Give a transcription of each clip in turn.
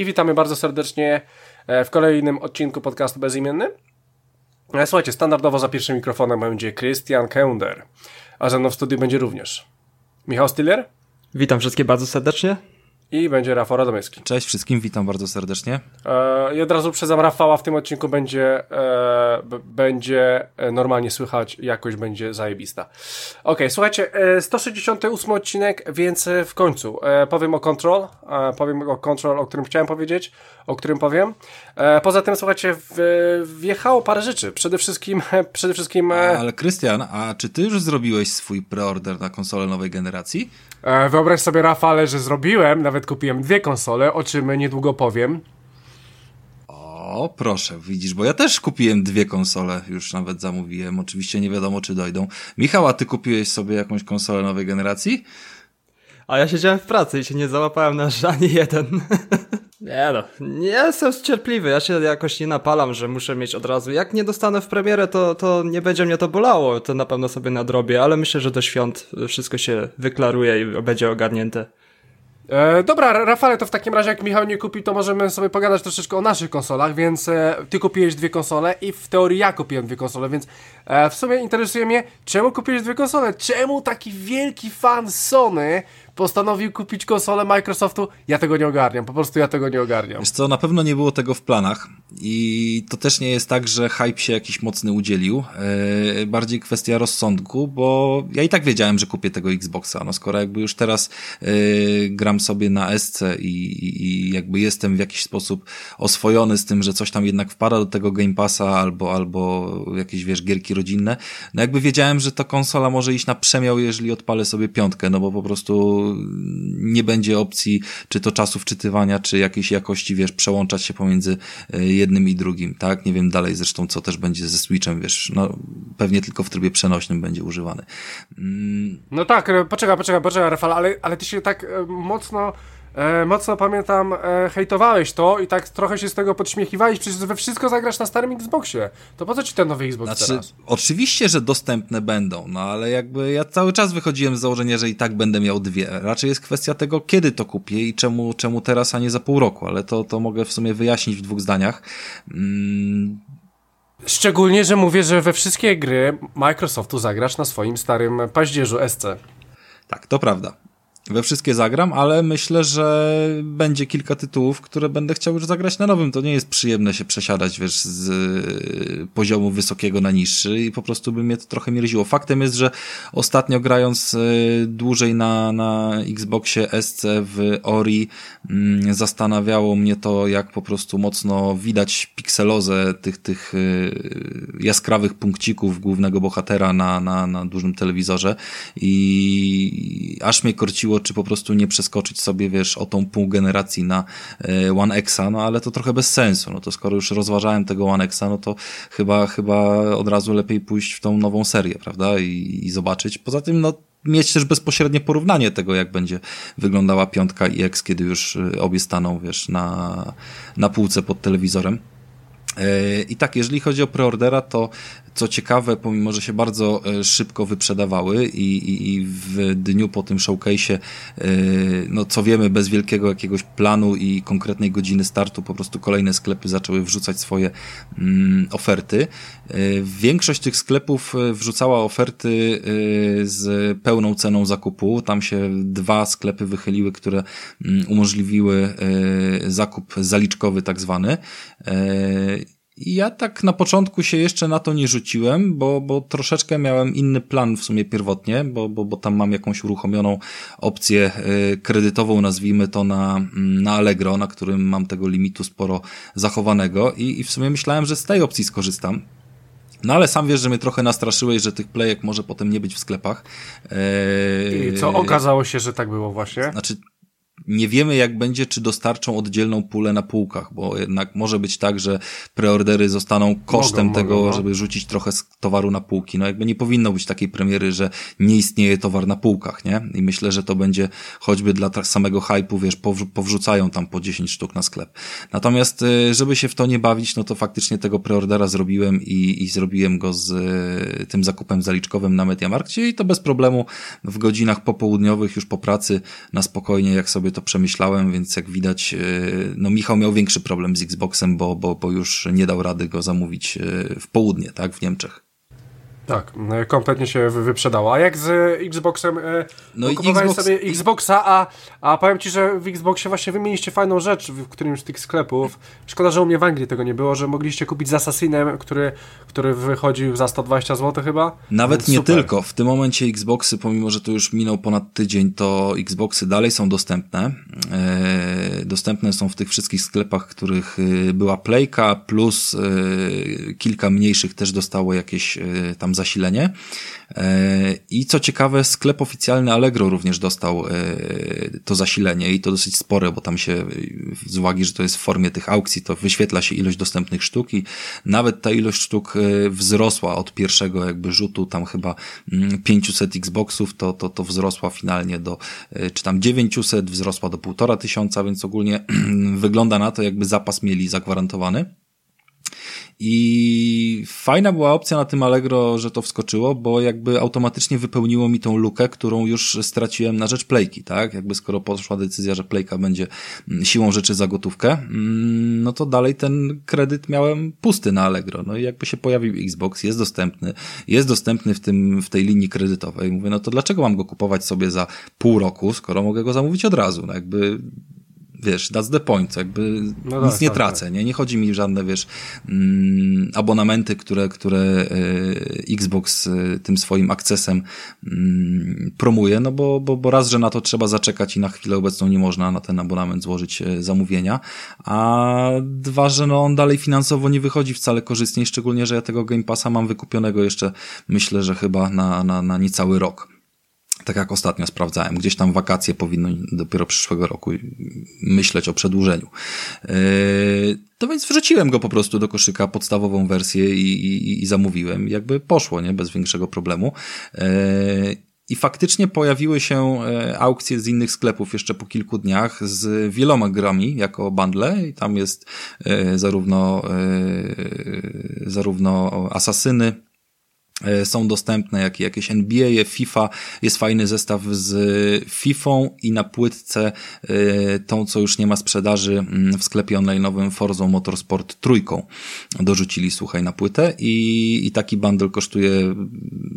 i witamy bardzo serdecznie e, w kolejnym odcinku podcastu Bezimienny. E, słuchajcie, standardowo za pierwszym mikrofonem będzie Christian Kender, a ze mną w studiu będzie również Michał Stiller. Witam wszystkich bardzo serdecznie. I będzie Rafał Radomyski. Cześć wszystkim, witam bardzo serdecznie. E, I od razu przezam Rafała, w tym odcinku będzie, e, będzie e, normalnie słychać, jakość będzie zajebista. Ok, słuchajcie, e, 168 odcinek, więc e, w końcu e, powiem o Control, e, powiem o Control, o którym chciałem powiedzieć, o którym powiem. E, poza tym, słuchajcie, w, wjechało parę rzeczy. Przede wszystkim, przede wszystkim... E, Ale Krystian, a czy ty już zrobiłeś swój preorder na konsolę nowej generacji? E, wyobraź sobie, Rafale, że zrobiłem, nawet kupiłem dwie konsole, o czym niedługo powiem. O, proszę, widzisz, bo ja też kupiłem dwie konsole, już nawet zamówiłem, oczywiście nie wiadomo czy dojdą. Michał, a ty kupiłeś sobie jakąś konsolę nowej generacji? A ja siedziałem w pracy i się nie załapałem na ani jeden. nie no, nie jestem cierpliwy, ja się jakoś nie napalam, że muszę mieć od razu. Jak nie dostanę w premierę, to, to nie będzie mnie to bolało, to na pewno sobie nadrobię, ale myślę, że do świąt wszystko się wyklaruje i będzie ogarnięte. E, dobra, Rafale, to w takim razie jak Michał nie kupi, to możemy sobie pogadać troszeczkę o naszych konsolach, więc e, ty kupiłeś dwie konsole i w teorii ja kupiłem dwie konsole, więc e, w sumie interesuje mnie, czemu kupiłeś dwie konsole? Czemu taki wielki fan Sony postanowił kupić konsolę Microsoftu, ja tego nie ogarniam, po prostu ja tego nie ogarniam. Wiesz co, na pewno nie było tego w planach i to też nie jest tak, że hype się jakiś mocny udzielił, yy, bardziej kwestia rozsądku, bo ja i tak wiedziałem, że kupię tego Xboxa, no skoro jakby już teraz yy, gram sobie na SC i, i jakby jestem w jakiś sposób oswojony z tym, że coś tam jednak wpada do tego Game Passa albo, albo jakieś, wiesz, gierki rodzinne, no jakby wiedziałem, że ta konsola może iść na przemiał, jeżeli odpalę sobie piątkę, no bo po prostu nie będzie opcji, czy to czasu wczytywania, czy jakiejś jakości, wiesz, przełączać się pomiędzy e, jednym i drugim, tak? Nie wiem dalej zresztą, co też będzie ze Switchem, wiesz, no pewnie tylko w trybie przenośnym będzie używany. Mm. No tak, e, poczekaj, poczekaj, poczekaj, Rafał, ale, ale ty się tak e, mocno E, mocno pamiętam, e, hejtowałeś to i tak trochę się z tego podśmiechiwałeś, przecież we wszystko zagrasz na starym Xboxie. To po co ci ten nowy Xbox znaczy, teraz? Oczywiście, że dostępne będą, no ale jakby ja cały czas wychodziłem z założenia, że i tak będę miał dwie. Raczej jest kwestia tego, kiedy to kupię i czemu, czemu teraz, a nie za pół roku, ale to, to mogę w sumie wyjaśnić w dwóch zdaniach. Mm. Szczególnie, że mówię, że we wszystkie gry Microsoftu zagrasz na swoim starym paździerzu SC. Tak, to prawda we wszystkie zagram, ale myślę, że będzie kilka tytułów, które będę chciał już zagrać na nowym. To nie jest przyjemne się przesiadać, wiesz, z y, poziomu wysokiego na niższy i po prostu by mnie to trochę mierziło. Faktem jest, że ostatnio grając y, dłużej na, na Xboxie SC w Ori mm, zastanawiało mnie to, jak po prostu mocno widać pikselozę tych, tych y, jaskrawych punkcików głównego bohatera na, na, na dużym telewizorze i aż mnie korciło czy po prostu nie przeskoczyć sobie, wiesz, o tą pół generacji na e, One Xa, no ale to trochę bez sensu, no to skoro już rozważałem tego One Xa, no to chyba, chyba od razu lepiej pójść w tą nową serię, prawda, i, i zobaczyć. Poza tym, no mieć też bezpośrednie porównanie tego, jak będzie wyglądała piątka i X, kiedy już e, obie staną, wiesz, na, na półce pod telewizorem. E, I tak, jeżeli chodzi o preordera, to co ciekawe, pomimo, że się bardzo e, szybko wyprzedawały i, i, i w dniu po tym showcase'ie, e, no co wiemy, bez wielkiego jakiegoś planu i konkretnej godziny startu, po prostu kolejne sklepy zaczęły wrzucać swoje mm, oferty. Większość tych sklepów wrzucała oferty z pełną ceną zakupu. Tam się dwa sklepy wychyliły, które mm, umożliwiły zakup zaliczkowy tak zwany. Ja tak na początku się jeszcze na to nie rzuciłem, bo, bo troszeczkę miałem inny plan w sumie pierwotnie, bo, bo, bo tam mam jakąś uruchomioną opcję y, kredytową, nazwijmy to na, mm, na Allegro, na którym mam tego limitu sporo zachowanego i, i w sumie myślałem, że z tej opcji skorzystam. No ale sam wiesz, że mnie trochę nastraszyłeś, że tych plejek może potem nie być w sklepach. I co okazało się, że tak było właśnie? Znaczy, nie wiemy jak będzie, czy dostarczą oddzielną pulę na półkach, bo jednak może być tak, że preordery zostaną kosztem mogą, tego, mogą, no. żeby rzucić trochę towaru na półki. No jakby nie powinno być takiej premiery, że nie istnieje towar na półkach, nie? I myślę, że to będzie choćby dla samego hype'u, wiesz, powrzucają tam po 10 sztuk na sklep. Natomiast, y, żeby się w to nie bawić, no to faktycznie tego preordera zrobiłem i, i zrobiłem go z y, tym zakupem zaliczkowym na Mediamarkcie i to bez problemu w godzinach popołudniowych już po pracy na spokojnie, jak sobie to to przemyślałem, więc jak widać, no Michał miał większy problem z Xboxem, bo, bo, bo już nie dał rady go zamówić w południe, tak, w Niemczech. Tak, no kompletnie się wyprzedało. A jak z Xboxem? E, no i Xbox... sobie Xboxa, a, a powiem Ci, że w Xboxie właśnie wymieniliście fajną rzecz w którymś z tych sklepów. Szkoda, że u mnie w Anglii tego nie było, że mogliście kupić z Assassinem, który, który wychodził za 120 zł chyba. Nawet Więc nie super. tylko. W tym momencie Xboxy, pomimo, że to już minął ponad tydzień, to Xboxy dalej są dostępne. E, dostępne są w tych wszystkich sklepach, których e, była Playka, plus e, kilka mniejszych też dostało jakieś e, tam zasilenie. E, I co ciekawe, sklep oficjalny Allegro również dostał e, to zasilenie i to dosyć spore, bo tam się z uwagi, że to jest w formie tych aukcji, to wyświetla się ilość dostępnych sztuk i nawet ta ilość sztuk e, wzrosła od pierwszego jakby rzutu, tam chyba 500 mm, Xboxów, to, to, to wzrosła finalnie do, czy tam 900, wzrosła do półtora tysiąca, więc ogólnie wygląda na to, jakby zapas mieli zagwarantowany. I fajna była opcja na tym Allegro, że to wskoczyło, bo jakby automatycznie wypełniło mi tą lukę, którą już straciłem na rzecz Playki, tak? Jakby skoro poszła decyzja, że Playka będzie mm, siłą rzeczy za gotówkę, mm, no to dalej ten kredyt miałem pusty na Allegro. No i jakby się pojawił Xbox, jest dostępny, jest dostępny w tym, w tej linii kredytowej. Mówię, no to dlaczego mam go kupować sobie za pół roku, skoro mogę go zamówić od razu? No jakby wiesz, that's the point, jakby no nic tak, nie tak, tracę, tak. nie? Nie chodzi mi żadne, wiesz, mm, abonamenty, które, które y, Xbox y, tym swoim akcesem y, promuje, no bo, bo, bo raz, że na to trzeba zaczekać i na chwilę obecną nie można na ten abonament złożyć e, zamówienia, a dwa, że no on dalej finansowo nie wychodzi wcale korzystniej, szczególnie, że ja tego Game Passa mam wykupionego jeszcze, myślę, że chyba na, na, na niecały rok tak jak ostatnio sprawdzałem, gdzieś tam wakacje powinno dopiero przyszłego roku myśleć o przedłużeniu. Yy, to więc wrzuciłem go po prostu do koszyka, podstawową wersję i, i, i zamówiłem. Jakby poszło, nie? Bez większego problemu. Yy, I faktycznie pojawiły się yy, aukcje z innych sklepów jeszcze po kilku dniach z wieloma grami jako bundle i tam jest zarówno, zarówno Asasyny, E, są dostępne, jak jakieś NBA, FIFA, jest fajny zestaw z FIFA i na płytce e, tą, co już nie ma sprzedaży mm, w sklepie online'owym Forzą Motorsport trójką dorzucili, słuchaj, na płytę i, i taki bundle kosztuje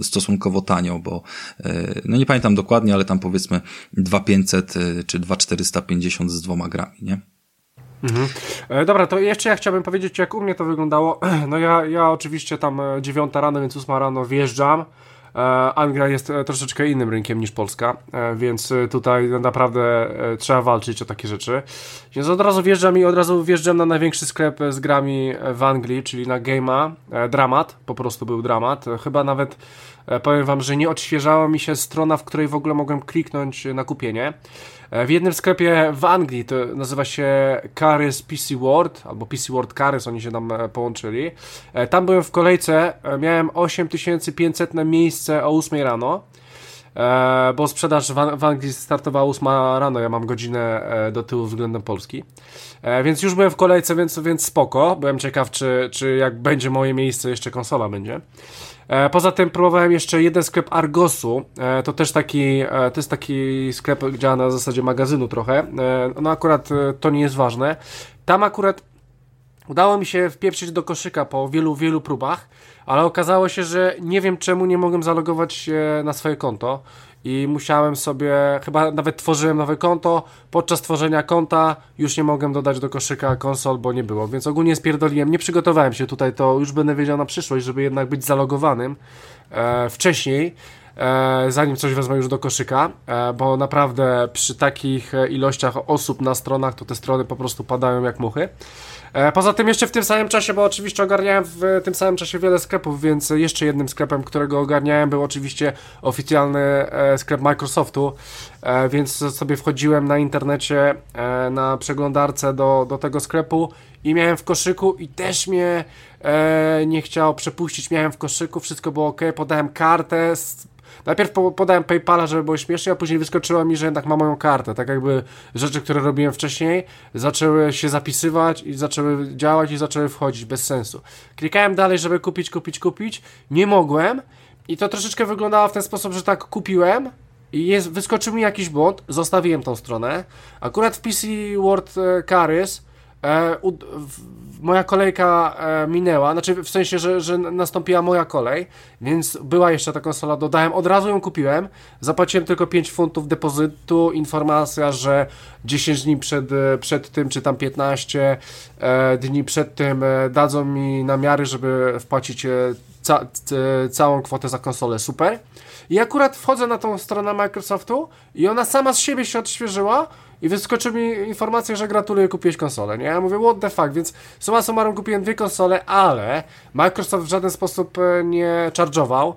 stosunkowo tanio, bo e, no nie pamiętam dokładnie, ale tam powiedzmy 2500 czy 2450 z dwoma grami, nie? Mhm. E, dobra, to jeszcze ja chciałbym powiedzieć, jak u mnie to wyglądało. No ja, ja oczywiście tam e, dziewiąta rano, więc ósma rano wjeżdżam. E, Anglia jest e, troszeczkę innym rynkiem niż Polska, e, więc tutaj naprawdę trzeba walczyć o takie rzeczy. Więc od razu wjeżdżam i od razu wjeżdżam na największy sklep z grami w Anglii, czyli na Game'a. Dramat, po prostu był dramat. Chyba nawet powiem wam, że nie odświeżała mi się strona, w której w ogóle mogłem kliknąć na kupienie. W jednym sklepie w Anglii, to nazywa się Carys PC World, albo PC World Carys, oni się tam e, połączyli. E, tam byłem w kolejce, e, miałem 8500 na miejsce o 8 rano. bo sprzedaż w, Anglii startowała 8 rano, ja mam godzinę do tyłu względem Polski. więc już byłem w kolejce, więc, więc spoko. Byłem ciekaw, czy, czy jak będzie moje miejsce, jeszcze konsola będzie. E, poza tym próbowałem jeszcze jeden sklep Argosu. E, to też taki, e, to jest taki sklep, działa na zasadzie magazynu trochę. No akurat to nie jest ważne. Tam akurat udało mi się wpieprzyć do koszyka po wielu, wielu próbach, ale okazało się, że nie wiem czemu nie mogłem zalogować się na swoje konto i musiałem sobie, chyba nawet tworzyłem nowe konto, podczas tworzenia konta już nie mogłem dodać do koszyka konsol, bo nie było, więc ogólnie spierdoliłem, nie przygotowałem się tutaj, to już będę wiedział na przyszłość, żeby jednak być zalogowanym e, wcześniej, e, zanim coś wezmę już do koszyka, e, bo naprawdę przy takich ilościach osób na stronach, to te strony po prostu padają jak muchy. E, poza tym jeszcze w tym samym czasie, bo oczywiście ogarniałem w tym samym czasie wiele sklepów, więc jeszcze jednym sklepem, którego ogarniałem był oczywiście oficjalny e, sklep Microsoftu, e, więc sobie wchodziłem na internecie, na przeglądarce do, do tego sklepu i miałem w koszyku i też mnie nie chciało przepuścić, miałem w koszyku, wszystko było ok, podałem kartę, Najpierw podałem PayPala, żeby było śmiesznie, a później wyskoczyło mi, że jednak ma moją kartę. Tak jakby rzeczy, które robiłem wcześniej, zaczęły się zapisywać i zaczęły działać i zaczęły wchodzić bez sensu. Klikałem dalej, żeby kupić, kupić, kupić. Nie mogłem. I to troszeczkę wyglądało w ten sposób, że tak kupiłem, i jest, wyskoczył mi jakiś błąd, zostawiłem tą stronę. Akurat w PC World e, Carys e, u, w, moja kolejka e, minęła, znaczy w sensie, że, że nastąpiła moja kolej, więc była jeszcze ta konsola, dodałem, od razu ją kupiłem, zapłaciłem tylko 5 funtów depozytu, informacja, że 10 dni przed, e, przed tym, czy tam 15 e, dni przed tym dadzą mi namiary, żeby wpłacić ca, całą kwotę za konsolę, super. I akurat wchodzę na tą stronę Microsoftu i ona sama z siebie się odświeżyła i wyskoczy mi informacja, że gratuluję, kupiłeś konsolę, nie? Ja mówię, what the fuck, więc suma summarum kupiłem dwie konsole, ale Microsoft w żaden sposób e, nie charge'ował,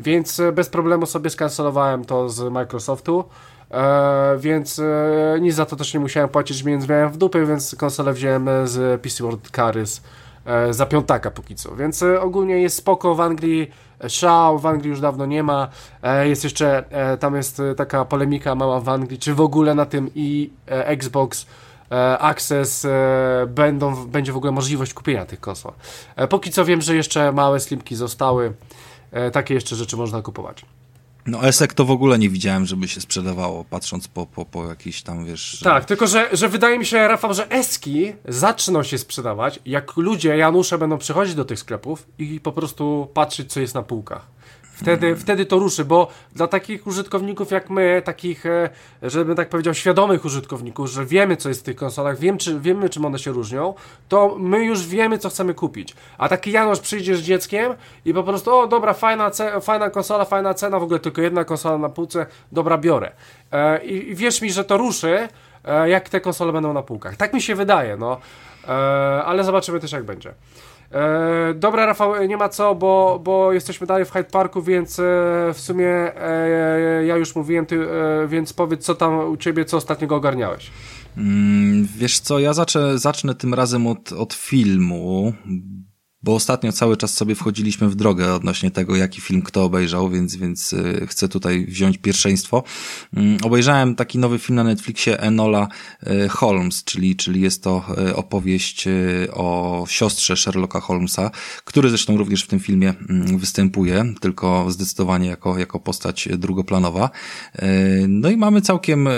więc e, bez problemu sobie skancelowałem to z Microsoftu. E, więc e, nic za to też nie musiałem płacić, więc miałem w dupie, więc konsolę wziąłem z PC World Carys e, za piątaka póki co, więc e, ogólnie jest spoko w Anglii, szał w Anglii już dawno nie ma. E, jest jeszcze, e, tam jest e, taka polemika mała w Anglii, czy w ogóle na tym i Xbox Access będą, będzie w ogóle możliwość kupienia tych konsol. Póki co wiem, że jeszcze małe slimki zostały. Takie jeszcze rzeczy można kupować. No ESEK to w ogóle nie widziałem, żeby się sprzedawało, patrząc po, po, po jakiś tam, wiesz... Tak, tylko że, że wydaje mi się, Rafał, że Eski zaczną się sprzedawać, jak ludzie, Janusze będą przychodzić do tych sklepów i po prostu patrzeć, co jest na półkach. Wtedy, hmm. wtedy to ruszy, bo dla takich użytkowników jak my, takich, e, żebym tak powiedział, świadomych użytkowników, że wiemy, co jest w tych konsolach, wiem, czy, wiemy, czym one się różnią, to my już wiemy, co chcemy kupić. A taki Janusz przyjdzie z dzieckiem i po prostu, o dobra, fajna, fajna konsola, fajna cena, w ogóle tylko jedna konsola na półce, dobra, biorę. E, i, I wierz mi, że to ruszy, e, jak te konsole będą na półkach. Tak mi się wydaje, no. E, ale zobaczymy też, jak będzie. E, dobra, Rafał, nie ma co, bo, bo jesteśmy dalej w Hyde Parku, więc e, w sumie e, ja już mówiłem, ty, e, więc powiedz, co tam u ciebie, co ostatniego ogarniałeś. Mm, wiesz co, ja zacznę, zacznę tym razem od, od filmu, bo ostatnio cały czas sobie wchodziliśmy w drogę odnośnie tego, jaki film kto obejrzał, więc, więc y, chcę tutaj wziąć pierwszeństwo. Mm, obejrzałem taki nowy film na Netflixie Enola y, Holmes, czyli, czyli jest to y, opowieść o siostrze Sherlocka Holmesa, który zresztą również w tym filmie mm, występuje, tylko zdecydowanie jako, jako postać drugoplanowa. No i mamy całkiem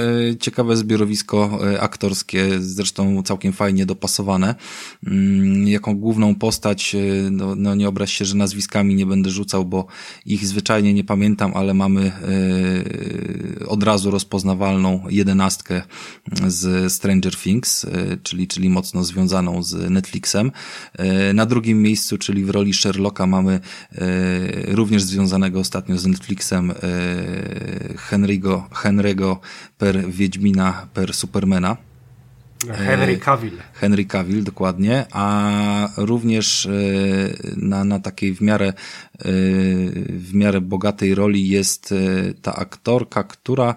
ciekawe zbiorowisko aktorskie, zresztą całkiem fajnie dopasowane. Mm, jaką główną postać no, no nie obraź się, że nazwiskami nie będę rzucał, bo ich zwyczajnie nie pamiętam, ale mamy e, od razu rozpoznawalną jedenastkę z Stranger Things, e, czyli, czyli mocno związaną z Netflixem. E, na drugim miejscu, czyli w roli Sherlocka mamy również związanego ostatnio z Netflixem Henry'ego, Henry'ego per Wiedźmina per Supermana. Henry Cavill. Henry Cavill, dokładnie, a również e, na, na takiej w miarę, e, w miarę bogatej roli jest e, ta aktorka, która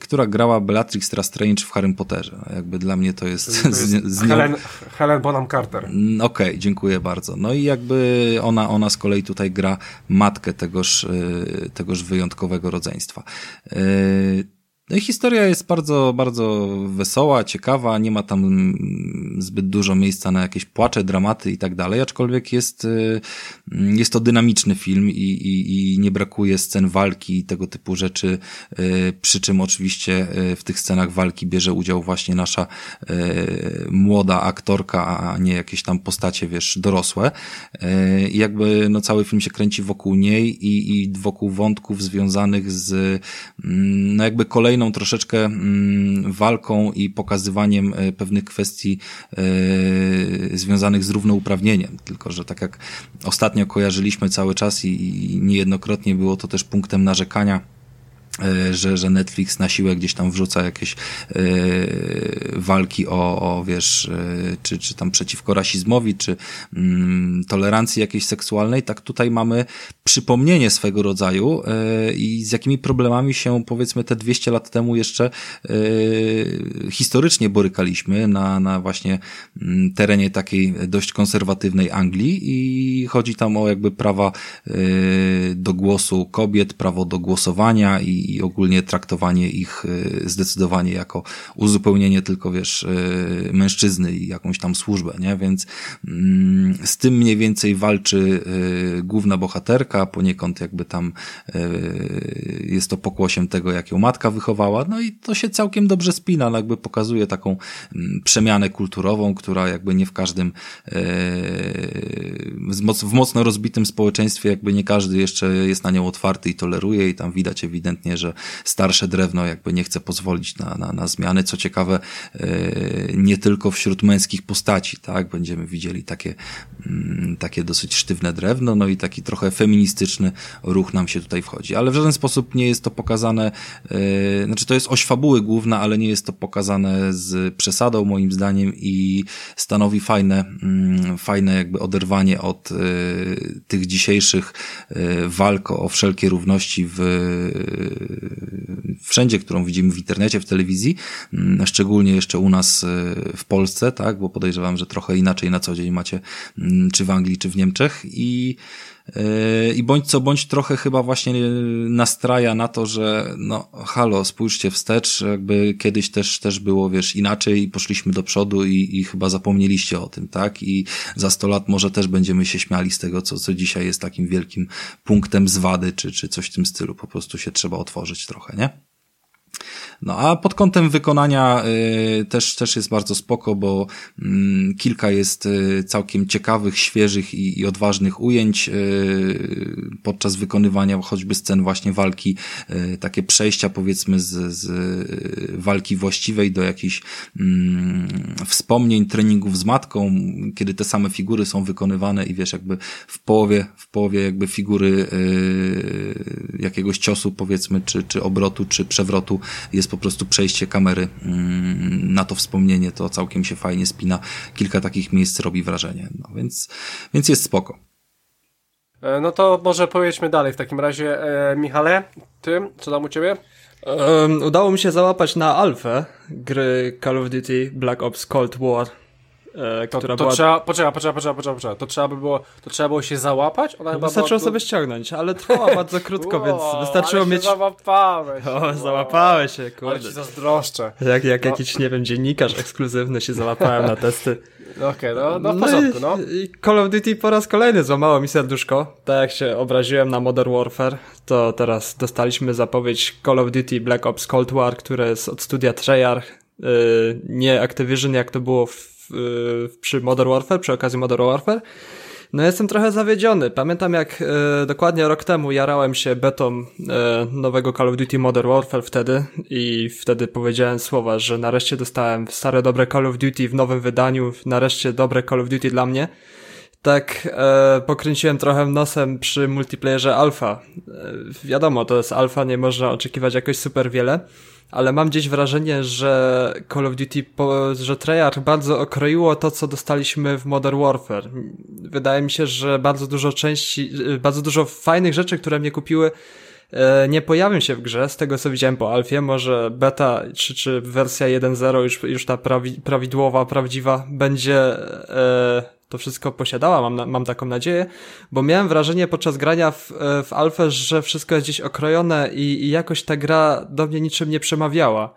która grała Bellatrix Strange w Harry Potterze. Jakby dla mnie to jest... To jest z, z nią... Helen, Helen Bonham Carter. Mm, okej, okay, dziękuję bardzo. No i jakby ona, ona z kolei tutaj gra matkę tegoż, tegoż wyjątkowego rodzeństwa. No i historia jest bardzo, bardzo wesoła, ciekawa, nie ma tam zbyt dużo miejsca na jakieś płacze, dramaty i tak dalej, aczkolwiek jest, y, jest to dynamiczny film i, i, i nie brakuje scen walki i tego typu rzeczy, y, przy czym oczywiście y, w tych scenach walki bierze udział właśnie nasza młoda aktorka, a nie jakieś tam postacie, wiesz, dorosłe. I jakby no cały film się kręci wokół niej i, i wokół wątków związanych z no jakby kolejną kolejną troszeczkę mm, walką i pokazywaniem e, pewnych kwestii e, związanych z równouprawnieniem. Tylko, że tak jak ostatnio kojarzyliśmy cały czas i niejednokrotnie było to też punktem narzekania że, że Netflix na siłę gdzieś tam wrzuca jakieś e, walki o, o wiesz, e, czy, czy tam przeciwko rasizmowi, czy mm, tolerancji jakiejś seksualnej, tak tutaj mamy przypomnienie swego rodzaju i z jakimi problemami się powiedzmy te 200 lat temu jeszcze historycznie borykaliśmy na, na właśnie mm, terenie takiej dość konserwatywnej Anglii. I chodzi tam o jakby prawa do głosu kobiet, prawo do głosowania i i ogólnie traktowanie ich zdecydowanie jako uzupełnienie tylko, wiesz, mężczyzny i jakąś tam służbę, nie? Więc mm, z tym mniej więcej walczy główna bohaterka, poniekąd jakby tam jest to pokłosiem tego, jak ją matka wychowała, no i to się całkiem dobrze spina, no jakby pokazuje taką mm, przemianę kulturową, która jakby nie w każdym w mocno rozbitym społeczeństwie jakby nie każdy jeszcze jest na nią otwarty i toleruje i tam widać ewidentnie, że starsze drewno jakby nie chce pozwolić na, na, na zmiany. Co ciekawe, e, nie tylko wśród męskich postaci, tak? Będziemy widzieli takie, mm, takie dosyć sztywne drewno, no i taki trochę feministyczny ruch nam się tutaj wchodzi. Ale w żaden sposób nie jest to pokazane, e, znaczy to jest oś fabuły główna, ale nie jest to pokazane z przesadą moim zdaniem i stanowi fajne, mm, fajne jakby oderwanie od y, tych dzisiejszych walk o wszelkie równości w, wszędzie, którą widzimy w internecie, w telewizji, mm, szczególnie jeszcze u nas y, w Polsce, tak, bo podejrzewam, że trochę inaczej na co dzień macie mm, czy w Anglii, czy w Niemczech. I i bądź co bądź trochę chyba właśnie nastraja na to, że no halo, spójrzcie wstecz, jakby kiedyś też, też było, wiesz, inaczej i poszliśmy do przodu i, i chyba zapomnieliście o tym, tak? I za sto lat może też będziemy się śmiali z tego, co, co dzisiaj jest takim wielkim punktem zwady, czy, czy coś w tym stylu. Po prostu się trzeba otworzyć trochę, nie? No a pod kątem wykonania y, też, też jest bardzo spoko, bo y, kilka jest y, całkiem ciekawych, świeżych i, i odważnych ujęć y, podczas wykonywania choćby scen właśnie walki, y, takie przejścia powiedzmy z, z walki właściwej do jakichś mm, wspomnień, treningów z matką, kiedy te same figury są wykonywane i wiesz, jakby w połowie, w połowie jakby figury y, jakiegoś ciosu powiedzmy, czy, czy obrotu, czy przewrotu jest po prostu przejście kamery mm, na to wspomnienie, to całkiem się fajnie spina. Kilka takich miejsc robi wrażenie, no więc, więc jest spoko. E, no to może pojedźmy dalej w takim razie. E, Michale, ty, co tam u ciebie? Um, udało mi się załapać na alfę gry Call of Duty Black Ops Cold War e, to, która to była... trzeba, poczekaj, poczekaj, poczekaj, poczekaj, to trzeba by było, to trzeba było się załapać? Ona no wystarczyło była... sobie ściągnąć, ale trwała bardzo krótko, więc wystarczyło ale mieć... załapałeś. O, załapałeś się, kurde. Ale ci zazdroszczę. Jak, jak no. jakiś, nie wiem, dziennikarz ekskluzywny się załapałem na testy. Okej, okay, no, no w no porządku, no. I, I Call of Duty po raz kolejny złamało mi serduszko. Tak jak się obraziłem na Modern Warfare, to teraz dostaliśmy zapowiedź Call of Duty Black Ops Cold War, które jest od studia Treyarch, yy, nie Activision, jak to było w, przy Modern Warfare, przy okazji Modern Warfare. No jestem trochę zawiedziony. Pamiętam jak e, dokładnie rok temu jarałem się betą e, nowego Call of Duty Modern Warfare wtedy i wtedy powiedziałem słowa, że nareszcie dostałem stare dobre Call of Duty w nowym wydaniu, nareszcie dobre Call of Duty dla mnie. Tak e, pokręciłem trochę nosem przy multiplayerze alfa. E, wiadomo, to jest alfa, nie można oczekiwać jakoś super wiele ale mam gdzieś wrażenie, że Call of Duty, że Treyarch bardzo okroiło to, co dostaliśmy w Modern Warfare. Wydaje mi się, że bardzo dużo części, bardzo dużo fajnych rzeczy, które mnie kupiły, e, nie pojawią się w grze, z tego co widziałem po Alfie, może beta czy, czy wersja 1.0 już, już ta prawi, prawidłowa, prawdziwa będzie e, to wszystko posiadała, mam, mam taką nadzieję, bo miałem wrażenie podczas grania w, e, w Alfę, że wszystko jest gdzieś okrojone i, i jakoś ta gra do mnie niczym nie przemawiała.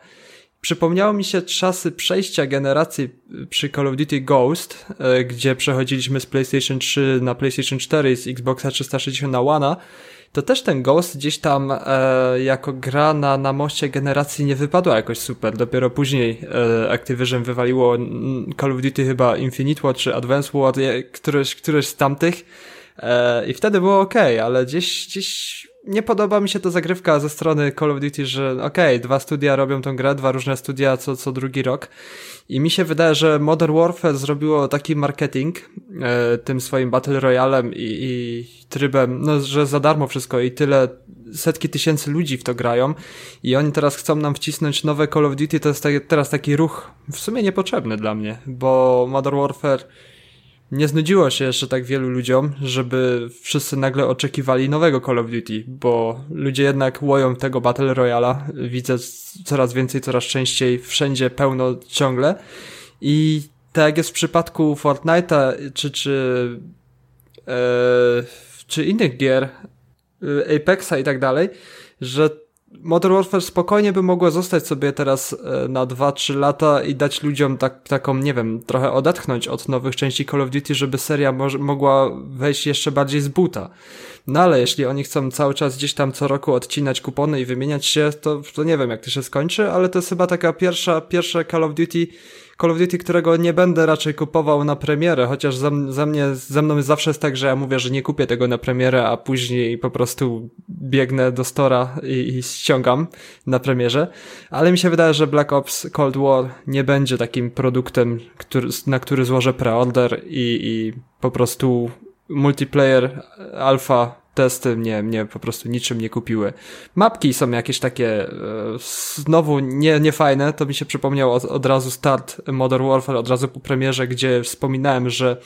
Przypomniało mi się czasy przejścia generacji przy Call of Duty Ghost, e, gdzie przechodziliśmy z PlayStation 3 na PlayStation 4 i z Xboxa 360 na One to też ten Ghost gdzieś tam e, jako gra na, na moście generacji nie wypadła jakoś super. Dopiero później e, Activision wywaliło Call of Duty chyba Infinite War czy Advance War, któreś, któreś z tamtych e, i wtedy było ok, ale gdzieś, gdzieś nie podoba mi się ta zagrywka ze strony Call of Duty, że okej, okay, dwa studia robią tą grę, dwa różne studia co, co drugi rok. I mi się wydaje, że Modern Warfare zrobiło taki marketing e, tym swoim Battle Royalem i, i trybem, no, że za darmo wszystko i tyle setki tysięcy ludzi w to grają i oni teraz chcą nam wcisnąć nowe Call of Duty, to jest tak, teraz taki ruch w sumie niepotrzebny dla mnie, bo Modern Warfare nie znudziło się jeszcze tak wielu ludziom, żeby wszyscy nagle oczekiwali nowego Call of Duty, bo ludzie jednak łoją tego Battle Royala, widzę coraz więcej, coraz częściej, wszędzie pełno ciągle. I tak jak jest w przypadku Fortnite'a czy, czy, e, czy innych gier, e, Apexa i tak dalej, że Modern Warfare spokojnie by mogło zostać sobie teraz e, na 2-3 lata i dać ludziom tak, taką, nie wiem, trochę odetchnąć od nowych części Call of Duty, żeby seria mogła wejść jeszcze bardziej z buta. No ale jeśli oni chcą cały czas gdzieś tam co roku odcinać kupony i wymieniać się, to, to nie wiem jak to się skończy, ale to jest chyba taka pierwsza, pierwsze Call of Duty, Call of Duty, którego nie będę raczej kupował na premierę, chociaż za, mnie, ze mną zawsze jest tak, że ja mówię, że nie kupię tego na premierę, a później po prostu biegnę do stora i, i ściągam na premierze. Ale mi się wydaje, że Black Ops Cold War nie będzie takim produktem, który, na który złożę preorder i, i po prostu multiplayer alfa testy mnie, mnie po prostu niczym nie kupiły. Mapki są jakieś takie e, znowu nie, nie fajne, to mi się przypomniał od, od razu start Modern Warfare, od razu po premierze, gdzie wspominałem, że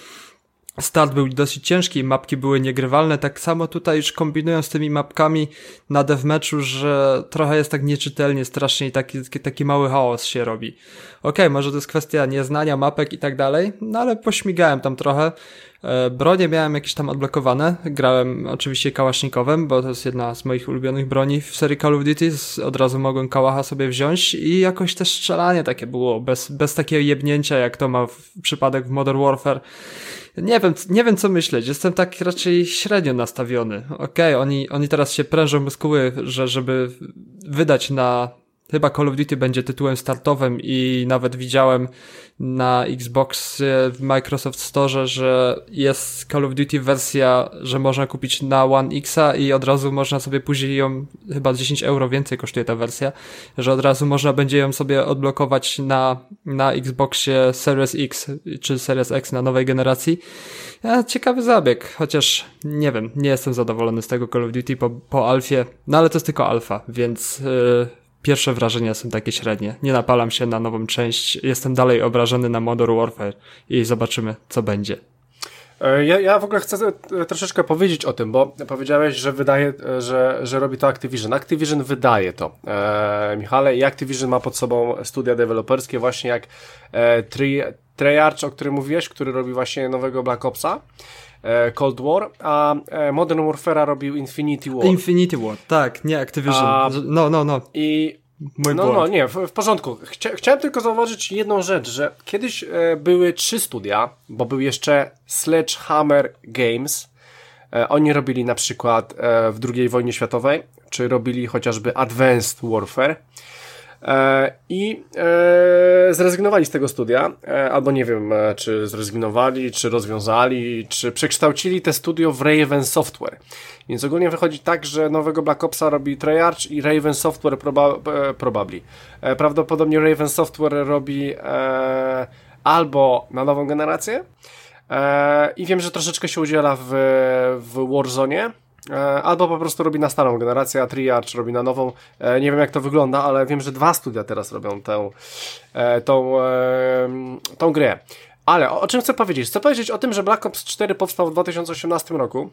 start był dosyć ciężki i mapki były niegrywalne. Tak samo tutaj już kombinują z tymi mapkami na deathmatchu, że trochę jest tak nieczytelnie, strasznie i taki, taki mały chaos się robi. Okay, może to jest kwestia nieznania mapek i tak dalej, no ale pośmigałem tam trochę. E, bronie miałem jakieś tam odblokowane. Grałem oczywiście kałasznikowym, bo to jest jedna z moich ulubionych broni w serii Call of Duty. Od razu mogłem kałacha sobie wziąć i jakoś też strzelanie takie było, bez, bez takiego jebnięcia, jak to ma w przypadek w Modern Warfare. Nie wiem, nie wiem co myśleć. Jestem tak raczej średnio nastawiony. Okej, okay, oni, oni teraz się prężą muskuły, że żeby wydać na Chyba Call of Duty będzie tytułem startowym i nawet widziałem na Xbox w Microsoft Store, że jest Call of Duty wersja, że można kupić na One Xa i od razu można sobie później ją, chyba 10 euro więcej kosztuje ta wersja, że od razu można będzie ją sobie odblokować na, na Xboxie Series X czy Series X na nowej generacji. Ciekawy zabieg, chociaż nie wiem, nie jestem zadowolony z tego Call of Duty po, po alfie, no ale to jest tylko alfa, więc yy, pierwsze wrażenia są takie średnie. Nie napalam się na nową część, jestem dalej obrażony na Modern Warfare i zobaczymy, co będzie. E, ja, ja w ogóle chcę e, troszeczkę powiedzieć o tym, bo powiedziałeś, że wydaje, e, że, że robi to Activision. Activision wydaje to, e, Michale, i Activision ma pod sobą studia deweloperskie, właśnie jak e, Treyarch, o którym mówiłeś, który robi właśnie nowego Black Opsa. Cold War, a Modern Warfare robił Infinity War. Infinity War, tak, nie Activision. A, no, no, no. I Mój no, no, nie, w, w porządku. Chcia, chciałem tylko zauważyć jedną rzecz, że kiedyś e, były trzy studia, bo był jeszcze Sledgehammer Games. E, oni robili na przykład e, w II wojnie światowej, czy robili chociażby Advanced Warfare. E, I e, zrezygnowali z tego studia, e, albo nie wiem, czy zrezygnowali, czy rozwiązali, czy przekształcili te studio w Raven Software. Więc ogólnie wychodzi tak, że nowego Black Opsa robi Treyarch i Raven Software proba probably. Prawdopodobnie Raven Software robi albo na nową generację, i wiem, że troszeczkę się udziela w, w Warzone, albo po prostu robi na starą generację, a Triarch robi na nową. E, nie wiem jak to wygląda, ale wiem, że dwa studia teraz robią tę, e, tą, tą grę. Ale o czym chcę powiedzieć? Chcę powiedzieć o tym, że Black Ops 4 powstał w 2018 roku,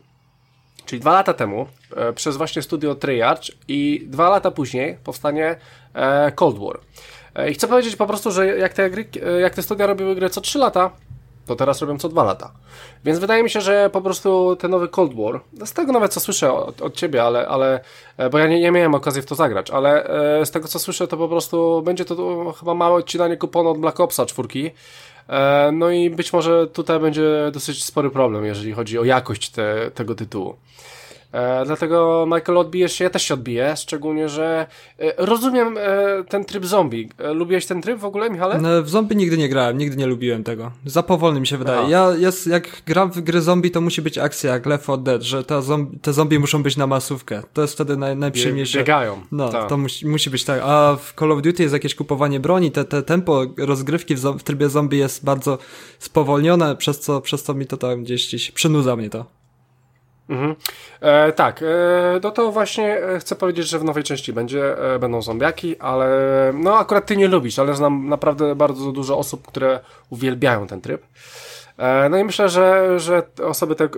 czyli dwa lata temu, przez właśnie studio Triarch i dwa lata później powstanie Cold War. I chcę powiedzieć po prostu, że jak te, gry, jak te studia robiły grę co 3 lata, to teraz robią co dwa lata. Więc wydaje mi się, że po prostu ten nowy Cold War, z tego nawet co słyszę od, od ciebie, ale, ale e, bo ja nie, nie miałem okazji w to zagrać, ale e, z tego co słyszę, to po prostu będzie to chyba małe odcinanie kuponu od Black Opsa czwórki. E, no i być może tutaj będzie dosyć spory problem, jeżeli chodzi o jakość te, tego tytułu. E, dlatego Michael odbijesz się, ja też się odbiję, szczególnie, że e, rozumiem e, ten tryb zombie. E, lubiłeś ten tryb w ogóle, Michale? No, w zombie nigdy nie grałem, nigdy nie lubiłem tego. Za powolny mi się wydaje. Ja jest, jak gram w gry zombie, to musi być akcja, jak Left 4 Dead, że te zombie, te zombie muszą być na masówkę. To jest wtedy naj, najprzyjemniejsze. Biegają. No, tak. to musi, musi być tak. A w Call of Duty jest jakieś kupowanie broni, te, te tempo rozgrywki w, w trybie zombie jest bardzo spowolnione, przez co, przez co mi to tam gdzieś, gdzieś przynudza mnie to. Mhm. E, tak, e, no to właśnie e, chcę powiedzieć, że w nowej części będzie, e, będą zombiaki, ale no akurat ty nie lubisz, ale znam naprawdę bardzo dużo osób, które uwielbiają ten tryb. E, no i myślę, że, że osoby e,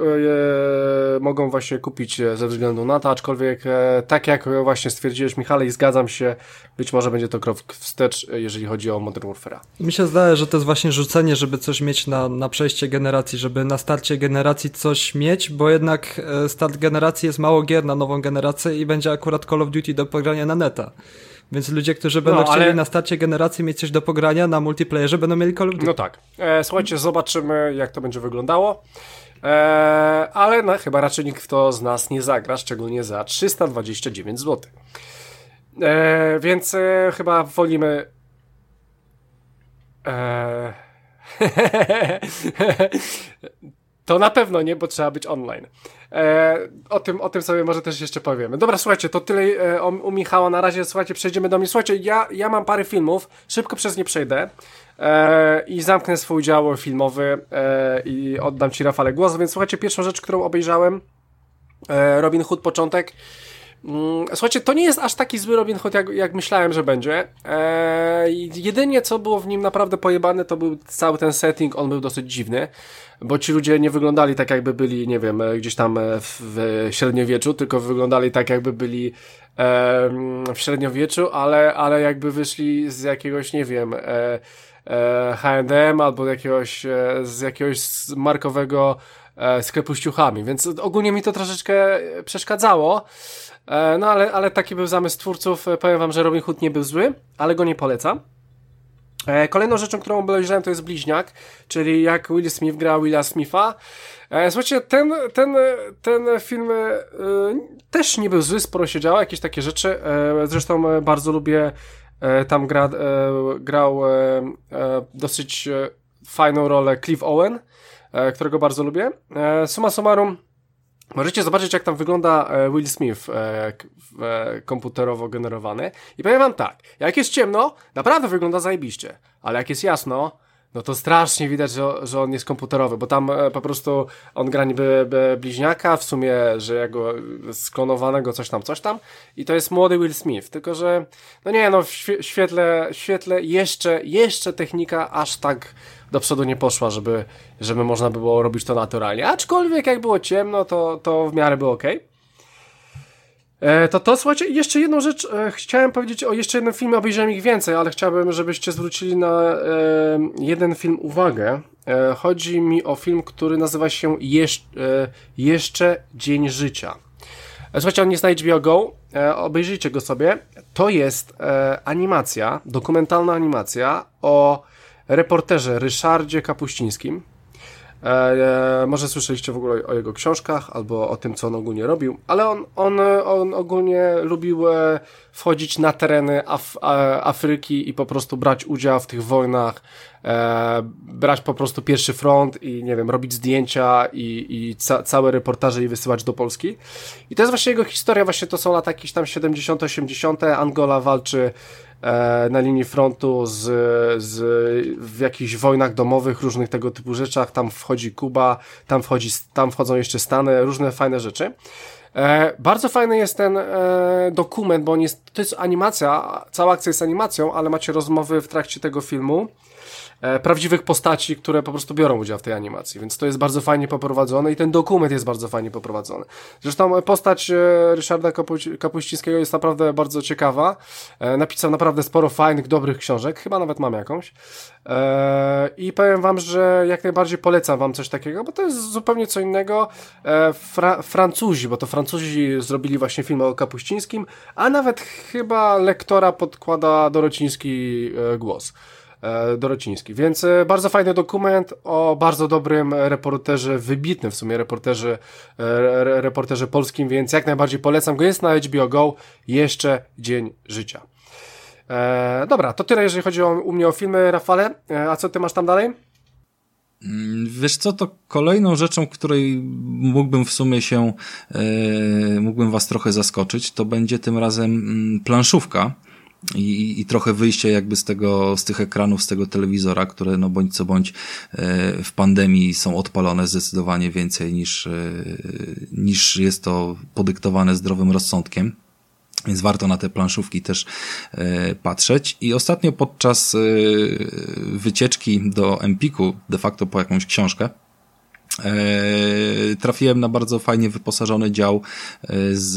mogą właśnie kupić ze względu na to, aczkolwiek e, tak jak właśnie stwierdziłeś Michale i zgadzam się, być może będzie to krok wstecz, jeżeli chodzi o Modern Warfare'a. Mi się zdaje, że to jest właśnie rzucenie, żeby coś mieć na, na przejście generacji, żeby na starcie generacji coś mieć, bo jednak start generacji jest mało gier na nową generację i będzie akurat Call of Duty do pogrania na neta. Więc ludzie, którzy będą no, ale... chcieli na starcie generacji mieć coś do pogrania na multiplayerze, będą mieli Call of Duty. No tak. E, słuchajcie, zobaczymy, jak to będzie wyglądało. E, ale no, chyba raczej nikt to z nas nie zagra, szczególnie za 329 zł. E, więc e, chyba wolimy. E, to na pewno nie, bo trzeba być online. E, o, tym, o tym sobie może też jeszcze powiemy. Dobra, słuchajcie, to tyle e, o, u Michała na razie. Słuchajcie, przejdziemy do mnie. Słuchajcie, ja, ja mam parę filmów, szybko przez nie przejdę e, i zamknę swój dział filmowy e, i oddam Ci, Rafale, głos. Więc słuchajcie, pierwszą rzecz, którą obejrzałem, e, Robin Hood początek. Mm, słuchajcie, to nie jest aż taki zły Robin Hood, jak, jak myślałem, że będzie. Eee, jedynie co było w nim naprawdę pojebane, to był cały ten setting, on był dosyć dziwny, bo ci ludzie nie wyglądali tak, jakby byli, nie wiem, e, gdzieś tam e, w, w średniowieczu, tylko wyglądali tak, jakby byli e, w średniowieczu, ale, ale jakby wyszli z jakiegoś, nie wiem, e, e, H&M albo jakiegoś, e, z jakiegoś markowego sklepu z ciuchami, więc ogólnie mi to troszeczkę przeszkadzało. E, no ale, ale taki był zamysł twórców. E, powiem wam, że Robin Hood nie był zły, ale go nie polecam. E, kolejną rzeczą, którą obejrzałem to jest Bliźniak, czyli jak Will Smith grał Willa Smitha. Słuchajcie, ten, ten, ten film też nie był zły, sporo się działo, jakieś takie rzeczy. Zresztą bardzo lubię, tam gra, grał dosyć fajną rolę Cliff Owen, którego bardzo lubię. Suma summarum, Możecie zobaczyć, jak tam wygląda e, Will Smith e, e, komputerowo generowany. I powiem wam tak, jak jest ciemno, naprawdę wygląda zajebiście, ale jak jest jasno, no to strasznie widać, że, że on jest komputerowy, bo tam po prostu on gra niby bliźniaka, w sumie, że jego sklonowanego coś tam, coś tam i to jest młody Will Smith, tylko że, no nie, no w świetle, świetle jeszcze, jeszcze technika aż tak do przodu nie poszła, żeby, żeby można było robić to naturalnie. Aczkolwiek jak było ciemno, to, to w miarę było ok. E, to to, słuchajcie, jeszcze jedną rzecz e, chciałem powiedzieć o jeszcze jednym filmie, obejrzałem ich więcej, ale chciałbym, żebyście zwrócili na e, jeden film uwagę. E, chodzi mi o film, który nazywa się Jesz e, Jeszcze Dzień Życia. E, słuchajcie, on jest na HBO Go, obejrzyjcie go sobie. To jest animacja, dokumentalna animacja o reporterze Ryszardzie Kapuścińskim. E, może słyszeliście w ogóle o jego książkach albo o tym, co on ogólnie robił, ale on, on, on ogólnie lubił e, wchodzić na tereny Af Afryki i po prostu brać udział w tych wojnach, e, brać po prostu pierwszy front i nie wiem, robić zdjęcia i, i ca całe reportaże i wysyłać do Polski. I to jest właśnie jego historia, właśnie to są lata jakieś tam 70 80 Angola walczy E, na linii frontu z, z, w jakichś wojnach domowych, różnych tego typu rzeczach. Tam wchodzi Kuba, tam, wchodzi, tam wchodzą jeszcze Stany, różne fajne rzeczy. E, bardzo fajny jest ten e, dokument, bo on jest, to jest animacja, cała akcja jest animacją, ale macie rozmowy w trakcie tego filmu E, prawdziwych postaci, które po prostu biorą udział w tej animacji, więc to jest bardzo fajnie poprowadzone i ten dokument jest bardzo fajnie poprowadzony. Zresztą postać e, Ryszarda Kapuścińskiego jest naprawdę bardzo ciekawa. E, napisał naprawdę sporo fajnych, dobrych książek, chyba nawet mam jakąś. I powiem wam, że jak najbardziej polecam wam coś takiego, bo to jest zupełnie co innego. Fra Francuzi, bo to Francuzi zrobili właśnie film o Kapuścińskim, a nawet chyba lektora podkłada Dorociński głos. E, Dorociński. Więc e, bardzo fajny dokument o bardzo dobrym reporterze, wybitnym w sumie reporterze, e, reporterze polskim, więc jak najbardziej polecam go. Jest na HBO Go jeszcze Dzień Życia. E, dobra, to tyle jeżeli chodzi o, u mnie o filmy, Rafale. A co ty masz tam dalej? Mm, wiesz co, to kolejną rzeczą, której mógłbym w sumie się, mógłbym was trochę zaskoczyć, to będzie tym razem mm, planszówka i, i trochę wyjście jakby z tego, z tych ekranów, z tego telewizora, które no bądź co bądź e, w pandemii są odpalone zdecydowanie więcej niż, e, niż jest to podyktowane zdrowym rozsądkiem. Więc warto na te planszówki też e, patrzeć. I ostatnio podczas wycieczki do Empiku, de facto po jakąś książkę, trafiłem na bardzo fajnie wyposażony dział e, z,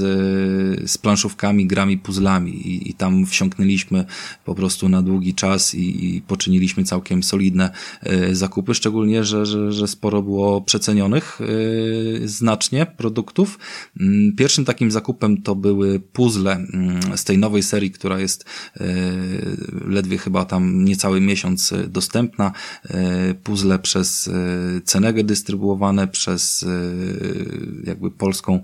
z planszówkami, grami, puzzlami i, i tam wsiąknęliśmy po prostu na długi czas i, i poczyniliśmy całkiem solidne e, zakupy, szczególnie, że, że, że sporo było przecenionych znacznie produktów. Mm, pierwszym takim zakupem to były puzzle mm, z tej nowej serii, która jest ledwie chyba tam niecały miesiąc dostępna. Puzzle przez Cenegę dystrybucyjną przez y, jakby polską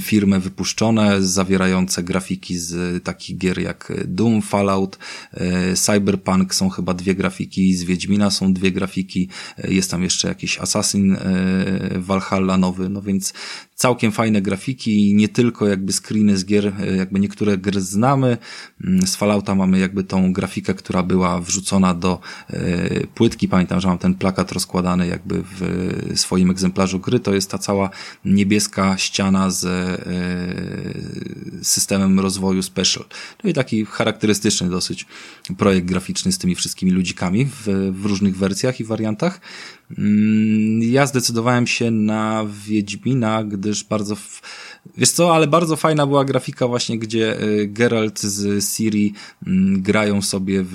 firmę wypuszczone, zawierające grafiki z takich gier jak Doom, Fallout, y, Cyberpunk są chyba dwie grafiki, z Wiedźmina są dwie grafiki, y, jest tam jeszcze jakiś Assassin Valhalla nowy, no więc całkiem fajne grafiki, nie tylko jakby screeny z gier, jakby niektóre gry znamy. Mm, z Fallouta mamy jakby tą grafikę, która była wrzucona do płytki. Pamiętam, że mam ten plakat rozkładany jakby w swoim egzemplarzu gry. To jest ta cała niebieska ściana z e, systemem rozwoju Special. To i taki charakterystyczny dosyć projekt graficzny z tymi wszystkimi ludzikami w, w różnych wersjach i wariantach. Mm, ja zdecydowałem się na Wiedźmina, gdyż bardzo, wiesz co, ale bardzo fajna była grafika właśnie, gdzie y, Geralt z Siri mm, grają sobie w,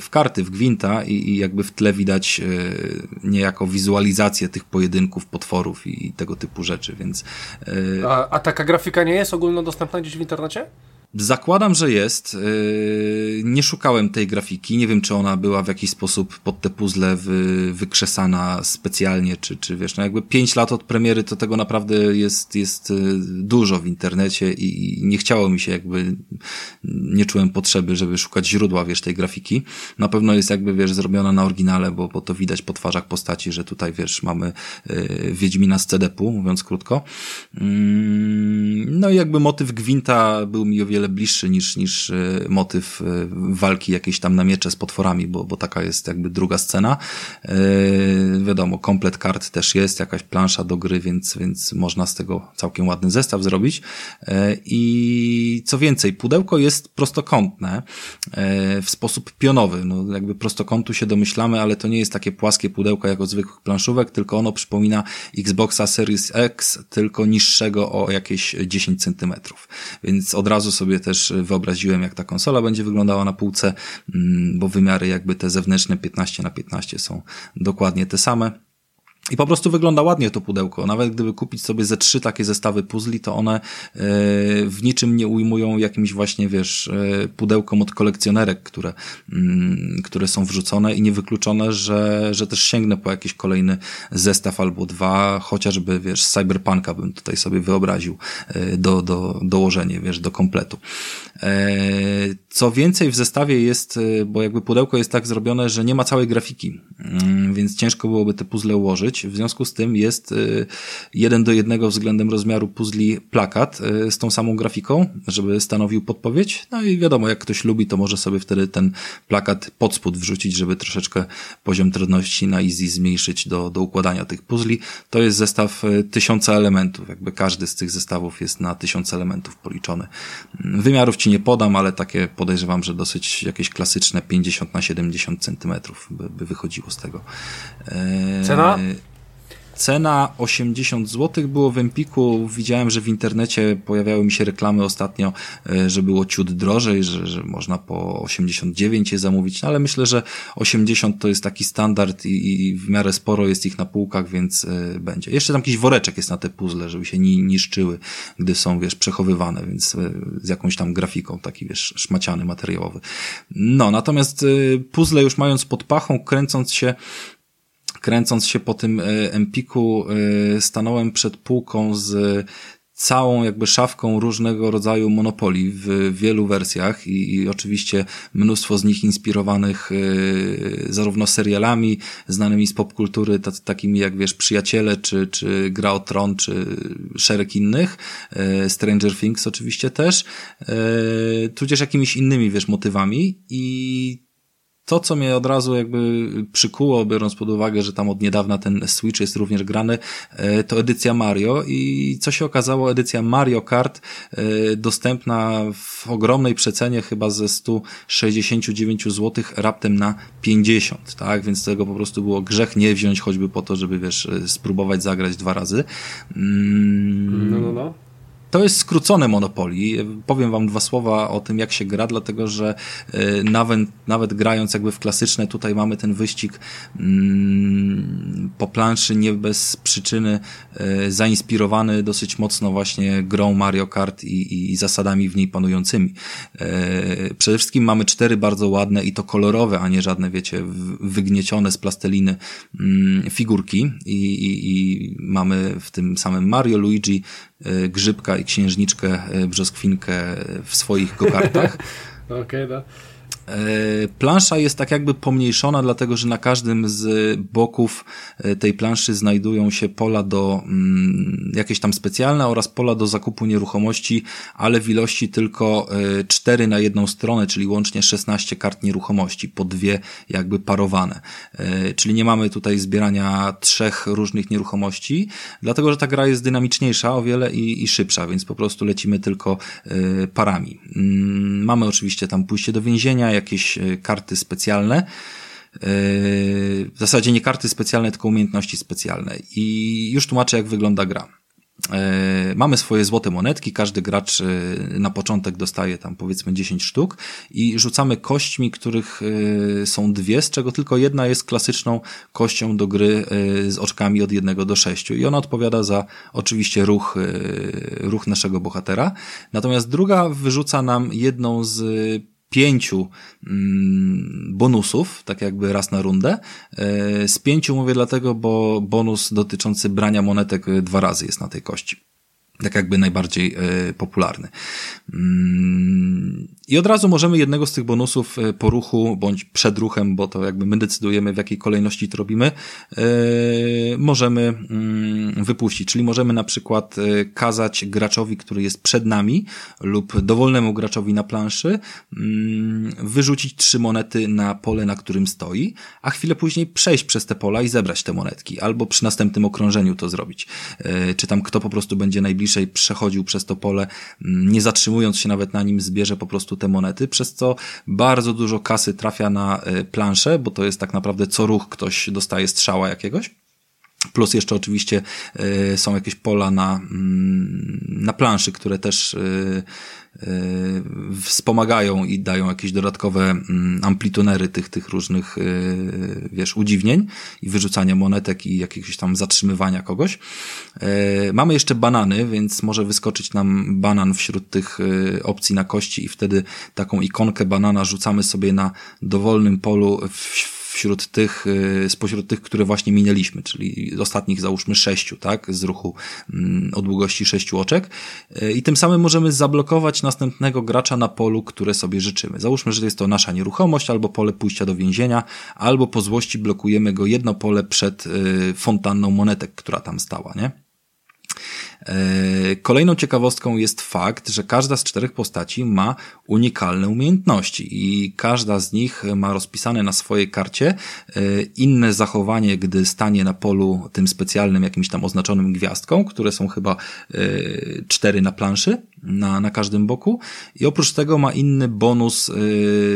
w karty, w gwinta i, i jakby w tle widać y, niejako wizualizację tych pojedynków, potworów i tego typu rzeczy, więc... Y, a, a taka grafika nie jest ogólnodostępna gdzieś w internecie? Zakładam, że jest. Yy, nie szukałem tej grafiki. Nie wiem, czy ona była w jakiś sposób pod te puzzle wy, wykrzesana specjalnie, czy, czy wiesz, no jakby pięć lat od premiery to tego naprawdę jest, jest yy, dużo w internecie i nie chciało mi się jakby, nie czułem potrzeby, żeby szukać źródła, wiesz, tej grafiki. Na pewno jest jakby, wiesz, zrobiona na oryginale, bo, bo to widać po twarzach postaci, że tutaj, wiesz, mamy yy, Wiedźmina z CDP-u, mówiąc krótko. Mm, no i jakby motyw Gwinta był mi o wiele wiele bliższy niż, niż e, motyw e, walki jakiejś tam na miecze z potworami, bo, bo taka jest jakby druga scena. E, wiadomo, komplet kart też jest, jakaś plansza do gry, więc, więc można z tego całkiem ładny zestaw zrobić. I co więcej, pudełko jest prostokątne w sposób pionowy. No, jakby prostokątu się domyślamy, ale to nie jest takie płaskie pudełko jak od zwykłych planszówek, tylko ono przypomina Xboxa Series X, tylko niższego o jakieś 10 centymetrów. Więc od razu sobie sobie też wyobraziłem, jak ta konsola będzie wyglądała na półce, mm, bo wymiary jakby te zewnętrzne 15 na 15 są dokładnie te same. I po prostu wygląda ładnie to pudełko. Nawet gdyby kupić sobie ze trzy takie zestawy puzli, to one e, w niczym nie ujmują jakimś właśnie, wiesz, e, pudełkom od kolekcjonerek, które, mm, które są wrzucone i niewykluczone, że, że też sięgnę po jakiś kolejny zestaw albo dwa, chociażby, wiesz, Cyberpunka bym tutaj sobie wyobraził e, do, do dołożenie, wiesz, do kompletu. Co więcej w zestawie jest, bo jakby pudełko jest tak zrobione, że nie ma całej grafiki, mm, więc ciężko byłoby te puzzle ułożyć w związku z tym jest y, jeden do jednego względem rozmiaru puzli plakat y, z tą samą grafiką, żeby stanowił podpowiedź. No i wiadomo, jak ktoś lubi, to może sobie wtedy ten plakat pod spód wrzucić, żeby troszeczkę poziom trudności na easy zmniejszyć do, do układania tych puzli. To jest zestaw y, tysiąca elementów. Jakby każdy z tych zestawów jest na tysiąc elementów policzony. Wymiarów ci nie podam, ale takie podejrzewam, że dosyć jakieś klasyczne 50 na 70 centymetrów by, by wychodziło z tego. Cena? Cena 80 zł było w Empiku. Widziałem, że w internecie pojawiały mi się reklamy ostatnio, e, że było ciut drożej, że, że można po 89 je zamówić, no ale myślę, że 80 to jest taki standard i, i w miarę sporo jest ich na półkach, więc y, będzie. Jeszcze tam jakiś woreczek jest na te puzzle, żeby się nie niszczyły, gdy są, wiesz, przechowywane, więc y, z jakąś tam grafiką, taki, wiesz, szmaciany materiałowy. No, natomiast puzzle już mając pod pachą, kręcąc się kręcąc się po tym e, Empiku, e, stanąłem przed półką z całą jakby szafką różnego rodzaju monopoli w wielu wersjach i, i oczywiście mnóstwo z nich inspirowanych y, zarówno serialami znanymi z popkultury, takimi jak wiesz Przyjaciele, czy, czy Gra o Tron, czy szereg innych, y, Stranger Things oczywiście też, y, tudzież jakimiś innymi wiesz motywami i to, co mnie od razu jakby przykuło, biorąc pod uwagę, że tam od niedawna ten Switch jest również grany, e, to edycja Mario i co się okazało, edycja Mario Kart e, dostępna w ogromnej przecenie, chyba ze 169 zł raptem na 50, tak? Więc tego po prostu było grzech nie wziąć choćby po to, żeby wiesz, spróbować zagrać dwa razy. Mm. No, no, no. To jest skrócone Monopoly. Powiem wam dwa słowa o tym, jak się gra, dlatego że e, nawet, nawet grając jakby w klasyczne, tutaj mamy ten wyścig mm, po planszy nie bez przyczyny e, zainspirowany dosyć mocno właśnie grą Mario Kart i, i zasadami w niej panującymi. E, przede wszystkim mamy cztery bardzo ładne i to kolorowe, a nie żadne, wiecie, wygniecione z plasteliny mm, figurki I, i, i mamy w tym samym Mario, Luigi, Grzybka i księżniczkę e, brzoskwinkę w swoich gokartach. Okej, okay, no. E, plansza jest tak jakby pomniejszona, dlatego że na każdym z boków e, tej planszy znajdują się pola do mm, jakieś tam specjalne oraz pola do zakupu nieruchomości, ale w ilości tylko 4 na jedną stronę, czyli łącznie 16 kart nieruchomości, po dwie jakby parowane. Czyli nie mamy tutaj zbierania trzech różnych nieruchomości, dlatego że ta gra jest dynamiczniejsza o wiele i, i szybsza, więc po prostu lecimy tylko parami. Mm, mamy oczywiście tam pójście do więzienia, jakieś e, karty specjalne. E, w zasadzie nie karty specjalne, tylko umiejętności specjalne. I już tłumaczę, jak wygląda gra. E, mamy swoje złote monetki, każdy gracz na początek dostaje tam powiedzmy 10 sztuk i rzucamy kośćmi, których są dwie, z czego tylko jedna jest klasyczną kością do gry z oczkami od jednego do sześciu i ona odpowiada za oczywiście ruch, ruch naszego bohatera. Natomiast druga wyrzuca nam jedną z pięciu mm, bonusów, tak jakby raz na rundę. E, z pięciu mówię dlatego, bo bonus dotyczący brania monetek dwa razy jest na tej kości tak jakby najbardziej e, popularny. Mm, I od razu możemy jednego z tych bonusów e, po ruchu, bądź przed ruchem, bo to jakby my decydujemy w jakiej kolejności to robimy, e, możemy mm, wypuścić. Czyli możemy na przykład kazać graczowi, który jest przed nami lub dowolnemu graczowi na planszy mm, wyrzucić trzy monety na pole, na którym stoi, a chwilę później przejść przez te pola i zebrać te monetki, albo przy następnym okrążeniu to zrobić. Czy tam kto po prostu będzie najbliżej bliżej przechodził przez to pole, mm, nie zatrzymując się nawet na nim, zbierze po prostu te monety, przez co bardzo dużo kasy trafia na e, planszę, bo to jest tak naprawdę co ruch ktoś dostaje strzała jakiegoś. Plus jeszcze oczywiście y, są jakieś pola na, mm, na planszy, które też y, wspomagają i dają jakieś dodatkowe mm, amplitunery tych, tych różnych, wiesz, udziwnień i wyrzucania monetek i jakiegoś tam zatrzymywania kogoś. Mamy jeszcze banany, więc może wyskoczyć nam banan wśród tych opcji na kości i wtedy taką ikonkę banana rzucamy sobie na dowolnym polu w wśród tych, y, spośród tych, które właśnie minęliśmy, czyli ostatnich załóżmy sześciu, tak, z ruchu mm, o długości sześciu oczek y, i tym samym możemy zablokować następnego gracza na polu, które sobie życzymy. Załóżmy, że jest to nasza nieruchomość albo pole pójścia do więzienia, albo po złości blokujemy go jedno pole przed y, fontanną monetek, która tam stała, nie? E, kolejną ciekawostką jest fakt, że każda z czterech postaci ma unikalne umiejętności i każda z nich ma rozpisane na swojej karcie e, inne zachowanie, gdy stanie na polu tym specjalnym, jakimś tam oznaczonym gwiazdką, które są chyba e, cztery na planszy na, na każdym boku i oprócz tego ma inny bonus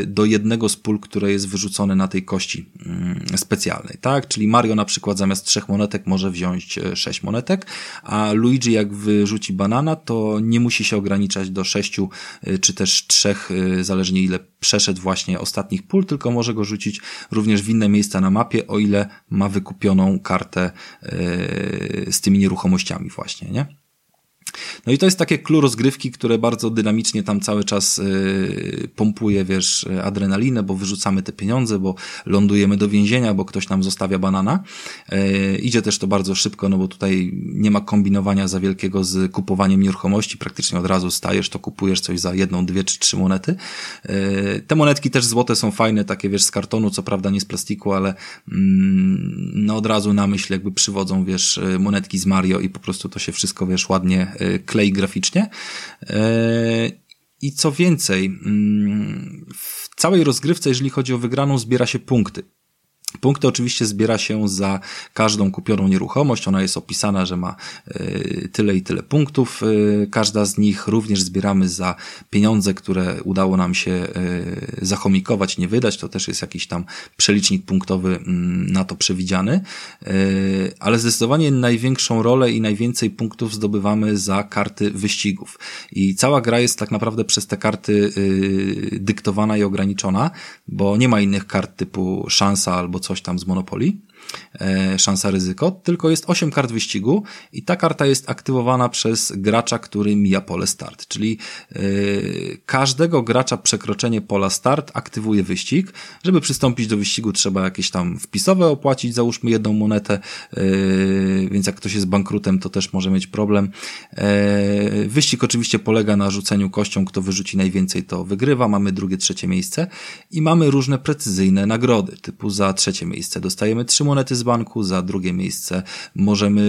do jednego z pól, które jest wyrzucone na tej kości mm, specjalnej, tak? Czyli Mario na przykład zamiast trzech monetek może wziąć sześć monetek, a Luigi jak wyrzuci banana, to nie musi się ograniczać do sześciu y, czy też trzech, y, zależnie ile przeszedł właśnie ostatnich pól, tylko może go rzucić również w inne miejsca na mapie, o ile ma wykupioną kartę y, z tymi nieruchomościami właśnie, nie? No i to jest takie clue rozgrywki, które bardzo dynamicznie tam cały czas yy, pompuje, wiesz, adrenalinę, bo wyrzucamy te pieniądze, bo lądujemy do więzienia, bo ktoś nam zostawia banana. Yy, idzie też to bardzo szybko, no bo tutaj nie ma kombinowania za wielkiego z kupowaniem nieruchomości, praktycznie od razu stajesz, to kupujesz coś za jedną, dwie czy trzy monety. Yy, te monetki też złote są fajne, takie wiesz, z kartonu, co prawda nie z plastiku, ale mm, no od razu na myśl jakby przywodzą, wiesz, monetki z Mario i po prostu to się wszystko, wiesz, ładnie klei graficznie. Y, I co więcej, mm, w całej rozgrywce, jeżeli chodzi o wygraną, zbiera się punkty. Punkty oczywiście zbiera się za każdą kupioną nieruchomość. Ona jest opisana, że ma y, tyle i tyle punktów. Y, każda z nich również zbieramy za pieniądze, które udało nam się y, zachomikować, nie wydać. To też jest jakiś tam przelicznik punktowy mm, na to przewidziany. Ale zdecydowanie największą rolę i najwięcej punktów zdobywamy za karty wyścigów. I cała gra jest tak naprawdę przez te karty dyktowana i ograniczona, bo nie ma innych kart typu szansa albo coś tam z Monopoly. E, szansa ryzyko, tylko jest 8 kart wyścigu i ta karta jest aktywowana przez gracza, który mija pole start, czyli yy, każdego gracza przekroczenie pola start aktywuje wyścig. Żeby przystąpić do wyścigu trzeba jakieś tam wpisowe opłacić, załóżmy jedną monetę, yy, więc jak ktoś jest bankrutem to też może mieć problem. Wyścig oczywiście polega na rzuceniu kością, kto wyrzuci najwięcej to wygrywa, mamy drugie, trzecie miejsce i mamy różne precyzyjne nagrody, typu za trzecie miejsce dostajemy trzy monety z banku, za drugie miejsce możemy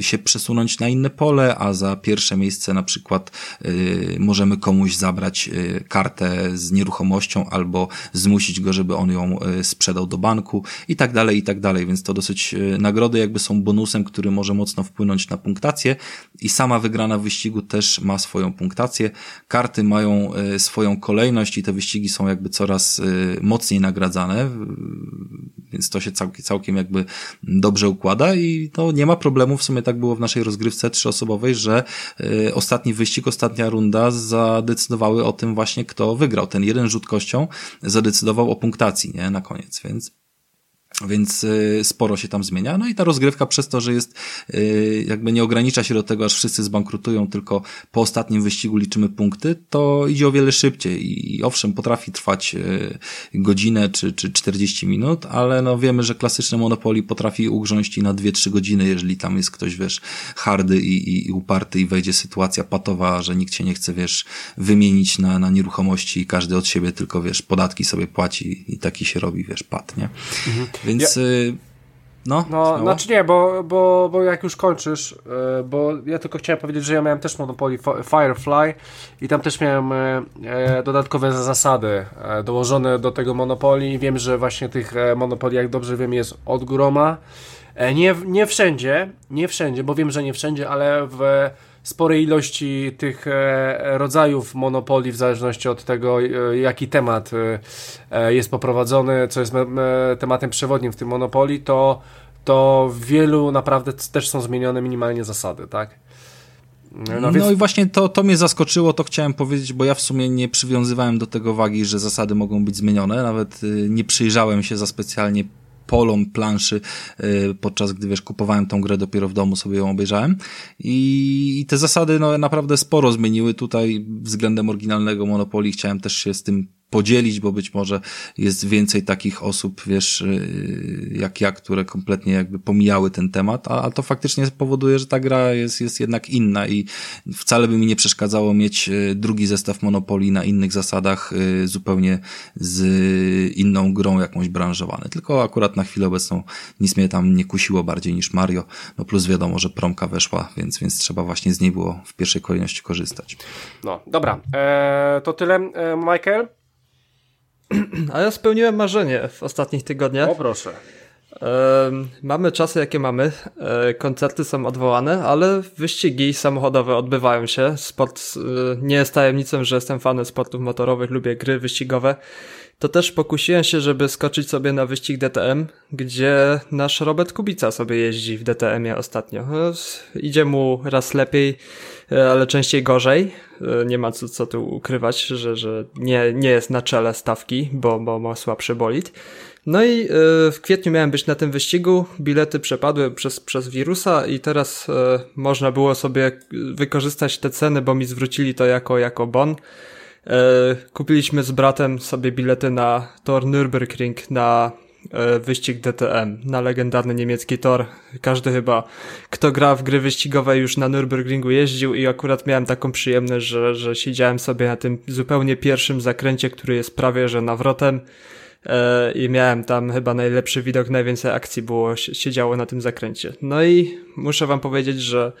się przesunąć na inne pole, a za pierwsze miejsce na przykład y, możemy komuś zabrać y, kartę z nieruchomością albo zmusić go, żeby on ją y, sprzedał do banku i tak dalej, i tak dalej. Więc to dosyć nagrody jakby są bonusem, który może mocno wpłynąć na punktację i sama wygrana w wyścigu też ma swoją punktację. Karty mają swoją kolejność i te wyścigi są jakby coraz mocniej nagradzane, więc to się całkiem, całkiem jakby dobrze układa i no, nie ma problemu, w sumie tak było w naszej rozgrywce trzyosobowej, że y, ostatni wyścig, ostatnia runda zadecydowały o tym właśnie, kto wygrał. Ten jeden rzut kością zadecydował o punktacji, nie, na koniec, więc więc y, sporo się tam zmienia. No i ta rozgrywka przez to, że jest, y, jakby nie ogranicza się do tego, aż wszyscy zbankrutują, tylko po ostatnim wyścigu liczymy punkty, to idzie o wiele szybciej i owszem, potrafi trwać y, godzinę czy, czy 40 minut, ale no wiemy, że klasyczne Monopoly potrafi ugrząść i na 2-3 godziny, jeżeli tam jest ktoś, wiesz, hardy i, i uparty i wejdzie sytuacja patowa, że nikt się nie chce, wiesz, wymienić na, na nieruchomości i każdy od siebie tylko, wiesz, podatki sobie płaci i taki się robi, wiesz, pat, nie? Mhm. Więc... Ja... Y, no, no znaczy nie, bo, bo, bo jak już kończysz, y, bo ja tylko chciałem powiedzieć, że ja miałem też Monopoly Firefly i tam też miałem y, dodatkowe zasady dołożone do tego Monopoly. Wiem, że właśnie tych Monopoly, jak dobrze wiem, jest od groma. Nie, nie wszędzie, nie wszędzie, bo wiem, że nie wszędzie, ale w sporej ilości tych e, rodzajów monopoli, w zależności od tego, e, jaki temat e, jest poprowadzony, co jest tematem przewodnim w tym monopoli, to, to w wielu naprawdę też są zmienione minimalnie zasady, tak? No, więc... no, i właśnie to, to mnie zaskoczyło, to chciałem powiedzieć, bo ja w sumie nie przywiązywałem do tego wagi, że zasady mogą być zmienione, nawet y, nie przyjrzałem się za specjalnie polom planszy, y, podczas gdy wiesz, kupowałem tą grę dopiero w domu, sobie ją obejrzałem. I, te zasady no, naprawdę sporo zmieniły tutaj względem oryginalnego Monopoly. Chciałem też się z tym podzielić, bo być może jest więcej takich osób, wiesz, y, jak ja, które kompletnie jakby pomijały ten temat, a, a to faktycznie powoduje, że ta gra jest, jest jednak inna i wcale by mi nie przeszkadzało mieć y, drugi zestaw Monopoly na innych zasadach, y, zupełnie z inną grą jakąś branżowany. Tylko akurat na chwilę obecną nic mnie tam nie kusiło bardziej niż Mario, no plus wiadomo, że promka weszła, więc, więc trzeba właśnie z niej było w pierwszej kolejności korzystać. No, dobra, eee, to tyle, eee, Michael. A ja spełniłem marzenie w ostatnich tygodniach. O proszę. Mamy czasy, jakie mamy. E, koncerty są odwołane, ale wyścigi samochodowe odbywają się. Sport e, nie jest tajemnicą, że jestem fanem sportów motorowych, lubię gry wyścigowe. To też pokusiłem się, żeby skoczyć sobie na wyścig DTM, gdzie nasz Robert Kubica sobie jeździ w DTM-ie ostatnio. E, idzie mu raz lepiej, ale częściej gorzej. Nie ma co, co tu ukrywać, że, że nie, nie jest na czele stawki, bo, bo ma słabszy bolid. No i e, w kwietniu miałem być na tym wyścigu, bilety przepadły przez, przez wirusa i teraz e, można było sobie wykorzystać te ceny, bo mi zwrócili to jako, jako bon. E, kupiliśmy z bratem sobie bilety na tor Nürburgring na wyścig DTM, na legendarny niemiecki tor. Każdy chyba, kto gra w gry wyścigowe już na Nürburgringu jeździł i akurat miałem taką przyjemność, że, że siedziałem sobie na tym zupełnie pierwszym zakręcie, który jest prawie że nawrotem E, i miałem tam chyba najlepszy widok, najwięcej akcji było, się działo na tym zakręcie. No i muszę wam powiedzieć, że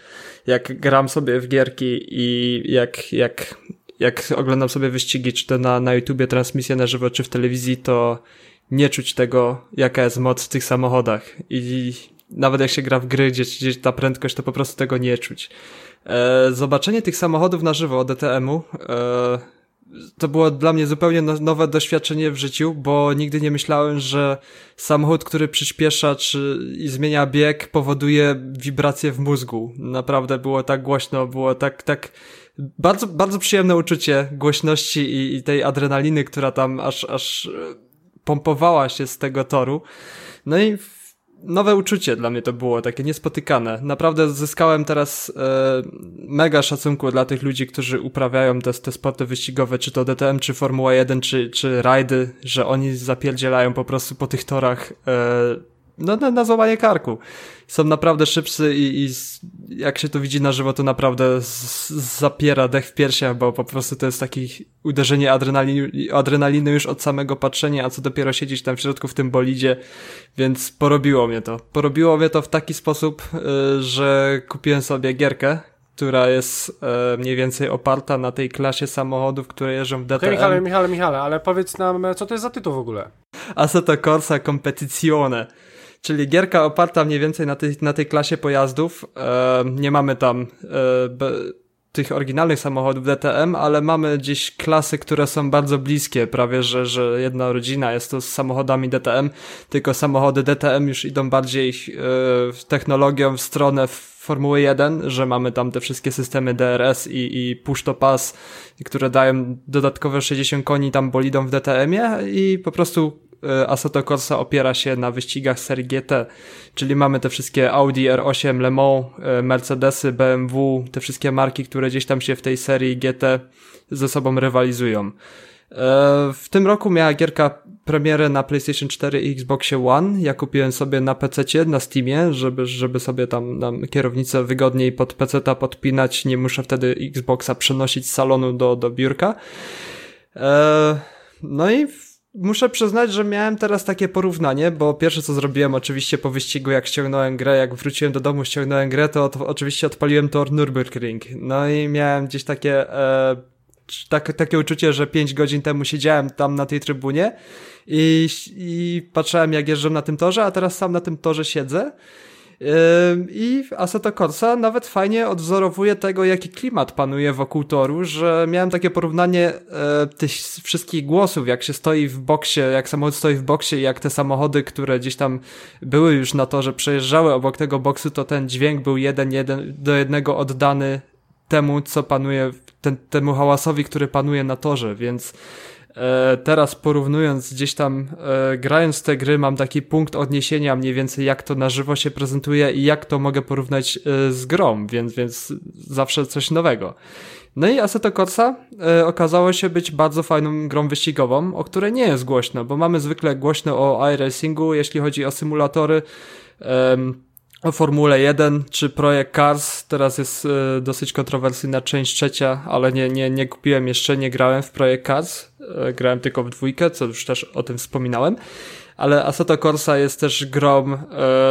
jak gram sobie w gierki i jak, jak jak oglądam sobie wyścigi, czy to na, na YouTubie transmisję na żywo, czy w telewizji, to nie czuć tego, jaka jest moc w tych samochodach. I nawet jak się gra w gry, gdzie, gdzie ta prędkość, to po prostu tego nie czuć. E, zobaczenie tych samochodów na żywo DTM-u e, to było dla mnie zupełnie no, nowe doświadczenie w życiu, bo nigdy nie myślałem, że samochód, który przyspiesza czy i zmienia bieg, powoduje wibracje w mózgu. Naprawdę było tak głośno, było tak, tak bardzo, bardzo przyjemne uczucie głośności i, i tej adrenaliny, która tam aż, aż pompowała się z tego toru. No i nowe uczucie dla mnie to było, takie niespotykane. Naprawdę zyskałem teraz e, mega szacunku dla tych ludzi, którzy uprawiają te, te sporty wyścigowe, czy to DTM, czy Formuła 1, czy, czy rajdy, że oni zapierdzielają po prostu po tych torach e, no, na, na złamanie karku. Są naprawdę szybcy i, i jak się to widzi na żywo, to naprawdę z, zapiera dech w piersiach, bo po prostu to jest takie uderzenie adrenaliny, adrenaliny już od samego patrzenia, a co dopiero siedzieć tam w środku w tym bolidzie, więc porobiło mnie to. Porobiło mnie to w taki sposób, y, że kupiłem sobie gierkę, która jest e, mniej więcej oparta na tej klasie samochodów, które jeżdżą w DTM. Hej, Michale, Michale, Michale, ale powiedz nam, co to jest za tytuł w ogóle? Assetto Corsa Competizione czyli gierka oparta mniej więcej na tej, na tej klasie pojazdów. E, nie mamy tam e, be, tych oryginalnych samochodów DTM, ale mamy gdzieś klasy, które są bardzo bliskie, prawie że, że jedna rodzina jest to z samochodami DTM, tylko samochody DTM już idą bardziej e, technologią w stronę Formuły 1, że mamy tam te wszystkie systemy DRS i, i push to pass, które dają dodatkowe 60 koni tam bolidom w DTM-ie i po prostu Assetto Corsa opiera się na wyścigach serii GT, czyli mamy te wszystkie Audi R8, Le Mans, e, Mercedesy, BMW, te wszystkie marki, które gdzieś tam się w tej serii GT ze sobą rywalizują. E, w tym roku miała gierka premierę na PlayStation 4 i Xboxie One. Ja kupiłem sobie na PC, na Steamie, żeby, żeby sobie tam, kierownicę wygodniej pod PC podpinać. Nie muszę wtedy Xboxa przenosić z salonu do, do biurka. No i muszę przyznać, że miałem teraz takie porównanie, bo pierwsze co zrobiłem oczywiście po wyścigu, jak ściągnąłem grę, jak wróciłem do domu, ściągnąłem grę, to, oczywiście odpaliłem tor Nürburgring. No i miałem gdzieś takie, e, tak, takie uczucie, że 5 godzin temu siedziałem tam na tej trybunie i, i patrzyłem jak jeżdżą na tym torze, a teraz sam na tym torze siedzę i Assetto Corsa nawet fajnie odwzorowuje tego, jaki klimat panuje wokół toru, że miałem takie porównanie e, tych wszystkich głosów, jak się stoi w boksie, jak samochód stoi w boksie i jak te samochody, które gdzieś tam były już na torze, przejeżdżały obok tego boksu, to ten dźwięk był jeden, jeden do jednego oddany temu, co panuje, ten, temu hałasowi, który panuje na torze, więc teraz porównując gdzieś tam, e, grając te gry, mam taki punkt odniesienia mniej więcej, jak to na żywo się prezentuje i jak to mogę porównać e, z grą, więc, więc zawsze coś nowego. No i Assetto Corsa e, okazało się być bardzo fajną grą wyścigową, o której nie jest głośno, bo mamy zwykle głośno o iRacingu, jeśli chodzi o symulatory, Formule 1 czy projekt Cars. Teraz jest y, dosyć kontrowersyjna część trzecia, ale nie, nie, nie kupiłem jeszcze, nie grałem w projekt Cars. Y, grałem tylko w dwójkę, co już też o tym wspominałem. Ale Assetto Corsa jest też grą,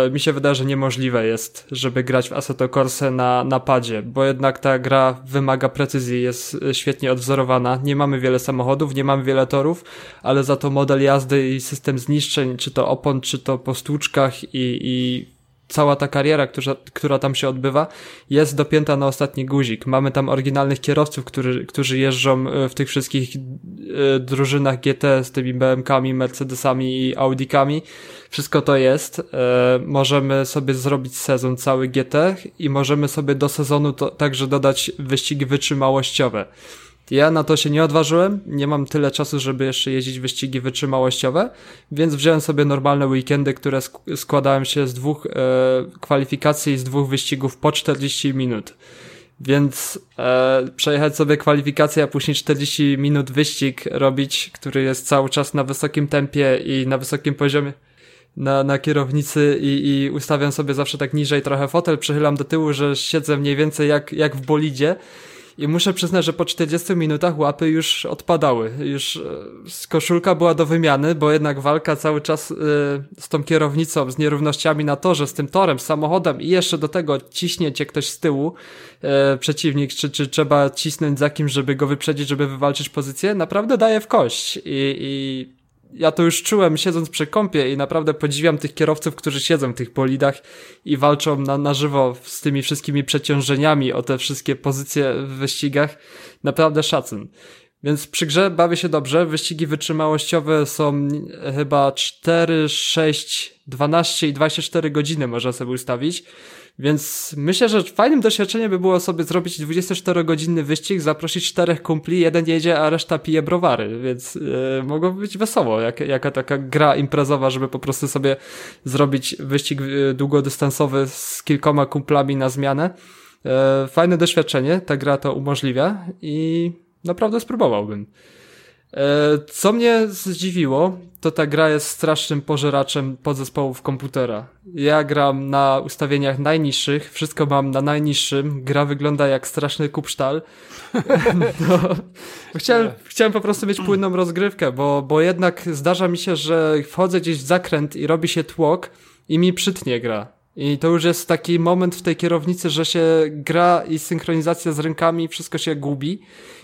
y, mi się wydaje, że niemożliwe jest, żeby grać w Assetto Corsa na, na padzie, bo jednak ta gra wymaga precyzji, jest świetnie odwzorowana. Nie mamy wiele samochodów, nie mamy wiele torów, ale za to model jazdy i system zniszczeń, czy to opon, czy to po stłuczkach i, i cała ta kariera, która, która tam się odbywa, jest dopięta na ostatni guzik. Mamy tam oryginalnych kierowców, którzy, którzy jeżdżą e, w tych wszystkich e, drużynach GT z tymi BMKami, Mercedesami i Audikami. Wszystko to jest. E, możemy sobie zrobić sezon cały GT i możemy sobie do sezonu to, także dodać wyścigi wytrzymałościowe. Ja na to się nie odważyłem, nie mam tyle czasu, żeby jeszcze jeździć wyścigi wytrzymałościowe, więc wziąłem sobie normalne weekendy, które sk składałem się z dwóch e, kwalifikacji i z dwóch wyścigów po 40 minut. Więc e, przejechać sobie kwalifikację, a później 40 minut wyścig robić, który jest cały czas na wysokim tempie i na wysokim poziomie na, na kierownicy i, i ustawiam sobie zawsze tak niżej trochę fotel, przechylam do tyłu, że siedzę mniej więcej jak, jak w bolidzie i muszę przyznać, że po 40 minutach łapy już odpadały. Już e, koszulka była do wymiany, bo jednak walka cały czas y, z tą kierownicą, z nierównościami na torze, z tym torem, z samochodem i jeszcze do tego ciśnie cię ktoś z tyłu, y, przeciwnik, czy, czy trzeba cisnąć za kimś, żeby go wyprzedzić, żeby wywalczyć pozycję, naprawdę daje w kość. I, i ja to już czułem siedząc przy kąpie i naprawdę podziwiam tych kierowców, którzy siedzą w tych bolidach i walczą na, na żywo z tymi wszystkimi przeciążeniami o te wszystkie pozycje w wyścigach. Naprawdę szacun. Więc przy grze bawię się dobrze. Wyścigi wytrzymałościowe są chyba 4, 6, 12 i 24 godziny można sobie ustawić. Więc myślę, że fajnym doświadczeniem by było sobie zrobić 24-godzinny wyścig, zaprosić czterech kumpli, jeden jedzie, a reszta pije browary, więc yy, mogłoby być wesoło, jak, jaka taka gra imprezowa, żeby po prostu sobie zrobić wyścig e, długodystansowy z kilkoma kumplami na zmianę. Yy, fajne doświadczenie, ta gra to umożliwia i naprawdę spróbowałbym. E, co mnie zdziwiło, to ta gra jest strasznym pożeraczem podzespołów komputera. Ja gram na ustawieniach najniższych, wszystko mam na najniższym, gra wygląda jak straszny kupsztal. no, chciałem, chciałem po prostu mieć płynną rozgrywkę, bo, bo jednak zdarza mi się, że wchodzę gdzieś w zakręt i robi się tłok i mi przytnie gra. I to już jest taki moment w tej kierownicy, że się gra i synchronizacja z rękami, wszystko się gubi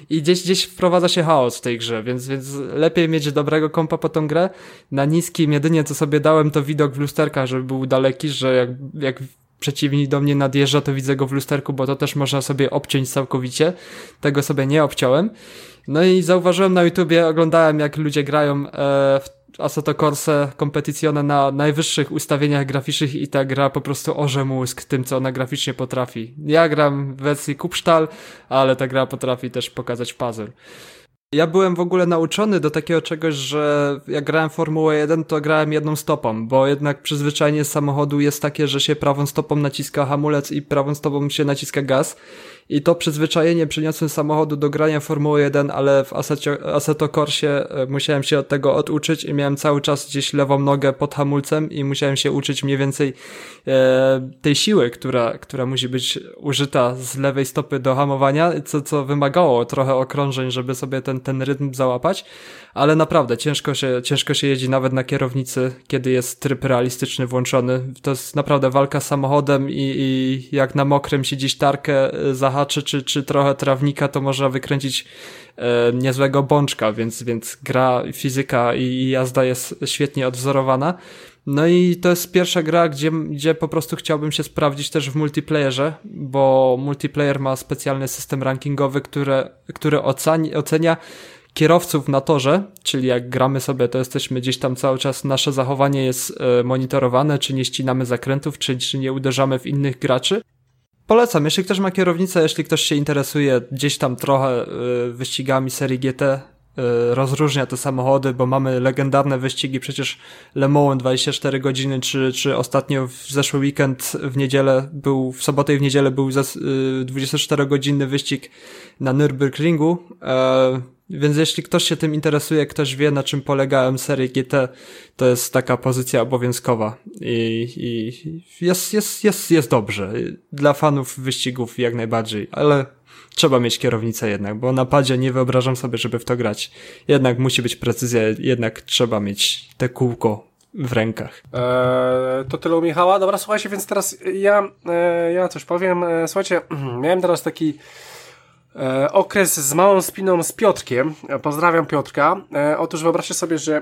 i gdzieś, gdzieś wprowadza się chaos w tej grze, więc, więc lepiej mieć dobrego kompa po tą grę. Na niskim jedynie co sobie dałem to widok w lusterkach, żeby był daleki, że jak, jak przeciwnik do mnie nadjeżdża, to widzę go w lusterku, bo to też można sobie obciąć całkowicie. Tego sobie nie obciąłem. No i zauważyłem na YouTubie, oglądałem jak ludzie grają e, w Assetto Corsa Competizione na najwyższych ustawieniach graficznych i ta gra po prostu orze mózg tym, co ona graficznie potrafi. Ja gram w wersji Kupsztal, ale ta gra potrafi też pokazać puzzle. Ja byłem w ogóle nauczony do takiego czegoś, że jak grałem Formułę 1, to grałem jedną stopą, bo jednak przyzwyczajenie samochodu jest takie, że się prawą stopą naciska hamulec i prawą stopą się naciska gaz i to przyzwyczajenie przyniosłem samochodu do grania Formuły 1, ale w Assetto Corsie e, musiałem się od tego oduczyć i miałem cały czas gdzieś lewą nogę pod hamulcem i musiałem się uczyć mniej więcej e, tej siły, która, która musi być użyta z lewej stopy do hamowania, co, co wymagało trochę okrążeń, żeby sobie ten, ten rytm załapać, ale naprawdę ciężko się, ciężko się jeździ nawet na kierownicy, kiedy jest tryb realistyczny włączony. To jest naprawdę walka z samochodem i, i jak na mokrym się dziś tarkę e, zahaczy, czy, czy trochę trawnika, to można wykręcić e, niezłego bączka, więc, więc gra, fizyka i jazda jest świetnie odwzorowana. No i to jest pierwsza gra, gdzie, gdzie po prostu chciałbym się sprawdzić też w multiplayerze, bo multiplayer ma specjalny system rankingowy, które, który ocenia kierowców na torze, czyli jak gramy sobie, to jesteśmy gdzieś tam cały czas, nasze zachowanie jest e, monitorowane, czy nie ścinamy zakrętów, czy, czy nie uderzamy w innych graczy. Polecam, jeśli ktoś ma kierownicę, jeśli ktoś się interesuje gdzieś tam trochę e, wyścigami serii GT, rozróżnia te samochody, bo mamy legendarne wyścigi, przecież Le Mans 24 godziny, czy, czy ostatnio w zeszły weekend w niedzielę był, w sobotę i w niedzielę był 24-godzinny wyścig na Nürburgringu. Więc jeśli ktoś się tym interesuje, ktoś wie na czym polega serii GT, to jest taka pozycja obowiązkowa i, i jest, jest, jest, jest dobrze. Dla fanów wyścigów jak najbardziej, ale trzeba mieć kierownicę jednak, bo na padzie nie wyobrażam sobie, żeby w to grać. Jednak musi być precyzja, jednak trzeba mieć te kółko w rękach. Eee, to tyle u Michała. Dobra, słuchajcie, więc teraz ja, e, ja coś powiem. E, słuchajcie, miałem teraz taki E, okres z małą spiną z Piotrkiem. Pozdrawiam Piotrka. Otóż wyobraźcie sobie, że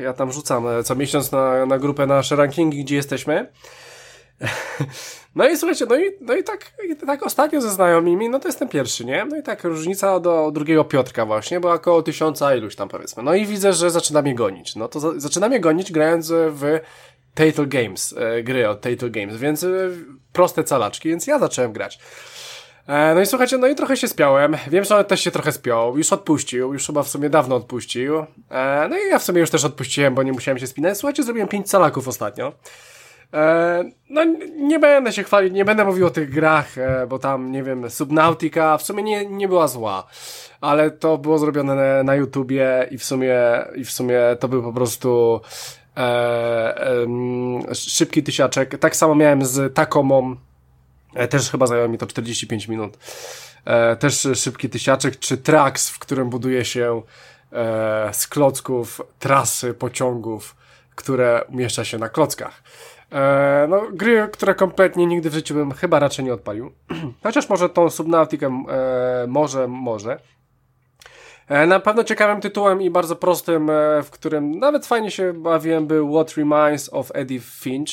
ja tam rzucam e, co miesiąc na, na grupę nasze rankingi, gdzie jesteśmy. No i słuchajcie, no i, no i tak, i tak ostatnio ze znajomymi, no to jestem pierwszy, nie? No i tak różnica do drugiego Piotrka właśnie, bo około tysiąca iluś tam powiedzmy. No i widzę, że zaczyna mnie gonić. No to za, zaczyna mnie gonić grając w Tatel Games, e, gry od Tatel Games, więc e, proste calaczki, więc ja zacząłem grać. E, no i słuchajcie, no i trochę się spiałem. Wiem, że on też się trochę spiął. Już odpuścił, już chyba w sumie dawno odpuścił. E, no i ja w sumie już też odpuściłem, bo nie musiałem się spinać. Słuchajcie, zrobiłem 5 calaków ostatnio. E, no nie będę się chwalić, nie będę mówił o tych grach, bo tam, nie wiem, Subnautica w sumie nie, nie była zła. Ale to było zrobione na, YouTubie i w sumie, i w sumie to był po prostu e, e, szybki tysiaczek. Tak samo miałem z Takomą E, też chyba zajęło mi to 45 minut. E, też szybki tysiaczek, czy traks, w którym buduje się e, z klocków trasy pociągów, które umieszcza się na klockach. E, no, gry, które kompletnie nigdy w życiu bym chyba raczej nie odpalił. Chociaż może tą Subnautikę e, może, może. E, na pewno ciekawym tytułem i bardzo prostym, e, w którym nawet fajnie się bawiłem, był What Reminds of Eddie Finch.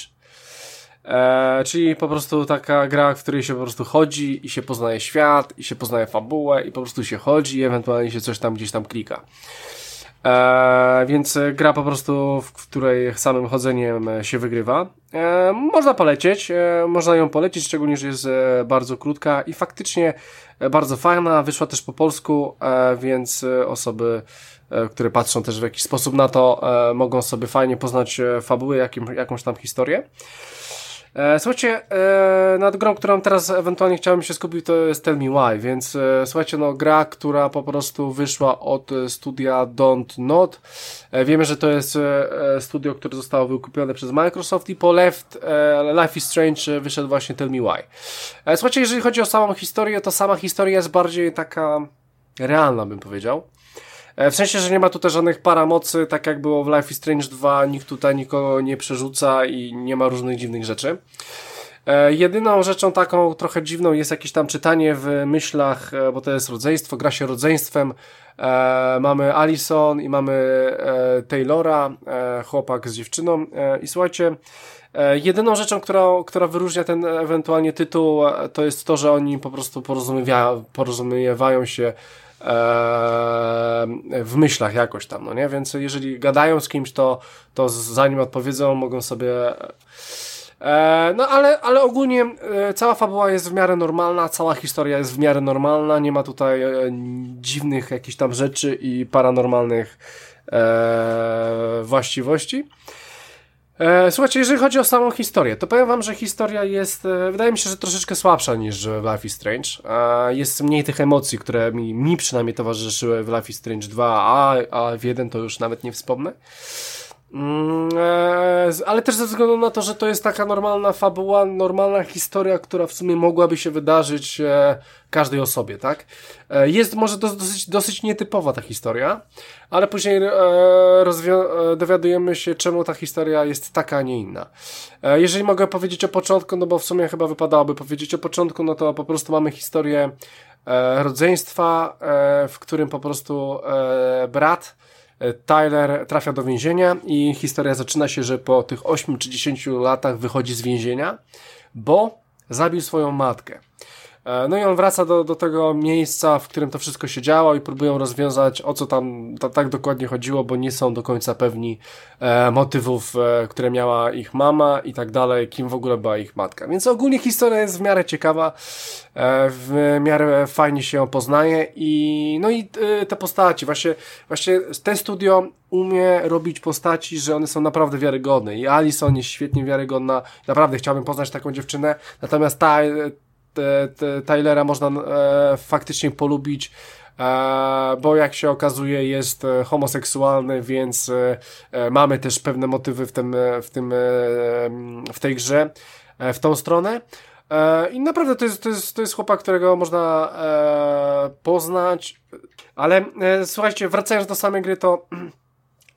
E, czyli po prostu taka gra, w której się po prostu chodzi i się poznaje świat, i się poznaje fabułę, i po prostu się chodzi, i ewentualnie się coś tam gdzieś tam klika. E, więc gra po prostu, w której samym chodzeniem się wygrywa. E, można polecieć, e, można ją polecić, szczególnie, że jest e, bardzo krótka i faktycznie e, bardzo fajna. Wyszła też po polsku, e, więc osoby, które patrzą też w jakiś sposób na to, mogą sobie fajnie poznać fabułę, jakim, jakąś tam historię. E, słuchajcie, e, nad grą, którą teraz ewentualnie chciałem się skupić, to jest Tell Me Why, więc e, słuchajcie, no gra, która po prostu wyszła od studia Don't Not. Wiemy, że to jest studio, które zostało wykupione przez Microsoft i po Left Life is Strange wyszedł właśnie Tell Me Why. Słuchajcie, jeżeli chodzi o samą historię, to sama historia jest bardziej taka realna, bym powiedział. E, w sensie, że nie ma tutaj żadnych paramocy, tak jak było w Life is Strange 2, nikt tutaj nikogo nie przerzuca i nie ma różnych dziwnych rzeczy. E, jedyną rzeczą taką trochę dziwną jest jakieś tam czytanie w myślach, e, bo to jest rodzeństwo, gra się rodzeństwem. Mamy Alison i mamy Taylora, chłopak z dziewczyną. I słuchajcie, jedyną rzeczą, która, która wyróżnia ten ewentualnie tytuł, to jest to, że oni po prostu porozumiewają, porozumiewają się w myślach jakoś tam, no nie? Więc jeżeli gadają z kimś, to, to zanim odpowiedzą, mogą sobie e, no ale, ale ogólnie e, cała fabuła jest w miarę normalna, cała historia jest w miarę normalna, nie ma tutaj e, dziwnych jakichś tam rzeczy i paranormalnych właściwości. E, słuchajcie, jeżeli chodzi o samą historię, to powiem wam, że historia jest, e, wydaje mi się, że troszeczkę słabsza niż w Life is Strange. Jest mniej tych emocji, które mi, mi przynajmniej towarzyszyły w Life is Strange 2, a, a w 1 to już nawet nie wspomnę. Mm, e, ale też ze względu na to, że to jest taka normalna fabuła, normalna historia, która w sumie mogłaby się wydarzyć e, każdej osobie, tak? E, jest może dosyć, dosyć nietypowa ta historia, ale później dowiadujemy się, czemu ta historia jest taka, a nie inna. Jeżeli mogę powiedzieć o początku, no bo w sumie chyba wypadałoby powiedzieć o początku, no to po prostu mamy historię rodzeństwa, w którym po prostu brat Tyler trafia do więzienia i historia zaczyna się, że po tych 8 czy 10 latach wychodzi z więzienia, bo zabił swoją matkę. E, no i on wraca do, do tego miejsca, w którym to wszystko się działo i próbują rozwiązać, o co tam to, tak dokładnie chodziło, bo nie są do końca pewni e, motywów, e, które miała ich mama i tak dalej, kim w ogóle była ich matka. Więc ogólnie historia jest w miarę ciekawa, e, w miarę fajnie się ją poznaje i no i e, te postaci, właśnie, właśnie ten studio umie robić postaci, że one są naprawdę wiarygodne. I Alison jest świetnie wiarygodna, naprawdę chciałbym poznać taką dziewczynę, natomiast ta te, te Tylera można e, faktycznie polubić, e, bo jak się okazuje jest e, homoseksualny, więc e, e, mamy też pewne motywy w tym, w tym w tej grze w tą stronę. I naprawdę to jest, to jest, to jest chłopak, którego można poznać, ale słuchajcie, wracając do samej gry, to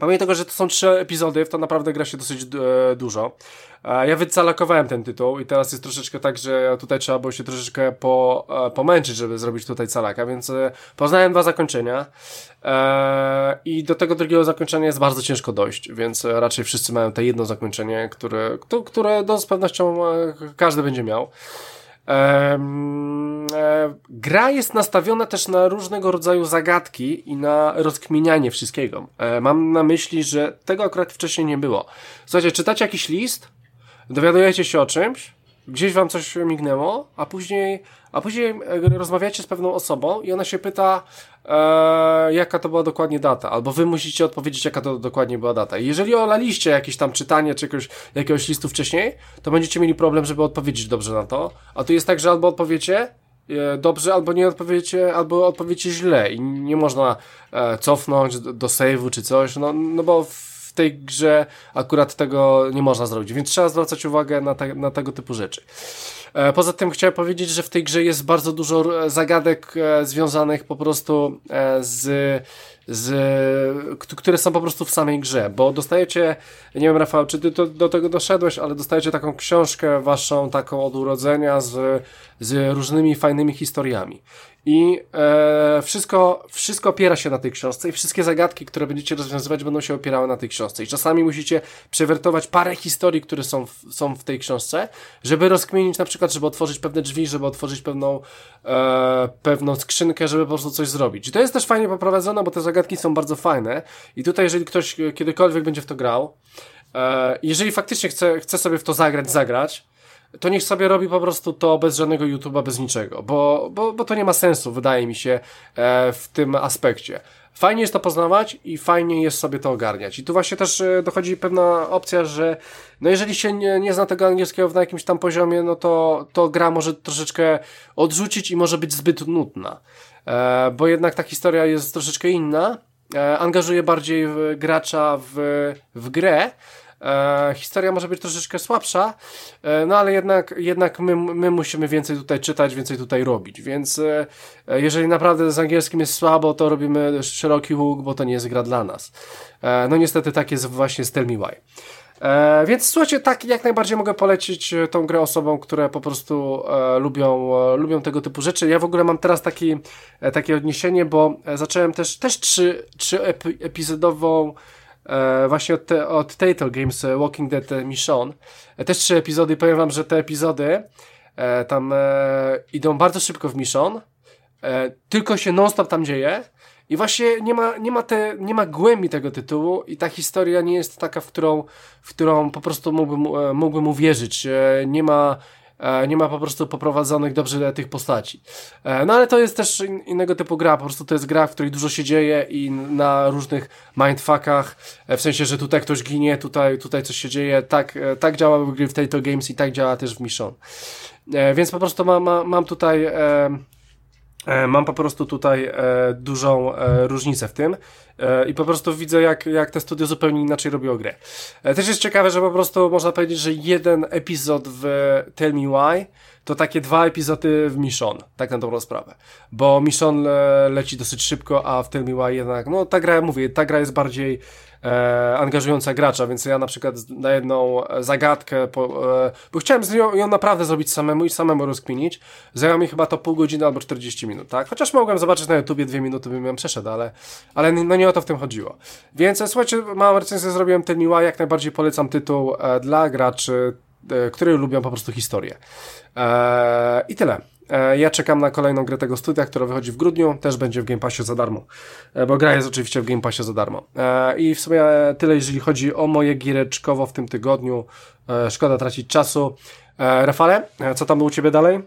Pomimo tego, że to są trzy epizody, to naprawdę gra się dosyć e, dużo. E, ja wycalakowałem ten tytuł i teraz jest troszeczkę tak, że tutaj trzeba było się troszeczkę po, e, pomęczyć, żeby zrobić tutaj calaka, więc poznałem dwa zakończenia i do tego drugiego zakończenia jest bardzo ciężko dojść, więc raczej wszyscy mają to jedno zakończenie, które, które do, z pewnością każdy będzie miał. E, gra jest nastawiona też na różnego rodzaju zagadki i na rozkminianie wszystkiego. E, mam na myśli, że tego akurat wcześniej nie było. Słuchajcie, czytacie jakiś list, dowiadujecie się o czymś, gdzieś wam coś mignęło, a później, a później e, rozmawiacie z pewną osobą i ona się pyta, e, jaka to była dokładnie data, albo wy musicie odpowiedzieć, jaka to dokładnie była data. I jeżeli olaliście jakieś tam czytanie czy jakiegoś, jakiegoś listu wcześniej, to będziecie mieli problem, żeby odpowiedzieć dobrze na to. A tu jest tak, że albo odpowiecie e, dobrze, albo nie odpowiecie, albo odpowiecie źle i nie można e, cofnąć do, do save'u czy coś, no, no bo w tej grze akurat tego nie można zrobić, więc trzeba zwracać uwagę na, te, na tego typu rzeczy. E, poza tym chciałem powiedzieć, że w tej grze jest bardzo dużo zagadek e, związanych po prostu e, z z, które są po prostu w samej grze, bo dostajecie, nie wiem Rafał, czy ty do, do tego doszedłeś, ale dostajecie taką książkę waszą, taką od urodzenia z, z różnymi fajnymi historiami. I e, wszystko, wszystko opiera się na tej książce i wszystkie zagadki, które będziecie rozwiązywać, będą się opierały na tej książce. I czasami musicie przewertować parę historii, które są w, są w tej książce, żeby rozkminić na przykład, żeby otworzyć pewne drzwi, żeby otworzyć pewną, e, pewną skrzynkę, żeby po prostu coś zrobić. I to jest też fajnie poprowadzone, bo te zagadki są bardzo fajne. I tutaj, jeżeli ktoś kiedykolwiek będzie w to grał, e, jeżeli faktycznie chce, chce sobie w to zagrać, zagrać, to niech sobie robi po prostu to bez żadnego YouTube'a, bez niczego, bo, bo, bo to nie ma sensu, wydaje mi się, e, w tym aspekcie. Fajnie jest to poznawać i fajnie jest sobie to ogarniać. I tu właśnie też e, dochodzi pewna opcja, że no jeżeli się nie, nie zna tego angielskiego na jakimś tam poziomie, no to, to gra może troszeczkę odrzucić i może być zbyt nudna. E, bo jednak ta historia jest troszeczkę inna, angażuje bardziej gracza w, w grę, E, historia może być troszeczkę słabsza, e, no ale jednak, jednak my, my musimy więcej tutaj czytać, więcej tutaj robić, więc e, jeżeli naprawdę z angielskim jest słabo, to robimy szeroki łuk, bo to nie jest gra dla nas. E, no niestety tak jest właśnie z Tell Me Why. E, więc słuchajcie, tak jak najbardziej mogę polecić e, tą grę osobom, które po prostu e, lubią, e, lubią tego typu rzeczy. Ja w ogóle mam teraz taki, e, takie odniesienie, bo zacząłem też, też trzy, trzy epizodową e, właśnie od, te, od Tatel Games e, Walking Dead e, Mission. E, też trzy epizody powiem wam, że te epizody e, tam e, idą bardzo szybko w Mission, tylko się non-stop tam dzieje i właśnie nie ma, nie ma, te, nie ma głębi tego tytułu i ta historia nie jest taka, w którą, w którą po prostu mógłbym, mógłbym uwierzyć. Nie ma nie ma po prostu poprowadzonych dobrze tych postaci. E, no ale to jest też innego typu gra, po prostu to jest gra, w której dużo się dzieje i na różnych mindfuckach, e, w sensie, że tutaj ktoś ginie, tutaj, tutaj coś się dzieje, tak, tak działały gry w Tato Games i tak działa też w Mission. Więc po prostu mam, mam tutaj mam po prostu tutaj dużą różnicę w tym. E, I po prostu widzę, jak, jak te studio zupełnie inaczej robią grę. E, też jest ciekawe, że po prostu można powiedzieć, że jeden epizod w Tell Me Why to takie dwa epizody w Mission, tak na dobrą sprawę. Bo Mission le, leci dosyć szybko, a w Tell Me Why jednak, no ta gra, mówię, ta gra jest bardziej e, angażująca gracza, więc ja na przykład na jedną zagadkę, po, e, bo chciałem z nią, ją naprawdę zrobić samemu i samemu rozkminić, zajęło mi chyba to pół godziny albo 40 minut, tak? Chociaż mogłem zobaczyć na YouTubie dwie minuty, bym ją przeszedł, ale, ale no nie o to w tym chodziło. Więc e, słuchajcie, małą recenzję zrobiłem ten miła, jak najbardziej polecam tytuł e, dla graczy, e, którzy lubią po prostu historię. E, I tyle. E, ja czekam na kolejną grę tego studia, która wychodzi w grudniu, też będzie w Game Passie za darmo, e, bo gra jest oczywiście w Game Passie za darmo. E, I w sumie tyle, jeżeli chodzi o moje giereczkowo w tym tygodniu. Szkoda tracić czasu. Rafale, co tam u Ciebie dalej?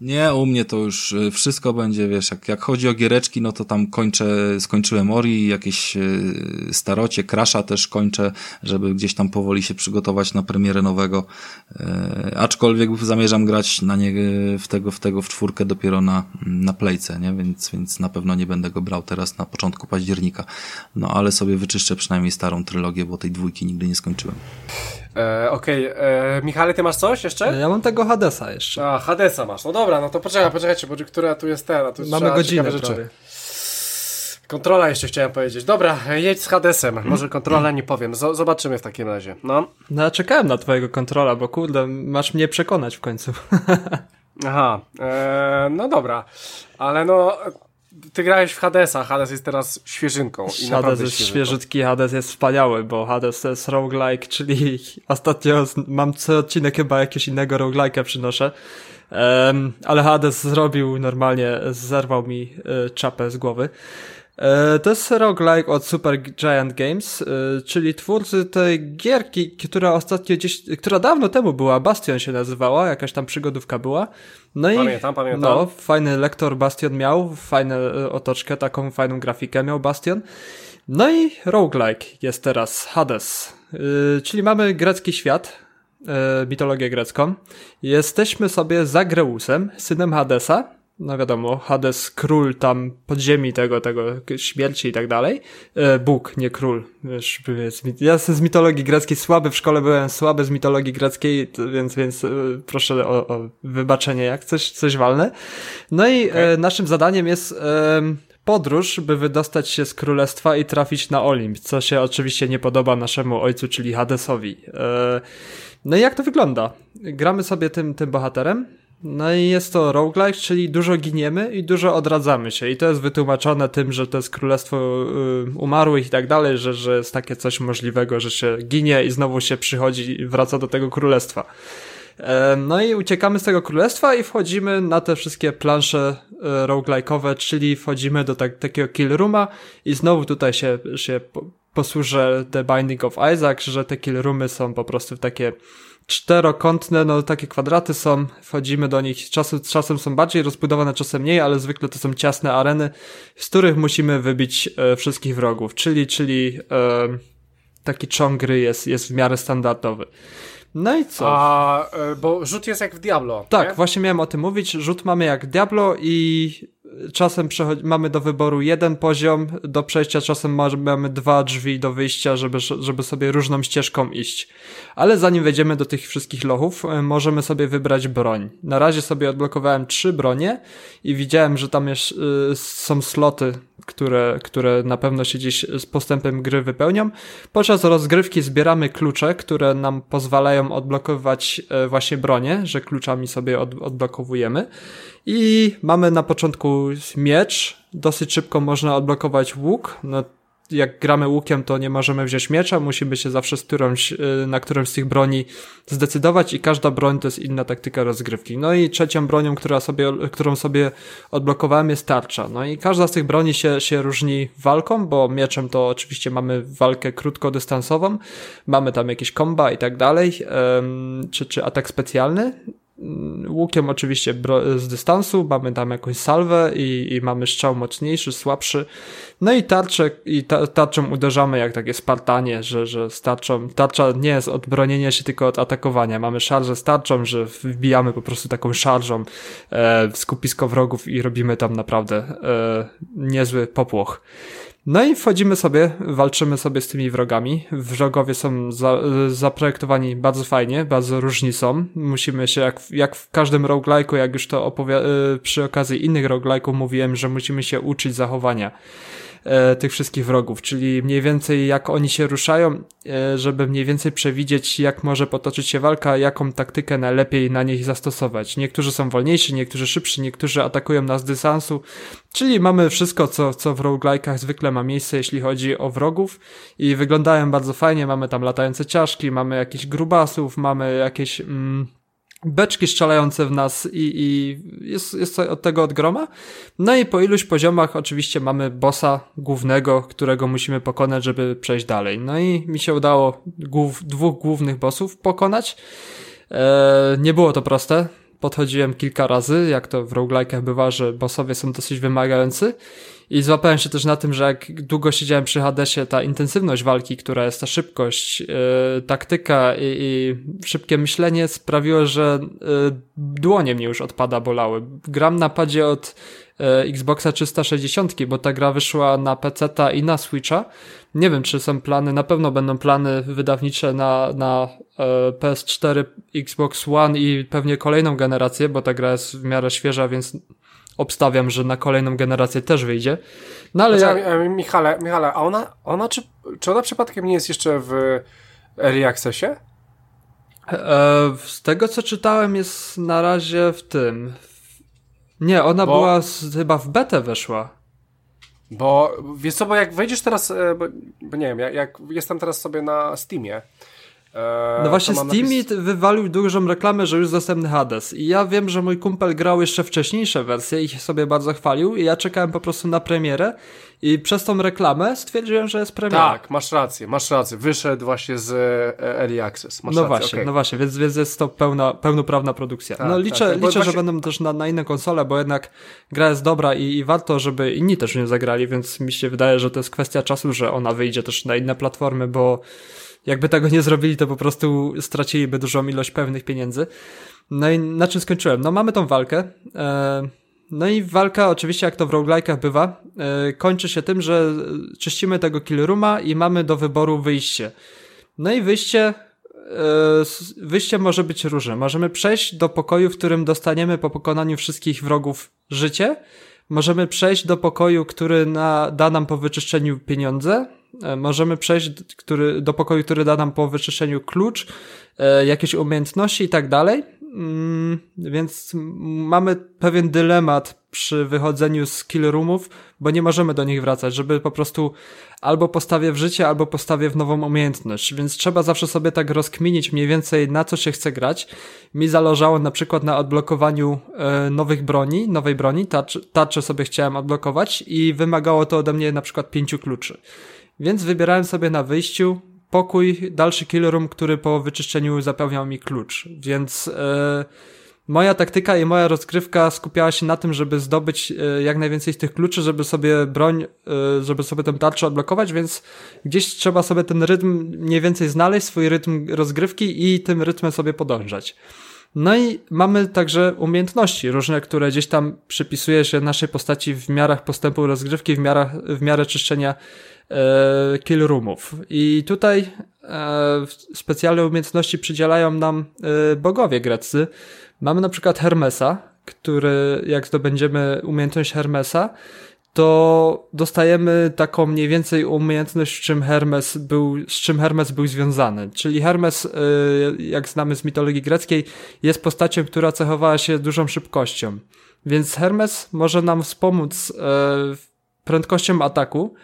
Nie, u mnie to już y, wszystko będzie, wiesz, jak, jak chodzi o giereczki, no to tam kończę, skończyłem Ori, jakieś y, starocie, Crasha też kończę, żeby gdzieś tam powoli się przygotować na premierę nowego. E, aczkolwiek zamierzam grać na nie w tego, w tego w czwórkę dopiero na, na playce, nie? Więc, więc na pewno nie będę go brał teraz na początku października. No ale sobie wyczyszczę przynajmniej starą trylogię, bo tej dwójki nigdy nie skończyłem. E, Okej, okay. E, Michale, ty masz coś jeszcze? Ja mam tego Hadesa jeszcze. A, Hadesa masz. No dobra, no to poczekaj, poczekajcie, bo która tu jest ten, tu Mamy godzinę rzeczy. Kontrola jeszcze chciałem powiedzieć. Dobra, jedź z Hadesem. Może kontrola nie powiem. Z zobaczymy w takim razie. No. No ja czekałem na twojego kontrola, bo kurde, masz mnie przekonać w końcu. Aha, e, no dobra. Ale no, ty grałeś w Hadesa, Hades jest teraz świeżynką. I Hades jest świeżynką. świeżutki, Hades jest wspaniały, bo Hades to jest roguelike, czyli ostatnio mam co odcinek chyba jakiegoś innego roguelike'a przynoszę. Um, ale Hades zrobił normalnie, zerwał mi y, czapę z głowy. E, to jest roguelike od Super Giant Games, e, czyli twórcy tej gierki, która ostatnio gdzieś, która dawno temu była, Bastion się nazywała, jakaś tam przygodówka była. No i pamiętam, pamiętam. No, fajny lektor Bastion miał, fajną e, otoczkę, taką fajną grafikę miał Bastion. No i roguelike jest teraz Hades, czyli mamy grecki świat, mitologię grecką. Jesteśmy sobie Zagreusem, synem Hadesa, no wiadomo, Hades król tam podziemi tego, tego śmierci i tak dalej. E, Bóg, nie król. Wiesz, ja jestem z mitologii greckiej słaby, w szkole byłem słaby z mitologii greckiej, więc, więc e, proszę o, o wybaczenie, jak coś, coś walne. No i okay. e, naszym zadaniem jest podróż, by wydostać się z królestwa i trafić na Olimp, co się oczywiście nie podoba naszemu ojcu, czyli Hadesowi. No i jak to wygląda? Gramy sobie tym, tym bohaterem, no i jest to roguelike, czyli dużo giniemy i dużo odradzamy się. I to jest wytłumaczone tym, że to jest królestwo y, umarłych i tak dalej, że, że jest takie coś możliwego, że się ginie i znowu się przychodzi i wraca do tego królestwa. E, no i uciekamy z tego królestwa i wchodzimy na te wszystkie plansze e, roguelike'owe, czyli wchodzimy do tak, takiego kill rooma i znowu tutaj się, się posłużę The Binding of Isaac, że te kill roomy są po prostu takie czterokątne, no takie kwadraty są, wchodzimy do nich, czasem, czasem są bardziej rozbudowane, czasem mniej, ale zwykle to są ciasne areny, z których musimy wybić e, wszystkich wrogów, czyli, czyli e, taki ciąg gry jest, jest w miarę standardowy. No i co? A, e, bo rzut jest jak w Diablo. Tak, nie? właśnie miałem o tym mówić. Rzut mamy jak Diablo i czasem mamy do wyboru jeden poziom do przejścia, czasem mamy dwa drzwi do wyjścia, żeby, żeby sobie różną ścieżką iść. Ale zanim wejdziemy do tych wszystkich lochów, e, możemy sobie wybrać broń. Na razie sobie odblokowałem trzy bronie i widziałem, że tam jest, y, są sloty, które, które na pewno się gdzieś z postępem gry wypełnią. Podczas rozgrywki zbieramy klucze, które nam pozwalają odblokować e, właśnie bronię, że kluczami sobie od, odblokowujemy. I mamy na początku miecz, dosyć szybko można odblokować łuk. No, jak gramy łukiem, to nie możemy wziąć miecza, musimy się zawsze z którąś, y, na którymś z tych broni zdecydować i każda broń to jest inna taktyka rozgrywki. No i trzecią bronią, która sobie, którą sobie odblokowałem jest tarcza. No i każda z tych broni się, się różni walką, bo mieczem to oczywiście mamy walkę krótkodystansową, mamy tam jakieś komba i tak dalej, czy, czy atak specjalny łukiem oczywiście z dystansu, mamy tam jakąś salwę i, i mamy strzał mocniejszy, słabszy. No i tarczę, i ta, tarczą uderzamy jak takie Spartanie, że, że z tarczą, tarcza nie jest od bronienia się, tylko od atakowania. Mamy szarżę z tarczą, że wbijamy po prostu taką szarżą e, w skupisko wrogów i robimy tam naprawdę e, niezły popłoch. No i wchodzimy sobie, walczymy sobie z tymi wrogami. Wrogowie są za, zaprojektowani bardzo fajnie, bardzo różni są. Musimy się, jak, jak w każdym roguelike'u, jak już to y, przy okazji innych roguelike'ów mówiłem, że musimy się uczyć zachowania e, tych wszystkich wrogów, czyli mniej więcej jak oni się ruszają, e, żeby mniej więcej przewidzieć, jak może potoczyć się walka, jaką taktykę najlepiej na nich zastosować. Niektórzy są wolniejsi, niektórzy szybsi, niektórzy atakują nas z dystansu, czyli mamy wszystko, co, co w roguelike'ach zwykle ma miejsce, jeśli chodzi o wrogów i wyglądają bardzo fajnie, mamy tam latające ciaszki, mamy jakichś grubasów, mamy jakieś... Mm, beczki strzelające w nas i, i jest, jest od tego od groma. No i po iluś poziomach oczywiście mamy bossa głównego, którego musimy pokonać, żeby przejść dalej. No i mi się udało głów, dwóch głównych bossów pokonać. Eee, nie było to proste. Podchodziłem kilka razy, jak to w roguelike'ach bywa, że bossowie są dosyć wymagający i złapałem się też na tym, że jak długo siedziałem przy Hadesie, ta intensywność walki, która jest ta szybkość, yy, taktyka i, i, szybkie myślenie sprawiło, że yy, dłonie mnie już odpada bolały. Gram na padzie od yy, Xboxa 360, bo ta gra wyszła na PC-ta i na Switcha. Nie wiem, czy są plany, na pewno będą plany wydawnicze na, na PS4, Xbox One i pewnie kolejną generację, bo ta gra jest w miarę świeża, więc obstawiam, że na kolejną generację też wyjdzie. No ale ja... E, Michale, Michale, a ona, ona czy, czy ona przypadkiem nie jest jeszcze w Early Accessie? E, z tego co czytałem jest na razie w tym. Nie, ona bo... była z, chyba w betę weszła. Bo wiesz co, bo jak wejdziesz teraz, e, bo, bo nie wiem, jak, jak jestem teraz sobie na Steamie, no właśnie Steam napis... wywalił dużą reklamę, że już dostępny Hades i ja wiem, że mój kumpel grał jeszcze wcześniejsze wersje i sobie bardzo chwalił i ja czekałem po prostu na premierę i przez tą reklamę stwierdziłem, że jest premiera. Tak, masz rację, masz rację. Wyszedł właśnie z e, Early Access. Masz no rację, właśnie, okay. no właśnie, więc, więc jest to pełna, pełnoprawna produkcja. Tak, no liczę, tak, liczę właśnie... że będą też na, na inne konsole, bo jednak gra jest dobra i, i warto, żeby inni też nie zagrali, więc mi się wydaje, że to jest kwestia czasu, że ona wyjdzie też na inne platformy, bo jakby tego nie zrobili, to po prostu straciliby dużą ilość pewnych pieniędzy. No i na czym skończyłem? No mamy tą walkę. E, No i walka, oczywiście jak to w roguelike'ach bywa, yy, kończy się tym, że czyścimy tego killrooma i mamy do wyboru wyjście. No i wyjście yy, wyjście może być różne. Możemy przejść do pokoju, w którym dostaniemy po pokonaniu wszystkich wrogów życie. Możemy przejść do pokoju, który na, da nam po wyczyszczeniu pieniądze. Yy, możemy przejść który, do pokoju, który da nam po wyczyszczeniu klucz, jakieś umiejętności i tak dalej. Mm, więc mamy pewien dylemat przy wychodzeniu z kill roomów, bo nie możemy do nich wracać, żeby po prostu albo postawię w życie, albo postawię w nową umiejętność, więc trzeba zawsze sobie tak rozkminić mniej więcej na co się chce grać. Mi zależało na przykład na odblokowaniu e, nowych broni, nowej broni, tarczę sobie chciałem odblokować i wymagało to ode mnie na przykład pięciu kluczy. Więc wybierałem sobie na wyjściu pokój, dalszy kill room, który po wyczyszczeniu zapewniał mi klucz. Więc e, moja taktyka i moja rozgrywka skupiała się na tym, żeby zdobyć e, jak najwięcej z tych kluczy, żeby sobie broń, e, żeby sobie tę tarczę odblokować, więc gdzieś trzeba sobie ten rytm mniej więcej znaleźć, swój rytm rozgrywki i tym rytmem sobie podążać. No i mamy także umiejętności różne, które gdzieś tam przypisuje się naszej postaci w miarach postępu rozgrywki, w, miarach, w miarę czyszczenia e, kill roomów. I tutaj e, specjalne umiejętności przydzielają nam e, bogowie greccy. Mamy na przykład Hermesa, który jak zdobędziemy umiejętność Hermesa, to dostajemy taką mniej więcej umiejętność, czym Hermes był, z czym Hermes był związany. Czyli Hermes, e, jak znamy z mitologii greckiej, jest postacią, która cechowała się dużą szybkością. Więc Hermes może nam wspomóc e, prędkością ataku,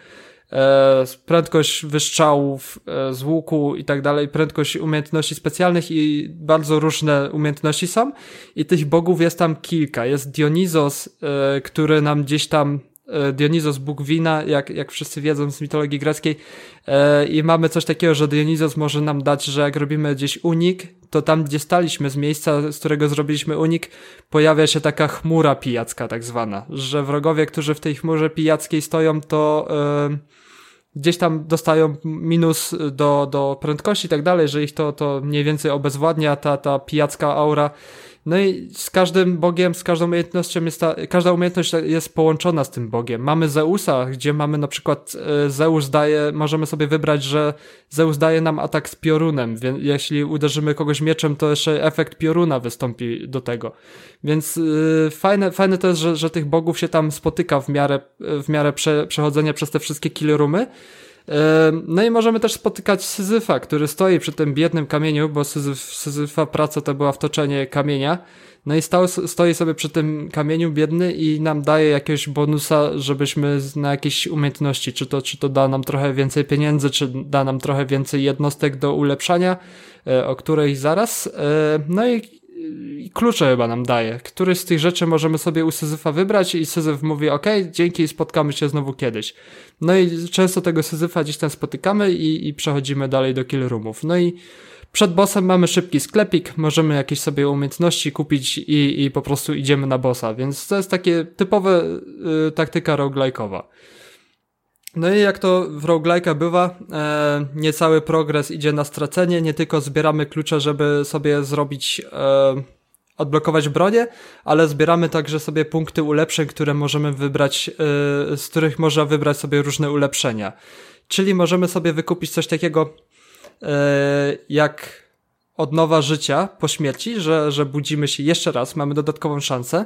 prędkość wystrzałów e, z łuku i tak dalej, prędkość umiejętności specjalnych i bardzo różne umiejętności są. I tych bogów jest tam kilka. Jest Dionizos, e, który nam gdzieś tam E, Dionizos Bóg wina, jak, jak wszyscy wiedzą z mitologii greckiej. E, I mamy coś takiego, że Dionizos może nam dać, że jak robimy gdzieś unik, to tam, gdzie staliśmy, z miejsca, z którego zrobiliśmy unik, pojawia się taka chmura pijacka, tak zwana. Że wrogowie, którzy w tej chmurze pijackiej stoją, to e, gdzieś tam dostają minus do, do prędkości i tak dalej, że ich to, to mniej więcej obezwładnia ta, ta pijacka aura. No i z każdym bogiem, z każdą umiejętnością jest ta, każda umiejętność jest połączona z tym bogiem. Mamy Zeusa, gdzie mamy na przykład e, Zeus daje, możemy sobie wybrać, że Zeus daje nam atak z piorunem, więc jeśli uderzymy kogoś mieczem, to jeszcze efekt pioruna wystąpi do tego. Więc yy, fajne, fajne to jest, że, że tych bogów się tam spotyka w miarę, w miarę prze, przechodzenia przez te wszystkie killerumy. No i możemy też spotykać Syzyfa, który stoi przy tym biednym kamieniu, bo Syzyf, Syzyfa praca to była wtoczenie kamienia. No i stał, stoi sobie przy tym kamieniu biedny i nam daje jakiegoś bonusa, żebyśmy na jakieś umiejętności, czy to, czy to da nam trochę więcej pieniędzy, czy da nam trochę więcej jednostek do ulepszania, e, o której zaraz. E, no i klucze chyba nam daje. Któryś z tych rzeczy możemy sobie u Syzyfa wybrać i Syzyf mówi, ok, dzięki, spotkamy się znowu kiedyś. No i często tego Syzyfa gdzieś tam spotykamy i, i przechodzimy dalej do kill roomów. No i przed bossem mamy szybki sklepik, możemy jakieś sobie umiejętności kupić i, i po prostu idziemy na bossa, więc to jest takie typowe y, taktyka roguelike'owa. No i jak to w roguelike'a bywa, e, niecały progres idzie na stracenie, nie tylko zbieramy klucze, żeby sobie zrobić, e, odblokować bronię, ale zbieramy także sobie punkty ulepszeń, które możemy wybrać, e, z których można wybrać sobie różne ulepszenia. Czyli możemy sobie wykupić coś takiego e, jak odnowa życia po śmierci, że, że budzimy się jeszcze raz, mamy dodatkową szansę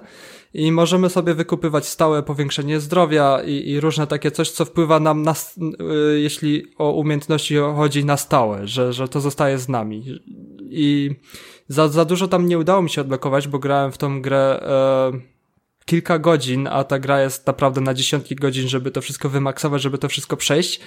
i możemy sobie wykupywać stałe powiększenie zdrowia i, i różne takie coś, co wpływa nam na, y, jeśli o umiejętności chodzi na stałe, że, że to zostaje z nami. I za, za dużo tam nie udało mi się odblokować, bo grałem w tą grę e, kilka godzin, a ta gra jest naprawdę na dziesiątki godzin, żeby to wszystko wymaksować, żeby to wszystko przejść,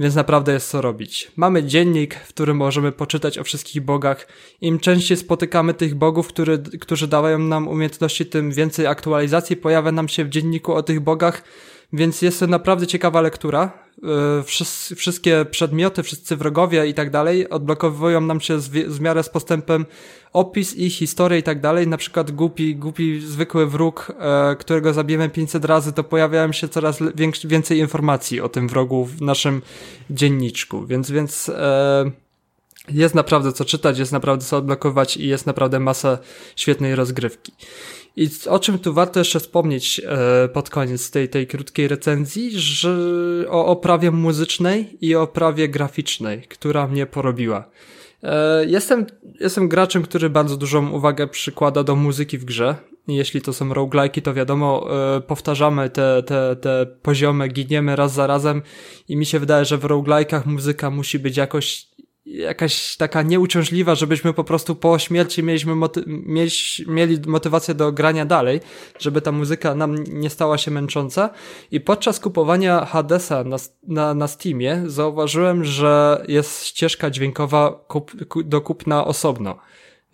więc naprawdę jest co robić. Mamy dziennik, w którym możemy poczytać o wszystkich bogach. Im częściej spotykamy tych bogów, który, którzy dawają nam umiejętności, tym więcej aktualizacji pojawia nam się w dzienniku o tych bogach, więc jest to naprawdę ciekawa lektura. E, wszystkie przedmioty, wszyscy wrogowie i tak dalej odblokowują nam się z, w miarę z postępem opis i historię i tak dalej. Na przykład głupi, głupi zwykły wróg, e, którego zabijemy 500 razy, to pojawiają się coraz więcej informacji o tym wrogu w naszym dzienniczku. Więc, więc e, jest naprawdę co czytać, jest naprawdę co odblokować i jest naprawdę masa świetnej rozgrywki. I o czym tu warto jeszcze wspomnieć e, pod koniec tej, tej krótkiej recenzji, że o oprawie muzycznej i oprawie graficznej, która mnie porobiła. E, jestem, jestem graczem, który bardzo dużą uwagę przykłada do muzyki w grze. Jeśli to są roguelike'i, to wiadomo, e, powtarzamy te, te, te poziomy, giniemy raz za razem i mi się wydaje, że w roguelike'ach muzyka musi być jakoś jakaś taka nieuciążliwa, żebyśmy po prostu po śmierci mieliśmy moty mieć, mieli motywację do grania dalej, żeby ta muzyka nam nie stała się męcząca. I podczas kupowania Hadesa na, na, na Steamie zauważyłem, że jest ścieżka dźwiękowa kup, do kupna osobno.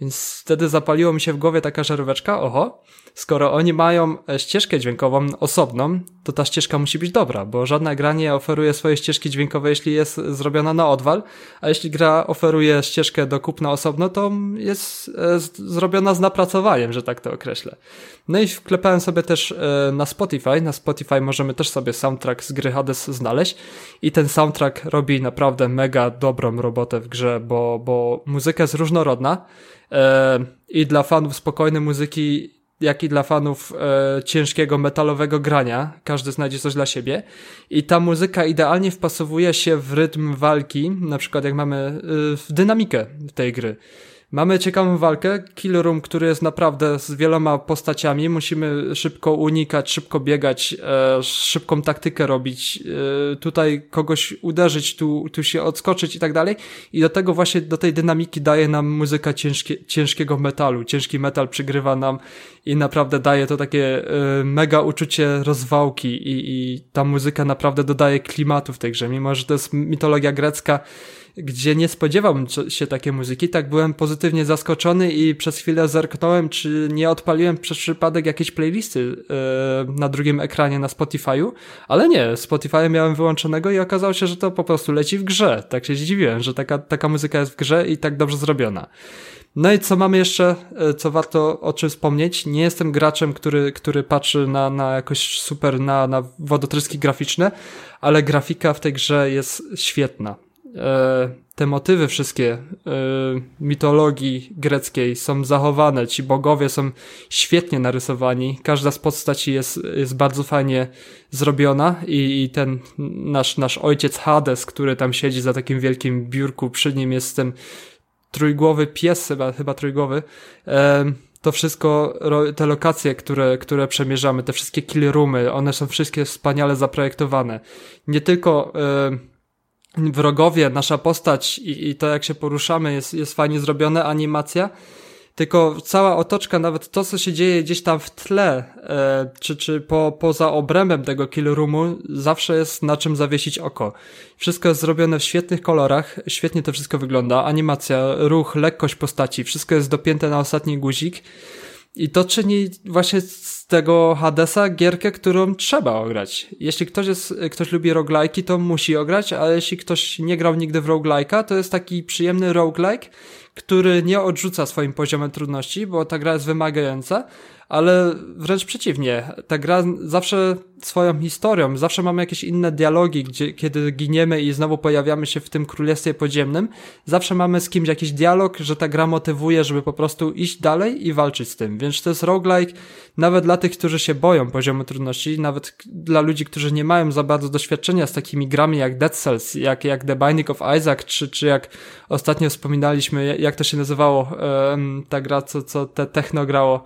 Więc wtedy zapaliło mi się w głowie taka żaróweczka, oho, skoro oni mają e, ścieżkę dźwiękową osobną, to ta ścieżka musi być dobra, bo żadna gra nie oferuje swojej ścieżki dźwiękowej, jeśli jest zrobiona na odwal, a jeśli gra oferuje ścieżkę do kupna osobno, to jest e, zrobiona z napracowaniem, że tak to określę. No i wklepałem sobie też e, na Spotify, na Spotify możemy też sobie soundtrack z gry Hades znaleźć i ten soundtrack robi naprawdę mega dobrą robotę w grze, bo, bo muzyka jest różnorodna, i dla fanów spokojnej muzyki jak i dla fanów e, ciężkiego metalowego grania. Każdy znajdzie coś dla siebie. I ta muzyka idealnie wpasowuje się w rytm walki, na przykład jak mamy e, w dynamikę tej gry. Mamy ciekawą walkę, Kill Room, który jest naprawdę z wieloma postaciami, musimy szybko unikać, szybko biegać, e, szybką taktykę robić, e, tutaj kogoś uderzyć, tu, tu się odskoczyć i tak dalej. I do tego właśnie, do tej dynamiki daje nam muzyka ciężkie, ciężkiego metalu. Ciężki metal przygrywa nam i naprawdę daje to takie e, mega uczucie rozwałki i, i ta muzyka naprawdę dodaje klimatu w tej grze, mimo że to jest mitologia grecka, gdzie nie spodziewałbym się takiej muzyki, tak byłem pozytywnie zaskoczony i przez chwilę zerknąłem, czy nie odpaliłem przez przypadek jakiejś playlisty yy, na drugim ekranie na Spotify'u, ale nie, Spotify miałem wyłączonego i okazało się, że to po prostu leci w grze. Tak się zdziwiłem, że taka, taka muzyka jest w grze i tak dobrze zrobiona. No i co mamy jeszcze, e, co warto o czym wspomnieć? Nie jestem graczem, który, który patrzy na, na jakoś super, na, na wodotryski graficzne, ale grafika w tej grze jest świetna. E, te motywy wszystkie e, mitologii greckiej są zachowane, ci bogowie są świetnie narysowani, każda z postaci jest, jest bardzo fajnie zrobiona i, i ten nasz, nasz ojciec Hades, który tam siedzi za takim wielkim biurku, przy nim jest ten trójgłowy pies, chyba, chyba trójgłowy, e, to wszystko, te lokacje, które, które przemierzamy, te wszystkie kill roomy, one są wszystkie wspaniale zaprojektowane. Nie tylko wrogowie, nasza postać i, i to jak się poruszamy jest, jest fajnie zrobione, animacja, tylko cała otoczka, nawet to, co się dzieje gdzieś tam w tle, e, czy, czy po, poza obrębem tego kill roomu, zawsze jest na czym zawiesić oko. Wszystko jest zrobione w świetnych kolorach, świetnie to wszystko wygląda, animacja, ruch, lekkość postaci, wszystko jest dopięte na ostatni guzik. I to czyni właśnie tego Hadesa gierkę, którą trzeba ograć. Jeśli ktoś, jest, ktoś lubi roguelike'i, to musi ograć, a jeśli ktoś nie grał nigdy w roguelike'a, to jest taki przyjemny roguelike, który nie odrzuca swoim poziomem trudności, bo ta gra jest wymagająca, ale wręcz przeciwnie. Ta gra zawsze swoją historią, zawsze mamy jakieś inne dialogi, gdzie, kiedy giniemy i znowu pojawiamy się w tym królestwie podziemnym, zawsze mamy z kimś jakiś dialog, że ta gra motywuje, żeby po prostu iść dalej i walczyć z tym. Więc to jest roguelike nawet dla tych, którzy się boją poziomu trudności, nawet dla ludzi, którzy nie mają za bardzo doświadczenia z takimi grami jak Dead Cells, jak, jak The Binding of Isaac, czy, czy jak ostatnio wspominaliśmy, jak to się nazywało, ta gra, co, co te techno grało,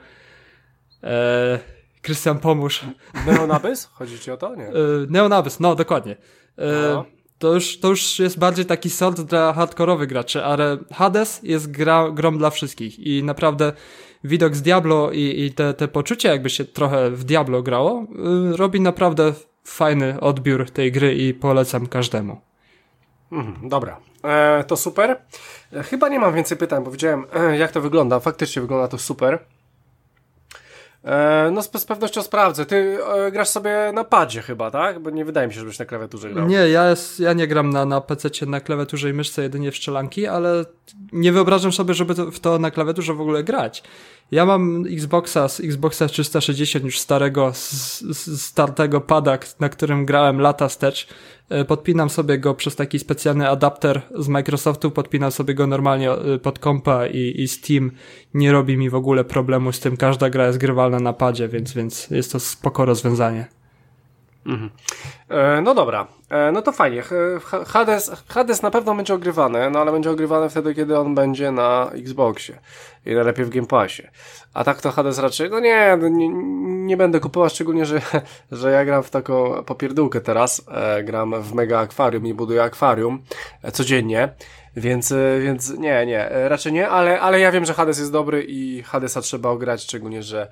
Krystian, pomóż. Neonabys? Chodzi ci o to? Nie. Eee, Neonabys, no dokładnie. Eee, no. To, już, to już jest bardziej taki sort dla hardkorowych graczy, ale Hades jest gra, grą dla wszystkich i naprawdę widok z Diablo i, i te, te poczucie, jakby się trochę w Diablo grało, robi naprawdę fajny odbiór tej gry i polecam każdemu. Mhm, dobra, e, to super. E, chyba nie mam więcej pytań, bo widziałem e, jak to wygląda. Faktycznie wygląda to super. E, no z, z pewnością sprawdzę. Ty e, grasz sobie na padzie chyba, tak? Bo nie wydaje mi się, żebyś na klawiaturze grał. Nie, ja, ja nie gram na, na PC na klawiaturze i myszce, jedynie w strzelanki, ale nie wyobrażam sobie, żeby to, w to na klawiaturze w ogóle grać. Ja mam Xboxa z Xboxa 360 już starego, z, startego pada, na którym grałem lata wstecz. E, podpinam sobie go przez taki specjalny adapter z Microsoftu, podpinam sobie go normalnie e, pod kompa i, i Steam nie robi mi w ogóle problemu z tym. Każda gra jest grywalna na padzie, więc, więc jest to spoko rozwiązanie. Mhm. E, no dobra, e, no to fajnie. Hades, Hades na pewno będzie ogrywany, no ale będzie ogrywany wtedy, kiedy on będzie na Xboxie i najlepiej w Game Passie. A tak to Hades raczej, no nie, no nie, nie będę kupował, szczególnie, że, że ja gram w taką popierdółkę teraz. E, gram w mega akwarium i buduję akwarium e, codziennie. Więc, e, więc nie, nie, e, raczej nie, ale, ale ja wiem, że Hades jest dobry i Hadesa trzeba ograć, szczególnie, że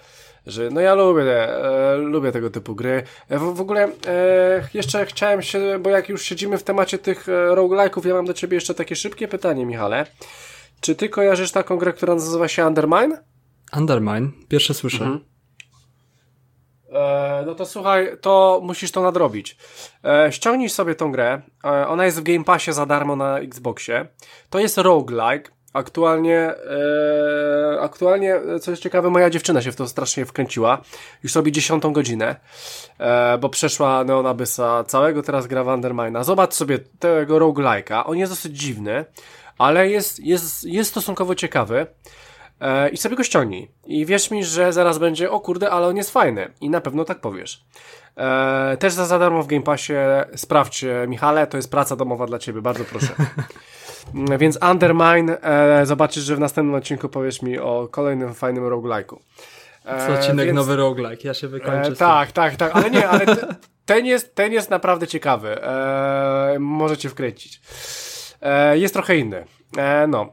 że no ja lubię, e, lubię tego typu gry. E, w, w ogóle e, jeszcze chciałem się, bo jak już siedzimy w temacie tych e, roguelike'ów, ja mam do ciebie jeszcze takie szybkie pytanie, Michale. Czy ty kojarzysz taką grę, która nazywa się Undermine? Undermine? Pierwsze słyszę. Mhm. E, no to słuchaj, to musisz to nadrobić. E, ściągnij sobie tą grę. E, ona jest w Game Passie za darmo na Xboxie. To jest roguelike. Aktualnie, e, aktualnie, co jest ciekawe, moja dziewczyna się w to strasznie wkręciła. Już robi dziesiątą godzinę, e, bo przeszła Neon Abyssa całego, teraz gra Wandermina. Zobacz sobie tego roguelike'a. On jest dosyć dziwny, ale jest, jest, jest stosunkowo ciekawy. E, I sobie go ściągnij. I wierz mi, że zaraz będzie, o kurde, ale on jest fajny. I na pewno tak powiesz. E, też za, za darmo w Game Passie sprawdź, Michale, to jest praca domowa dla ciebie, bardzo proszę. Więc Undermine, e, zobaczysz, że w następnym odcinku powiesz mi o kolejnym fajnym roguelike'u. E, Co odcinek więc, nowy roguelike, ja się wykończę. E, tak, tak, tak, ale nie, ale te, ten, jest, ten jest naprawdę ciekawy. E, możecie wkręcić. E, jest trochę inny. E, no.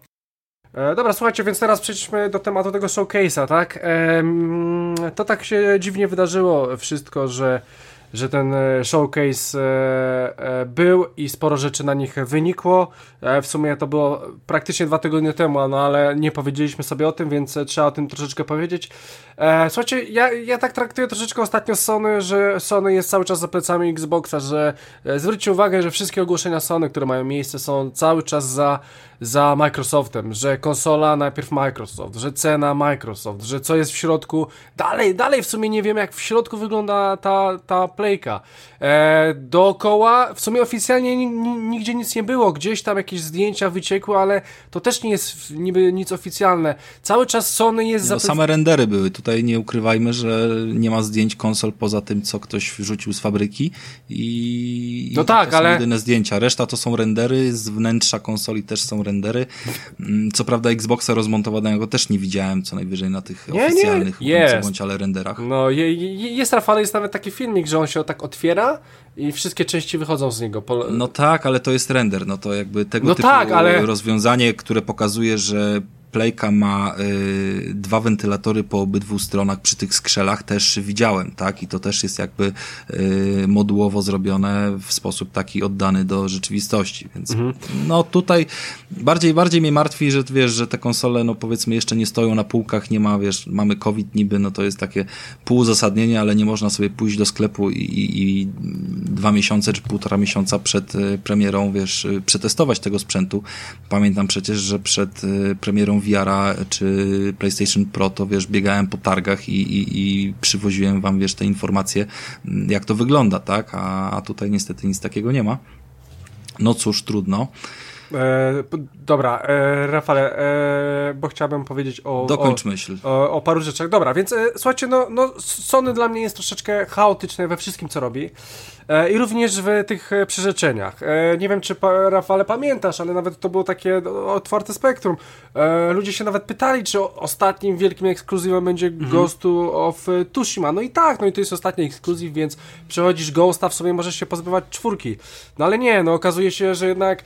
E, dobra, słuchajcie, więc teraz przejdźmy do tematu tego showcase'a, tak? E, to tak się dziwnie wydarzyło wszystko, że że ten e, showcase e, e, był i sporo rzeczy na nich wynikło. W sumie to było praktycznie dwa tygodnie temu, no ale nie powiedzieliśmy sobie o tym, więc trzeba o tym troszeczkę powiedzieć. Słuchajcie, ja, ja tak traktuję troszeczkę ostatnio Sony, że Sony jest cały czas za plecami Xboxa, że zwróćcie uwagę, że wszystkie ogłoszenia Sony, które mają miejsce są cały czas za za Microsoftem, że konsola najpierw Microsoft, że cena Microsoft, że co jest w środku. Dalej, dalej w sumie nie wiem, jak w środku wygląda ta, ta playka. E, dookoła w sumie oficjalnie nigdzie nic nie było. Gdzieś tam jakieś zdjęcia wyciekły, ale to też nie jest niby nic oficjalne. Cały czas Sony jest... No, same rendery były. Tutaj nie ukrywajmy, że nie ma zdjęć konsol poza tym, co ktoś wrzucił z fabryki i, no tak, to ale... są jedyne zdjęcia. Reszta to są rendery, z wnętrza konsoli też są rendery. Mm, co prawda Xboxa rozmontowanego też nie widziałem, co najwyżej na tych nie, oficjalnych nie. Jest. bądź ale renderach. No je, je, jest Rafale, jest nawet taki filmik, że on się tak otwiera i wszystkie części wychodzą z niego. No tak, ale to jest render, no to jakby tego no typu tak, ale... rozwiązanie, które pokazuje, że Playka ma y, dwa wentylatory po obydwu stronach przy tych skrzelach też widziałem, tak? I to też jest jakby y, modułowo zrobione w sposób taki oddany do rzeczywistości, więc mhm. no tutaj bardziej bardziej mnie martwi, że wiesz, że te konsole no powiedzmy jeszcze nie stoją na półkach, nie ma, wiesz, mamy COVID niby, no to jest takie półuzasadnienie, ale nie można sobie pójść do sklepu i, i, i dwa miesiące czy półtora miesiąca przed y, premierą, wiesz, y, przetestować tego sprzętu. Pamiętam przecież, że przed y, premierą VR-a czy PlayStation Pro, to wiesz, biegałem po targach i, i, i przywoziłem wam, wiesz, te informacje, mm, jak to wygląda, tak? A, a tutaj niestety nic takiego nie ma. No cóż, trudno. E, dobra, e, Rafale, e, bo chciałbym powiedzieć o. Dokończ o, myśl. O, o, paru rzeczach. Dobra, więc e, słuchajcie, no, no, Sony dla mnie jest troszeczkę chaotyczne we wszystkim, co robi. E, I również w tych e, przyrzeczeniach. Nie wiem, czy Rafale pamiętasz, ale nawet to było takie otwarte spektrum. Ludzie się nawet pytali, czy ostatnim wielkim ekskluzywem będzie mhm. Ghostu of Tsushima. No i tak, no i to jest ostatni ekskluzyw, więc przechodzisz Ghosta, w sobie możesz się pozbywać czwórki. No ale nie, no okazuje się, że jednak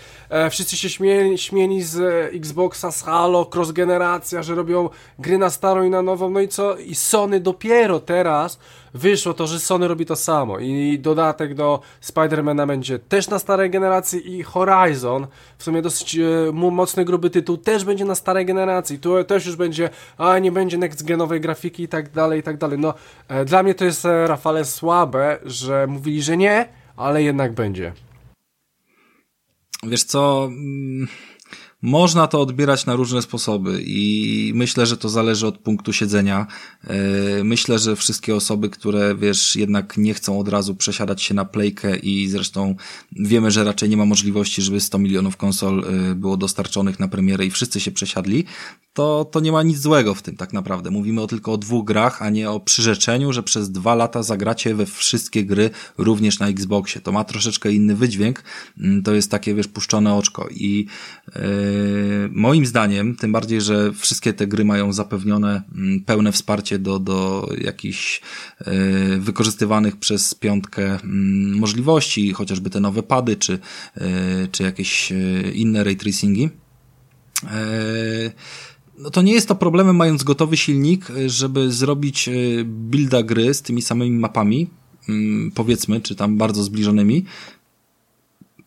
wszyscy się śmieli, śmieli z Xboxa, z Halo, cross-generacja, że robią gry na starą i na nową, no i co? I Sony dopiero teraz wyszło to, że Sony robi to samo i dodatek do Spidermana będzie też na starej generacji i Horizon, w sumie dosyć e, mocny, gruby tytuł, też będzie na starej generacji. Tu też już będzie, a nie będzie next genowej grafiki i tak dalej, i tak dalej. No, e, dla mnie to jest, e, Rafale, słabe, że mówili, że nie, ale jednak będzie. Wiesz co... Można to odbierać na różne sposoby i myślę, że to zależy od punktu siedzenia. E, myślę, że wszystkie osoby, które wiesz, jednak nie chcą od razu przesiadać się na playkę i zresztą wiemy, że raczej nie ma możliwości, żeby 100 milionów konsol e, było dostarczonych na premierę i wszyscy się przesiadli, to, to nie ma nic złego w tym tak naprawdę. Mówimy o tylko o dwóch grach, a nie o przyrzeczeniu, że przez dwa lata zagracie we wszystkie gry również na Xboxie. To ma troszeczkę inny wydźwięk. Mm, to jest takie, wiesz, puszczone oczko i yy, moim zdaniem, tym bardziej, że wszystkie te gry mają zapewnione yy, pełne wsparcie do, do jakichś yy, wykorzystywanych przez piątkę yy, możliwości, chociażby te nowe pady, czy, yy, czy jakieś inne ray tracingi. No to nie jest to problemem, mając gotowy silnik, żeby zrobić builda gry z tymi samymi mapami, mm, powiedzmy, czy tam bardzo zbliżonymi.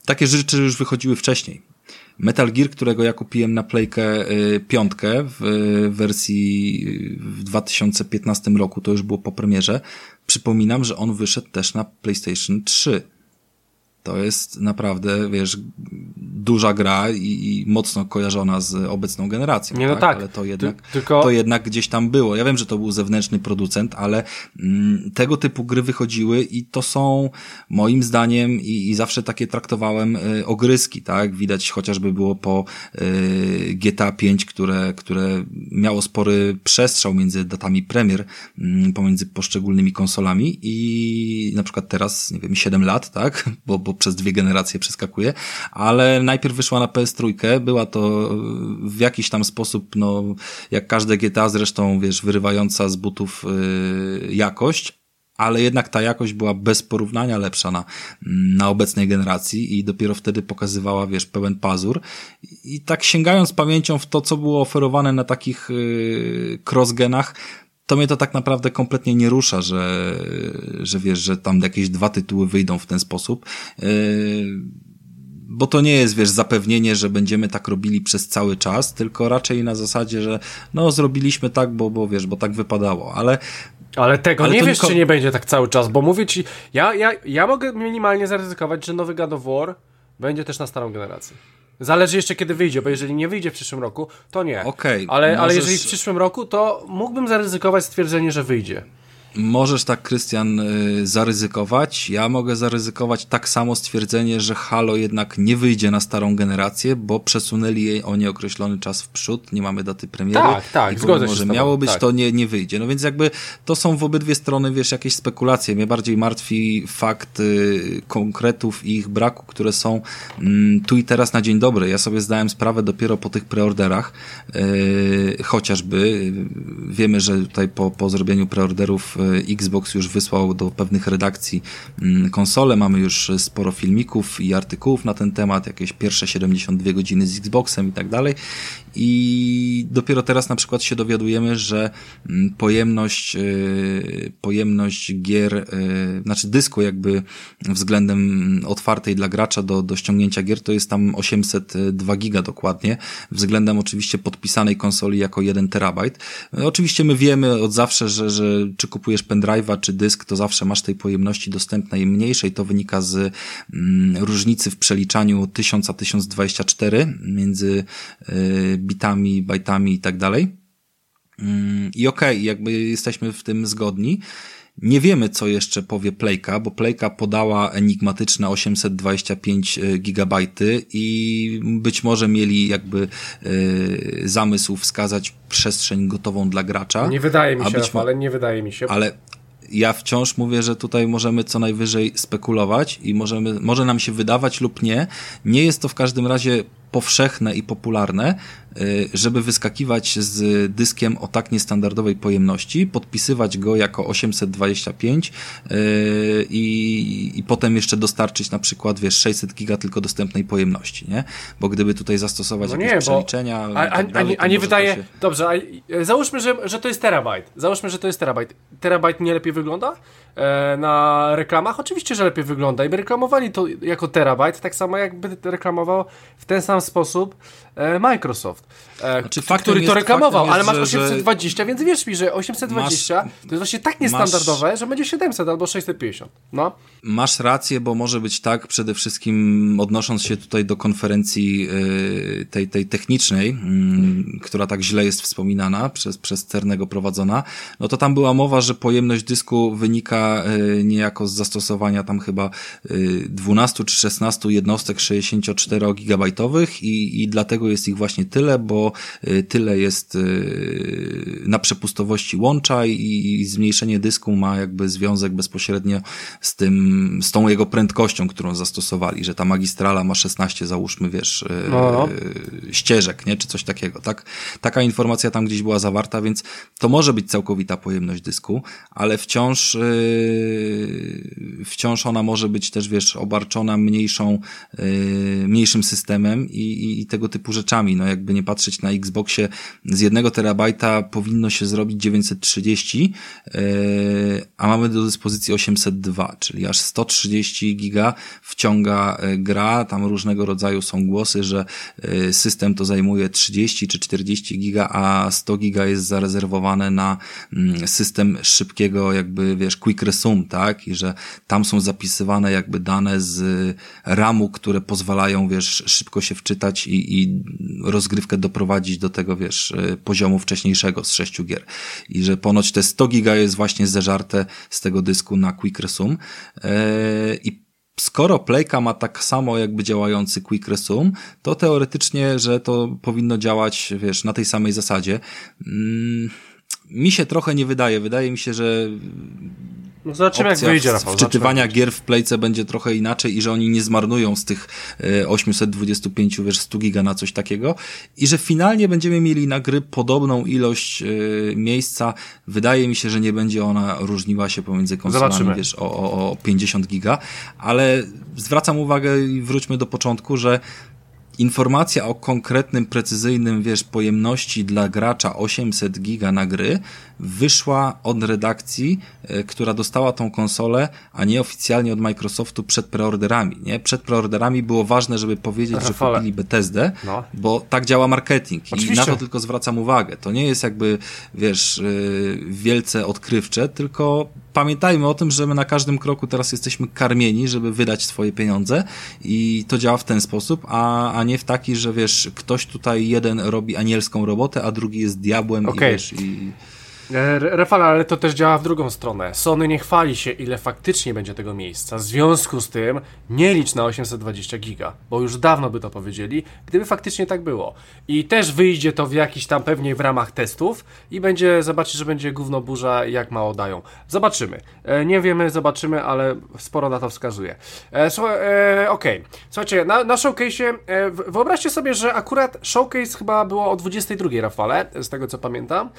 Takie rzeczy już wychodziły wcześniej. Metal Gear, którego ja kupiłem na Playkę piątkę w wersji w 2015 roku, to już było po premierze. Przypominam, że on wyszedł też na PlayStation 3. To jest naprawdę, wiesz, duża gra i, i, mocno kojarzona z obecną generacją. Nie, no tak? tak. Ale to jednak, Ty, tylko... to jednak gdzieś tam było. Ja wiem, że to był zewnętrzny producent, ale mm, tego typu gry wychodziły i to są moim zdaniem i, i zawsze takie traktowałem y, ogryski, tak? Widać chociażby było po y, GTA 5, które, które miało spory przestrzał między datami premier, y, pomiędzy poszczególnymi konsolami i na przykład teraz, nie wiem, 7 lat, tak? Bo, bo przez dwie generacje przeskakuje, ale najpierw wyszła na PS3, była to w jakiś tam sposób, no, jak każde GTA zresztą, wiesz, wyrywająca z butów yy, jakość, ale jednak ta jakość była bez porównania lepsza na, na obecnej generacji i dopiero wtedy pokazywała, wiesz, pełen pazur. I tak sięgając pamięcią w to, co było oferowane na takich yy, crossgenach, to mnie to tak naprawdę kompletnie nie rusza, że, że wiesz, że tam jakieś dwa tytuły wyjdą w ten sposób. Yy, bo to nie jest, wiesz, zapewnienie, że będziemy tak robili przez cały czas, tylko raczej na zasadzie, że no zrobiliśmy tak, bo, bo wiesz, bo tak wypadało, ale ale tego ale nie wiesz, czy nie będzie tak cały czas, bo mówię ci, ja, ja, ja mogę minimalnie zaryzykować, że nowy God of War będzie też na starą generację. Zależy jeszcze kiedy wyjdzie, bo jeżeli nie wyjdzie w przyszłym roku, to nie. Okay, ale, możesz... ale jeżeli w przyszłym roku, to mógłbym zaryzykować stwierdzenie, że wyjdzie. Możesz tak, Krystian, y, zaryzykować. Ja mogę zaryzykować tak samo stwierdzenie, że Halo jednak nie wyjdzie na starą generację, bo przesunęli jej o nieokreślony czas w przód, nie mamy daty premiery. Tak, tak, zgodzę się Może miało być, tak. to nie, nie wyjdzie. No więc jakby to są w obydwie strony, wiesz, jakieś spekulacje. Mnie bardziej martwi fakt y, konkretów i ich braku, które są mm, tu i teraz na dzień dobry. Ja sobie zdałem sprawę dopiero po tych preorderach, y, chociażby. Wiemy, że tutaj po, po zrobieniu preorderów Xbox już wysłał do pewnych redakcji mm, konsole, mamy już sporo filmików i artykułów na ten temat, jakieś pierwsze 72 godziny z Xboxem i tak dalej i dopiero teraz na przykład się dowiadujemy, że mm, pojemność, y, pojemność gier, y, znaczy dysku jakby względem otwartej dla gracza do, do ściągnięcia gier to jest tam 802 giga dokładnie, względem oczywiście podpisanej konsoli jako 1 terabajt. Oczywiście my wiemy od zawsze, że, że czy kupujesz pendrive'a, czy dysk, to zawsze masz tej pojemności dostępnej mniejszej. To wynika z mm, różnicy w przeliczaniu 1000 a 1024 między y, bitami, bajtami i tak dalej. Mm, I okej, okay, jakby jesteśmy w tym zgodni. Nie wiemy, co jeszcze powie Playka, bo Playka podała enigmatyczne 825 e, gigabajty i być może mieli jakby y, zamysł wskazać przestrzeń gotową dla gracza. Nie wydaje mi się, być, ale nie wydaje mi się. Ale ja wciąż mówię, że tutaj możemy co najwyżej spekulować i możemy, może nam się wydawać lub nie. Nie jest to w każdym razie powszechne i popularne, y, żeby wyskakiwać z dyskiem o tak niestandardowej pojemności, podpisywać go jako 825 y, i, i potem jeszcze dostarczyć na przykład, wiesz, 600 giga tylko dostępnej pojemności, nie? Bo gdyby tutaj zastosować no jakieś nie, przeliczenia... A, a, tak dalej, a, a nie wydaje... Się... Dobrze, a, e, załóżmy, że, że to jest terabajt. Załóżmy, że to jest terabajt. Terabajt nie lepiej wygląda e, na reklamach? Oczywiście, że lepiej wygląda i by reklamowali to jako terabajt, tak samo jakby reklamował w ten sam sposób Microsoft, e, Znaczy, k- faktem który to jest- reklamował, faktem ale jest, masz że- że- 820, więc wierz mi, że 820 Masz- to jest właśnie tak niestandardowe, że będzie 700 albo 650. No. Masz rację, bo może być tak, przede wszystkim odnosząc się tutaj do konferencji y, tej, tej technicznej, mm, która tak źle jest wspominana przez, przez Cernego prowadzona, no to tam była mowa, że pojemność dysku wynika y, niejako z zastosowania tam chyba y, 12 czy 16 jednostek 64-gigabajtowych i, i dlatego jest ich właśnie tyle, bo y, tyle jest y, na przepustowości łącza i, i zmniejszenie dysku ma jakby związek bezpośrednio z tym, z tą jego prędkością, którą zastosowali, że ta magistrala ma 16, załóżmy, wiesz, y, No. ścieżek, nie, czy coś takiego, tak? Taka informacja tam gdzieś była zawarta, więc to może być całkowita pojemność dysku, ale wciąż, wciąż ona może być też, wiesz, obarczona mniejszą, mniejszym systemem i, i, i tego typu rzeczami. No jakby nie patrzeć na Xboxie, z jednego terabajta powinno się zrobić 930, yy, a mamy do dyspozycji 802, czyli aż 130 giga wciąga yy, gra, tam różnego rodzaju są głosy, że yy, system to zajmuje 30 czy 40 giga, a 100 giga jest zarezerwowane na mm, system szybkiego jakby, wiesz, quick resume, tak? I że tam są zapisywane jakby dane z RAMu, które pozwalają, wiesz, szybko się wczytać i, i rozgrywkę doprowadzić do tego, wiesz, y, poziomu wcześniejszego z sześciu gier. I że ponoć te 100 giga jest właśnie zeżarte z tego dysku na quick resume. I Skoro Playka ma tak samo jakby działający Quick Resume, to teoretycznie, że to powinno działać, wiesz, na tej samej zasadzie. Mm, mi się trochę nie wydaje. Wydaje mi się, że No zobaczymy jak wyjdzie, Rafał. wczytywania zobaczymy. gier w Playce będzie trochę inaczej i że oni nie zmarnują z tych e, 825, wiesz, 100 giga na coś takiego i że finalnie będziemy mieli na gry podobną ilość e, miejsca. Wydaje mi się, że nie będzie ona różniła się pomiędzy konsolami, Zobaczymy. wiesz, o, o, o 50 giga, ale zwracam uwagę i wróćmy do początku, że informacja o konkretnym, precyzyjnym, wiesz, pojemności dla gracza 800 giga na gry wyszła od redakcji, e, która dostała tą konsolę, a nie oficjalnie od Microsoftu przed preorderami, nie? Przed preorderami było ważne, żeby powiedzieć, Rafale. że kupili Bethesdę, No. bo tak działa marketing i Oczywiście. na to tylko zwracam uwagę. To nie jest jakby, wiesz, yy, wielce odkrywcze, tylko pamiętajmy o tym, że my na każdym kroku teraz jesteśmy karmieni, żeby wydać swoje pieniądze i to działa w ten sposób, a, a nie w taki, że wiesz, ktoś tutaj jeden robi anielską robotę, a drugi jest diabłem Okej. i wiesz, i... E, Rafał, ale to też działa w drugą stronę. Sony nie chwali się, ile faktycznie będzie tego miejsca. W związku z tym nie licz na 820 giga, bo już dawno by to powiedzieli, gdyby faktycznie tak było. I też wyjdzie to w jakiś tam pewnie w ramach testów i będzie, zobaczyć, że będzie gówno burza, jak mało dają. Zobaczymy. E, nie wiemy, zobaczymy, ale sporo na to wskazuje. E, e, okej. Słuchajcie, na, na showcase'ie, wyobraźcie sobie, że akurat showcase chyba było o 22 Rafale, z tego co pamiętam.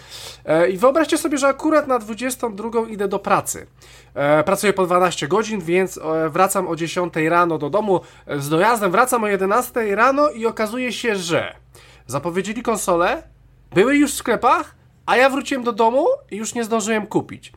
I wyobraźcie sobie, że akurat na 22 idę do pracy. E, pracuję po 12 godzin, więc e, wracam o 10 rano do domu e, z dojazdem, wracam o 11 rano i okazuje się, że zapowiedzieli konsolę, były już w sklepach, a ja wróciłem do domu i już nie zdążyłem kupić.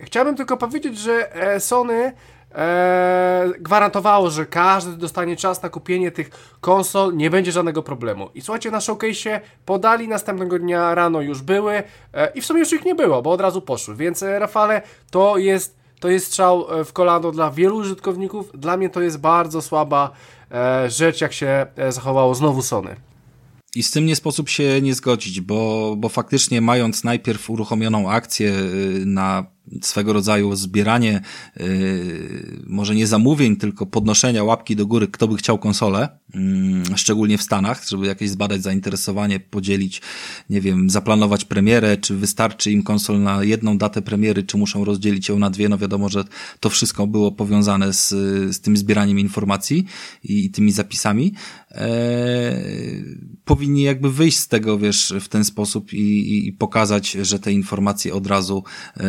Chciałbym tylko powiedzieć, że e, Sony e, gwarantowało, że każdy dostanie czas na kupienie tych konsol, nie będzie żadnego problemu. I słuchajcie, na showcase'ie podali, następnego dnia rano już były e, i w sumie już ich nie było, bo od razu poszły. Więc e, Rafale, to jest, to jest strzał e, w kolano dla wielu użytkowników. Dla mnie to jest bardzo słaba e, rzecz, jak się e, zachowało znowu Sony. I z tym nie sposób się nie zgodzić, bo, bo faktycznie mając najpierw uruchomioną akcję y, na swego rodzaju zbieranie, y, może nie zamówień, tylko podnoszenia łapki do góry, kto by chciał konsolę, mm, szczególnie w Stanach, żeby jakieś zbadać zainteresowanie, podzielić, nie wiem, zaplanować premierę, czy wystarczy im konsol na jedną datę premiery, czy muszą rozdzielić ją na dwie, no wiadomo, że to wszystko było powiązane z, z tym zbieraniem informacji i, i tymi zapisami. Eee, powinni jakby wyjść z tego, wiesz, w ten sposób i, i, i pokazać, że te informacje od razu e,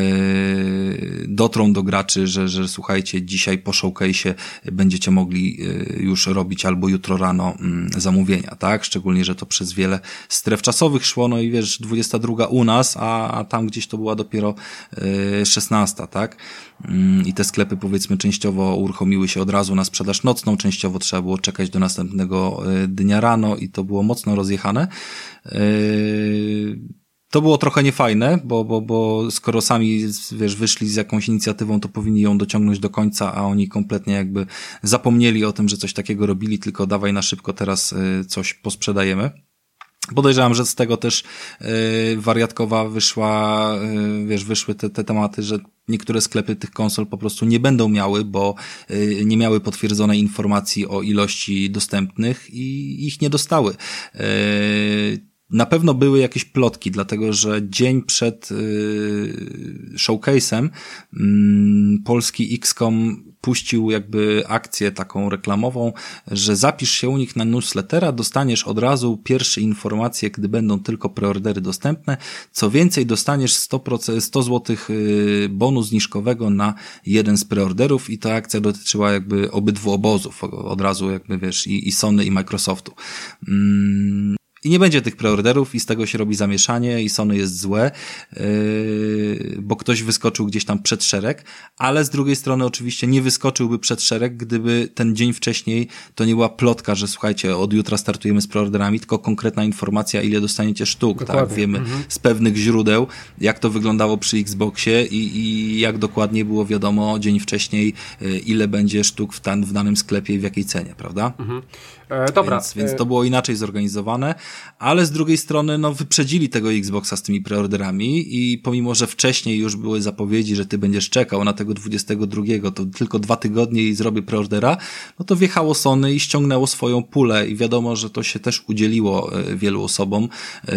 dotrą do graczy, że, że słuchajcie, dzisiaj po showcase'ie będziecie mogli e, już robić albo jutro rano mm, zamówienia, tak? Szczególnie, że to przez wiele stref czasowych szło, no i wiesz, 22 u nas, a, a tam gdzieś to była dopiero e, 16, tak? Mm, i te sklepy powiedzmy częściowo uruchomiły się od razu na sprzedaż nocną, częściowo trzeba było czekać do następnego e, dnia rano i to było mocno rozjechane. E, to było trochę niefajne, bo, bo, bo skoro sami, wiesz, wyszli z jakąś inicjatywą, to powinni ją dociągnąć do końca, a oni kompletnie jakby zapomnieli o tym, że coś takiego robili, tylko dawaj na szybko teraz coś posprzedajemy. Podejrzewam, że z tego też yy, wariatkowa wyszła, yy, wiesz, wyszły te, te tematy, że niektóre sklepy tych konsol po prostu nie będą miały, bo yy, nie miały potwierdzonej informacji o ilości dostępnych i ich nie dostały. Yy, na pewno były jakieś plotki, dlatego że dzień przed yy, showcase'em yy, polski XCOM puścił jakby akcję taką reklamową, że zapisz się u nich na newslettera, dostaniesz od razu pierwsze informacje, gdy będą tylko preordery dostępne. Co więcej, dostaniesz 100%, 100 zł bonu zniżkowego na jeden z preorderów i ta akcja dotyczyła jakby obydwu obozów, od razu jakby wiesz, i, i Sony i Microsoftu. Mm. I nie będzie tych preorderów i z tego się robi zamieszanie i Sony jest złe, yy, bo ktoś wyskoczył gdzieś tam przed szereg, ale z drugiej strony oczywiście nie wyskoczyłby przed szereg, gdyby ten dzień wcześniej to nie była plotka, że słuchajcie, od jutra startujemy z preorderami, tylko konkretna informacja, ile dostaniecie sztuk, tak? Dokładnie. tak? Wiemy mhm. z pewnych źródeł, jak to wyglądało przy Xboxie i, i jak dokładnie było wiadomo dzień wcześniej, yy, ile będzie sztuk w, tan, w danym sklepie i w jakiej cenie, prawda? Mhm. E, dobra. Więc, więc to było inaczej zorganizowane, ale z drugiej strony no, wyprzedzili tego Xboxa z tymi preorderami i pomimo, że wcześniej już były zapowiedzi, że ty będziesz czekał na tego 22, to tylko dwa tygodnie i zrobię preordera, no to wjechało Sony i ściągnęło swoją pulę i wiadomo, że to się też udzieliło e, wielu osobom. E,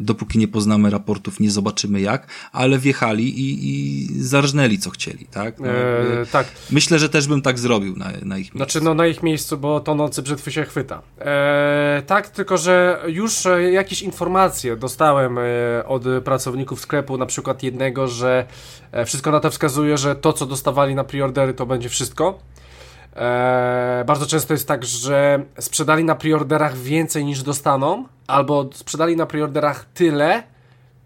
dopóki nie poznamy raportów, nie zobaczymy jak, ale wjechali i, i zarżnęli co chcieli, tak? No, eee, tak. Myślę, że też bym tak zrobił na, na ich miejscu. Znaczy, no na ich miejscu, bo tonący brzytwy się chwyta. Eee, tak, tylko że już e, jakieś informacje dostałem e, od pracowników sklepu, na przykład jednego, że e, wszystko na to wskazuje, że to, co dostawali na preordery, to będzie wszystko. Eee, bardzo często jest tak, że sprzedali na preorderach więcej niż dostaną, albo sprzedali na preorderach tyle,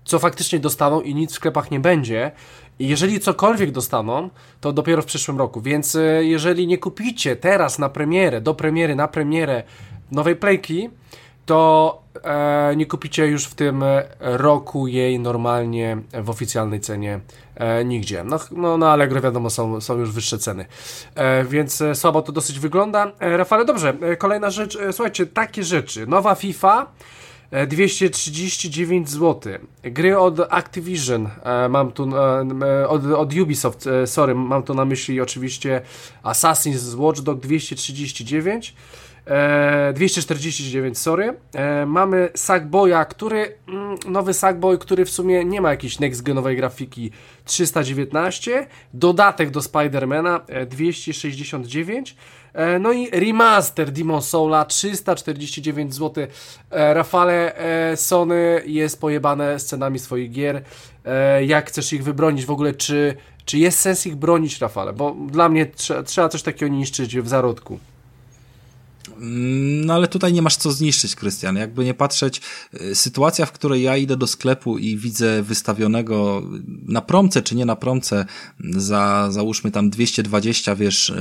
co faktycznie dostaną i nic w sklepach nie będzie. Jeżeli cokolwiek dostaną, to dopiero w przyszłym roku. Więc e, jeżeli nie kupicie teraz na premierę, do premiery, na premierę nowej playki, to e, nie kupicie już w tym roku jej normalnie w oficjalnej cenie e, nigdzie. No, no na Allegro wiadomo są, są już wyższe ceny. E, więc e, słabo to dosyć wygląda. E, Rafale, dobrze, kolejna rzecz, słuchajcie, takie rzeczy. Nowa FIFA 239 zł. Gry od Activision, e, mam tu e, od, od Ubisoft, e, sorry, mam tu na myśli oczywiście Assassin's Watchdog 239. 249, sorry. mamy Sackboya, który, mm, nowy Sackboy, który w sumie nie ma jakiejś next-genowej grafiki 319, dodatek do Spidermana 269 E, no i remaster Demon Soula 349 zł. E, Rafale, e, Sony jest pojebane scenami swoich gier. Jak chcesz ich wybronić w ogóle? Czy, czy jest sens ich bronić, Rafale? Bo dla mnie trzeba, trzeba coś takiego niszczyć w zarodku. Mm, no ale tutaj nie masz co zniszczyć, Krystian. Jakby nie patrzeć, sytuacja, w której ja idę do sklepu i widzę wystawionego na promce czy nie na promce za załóżmy tam 220, wiesz,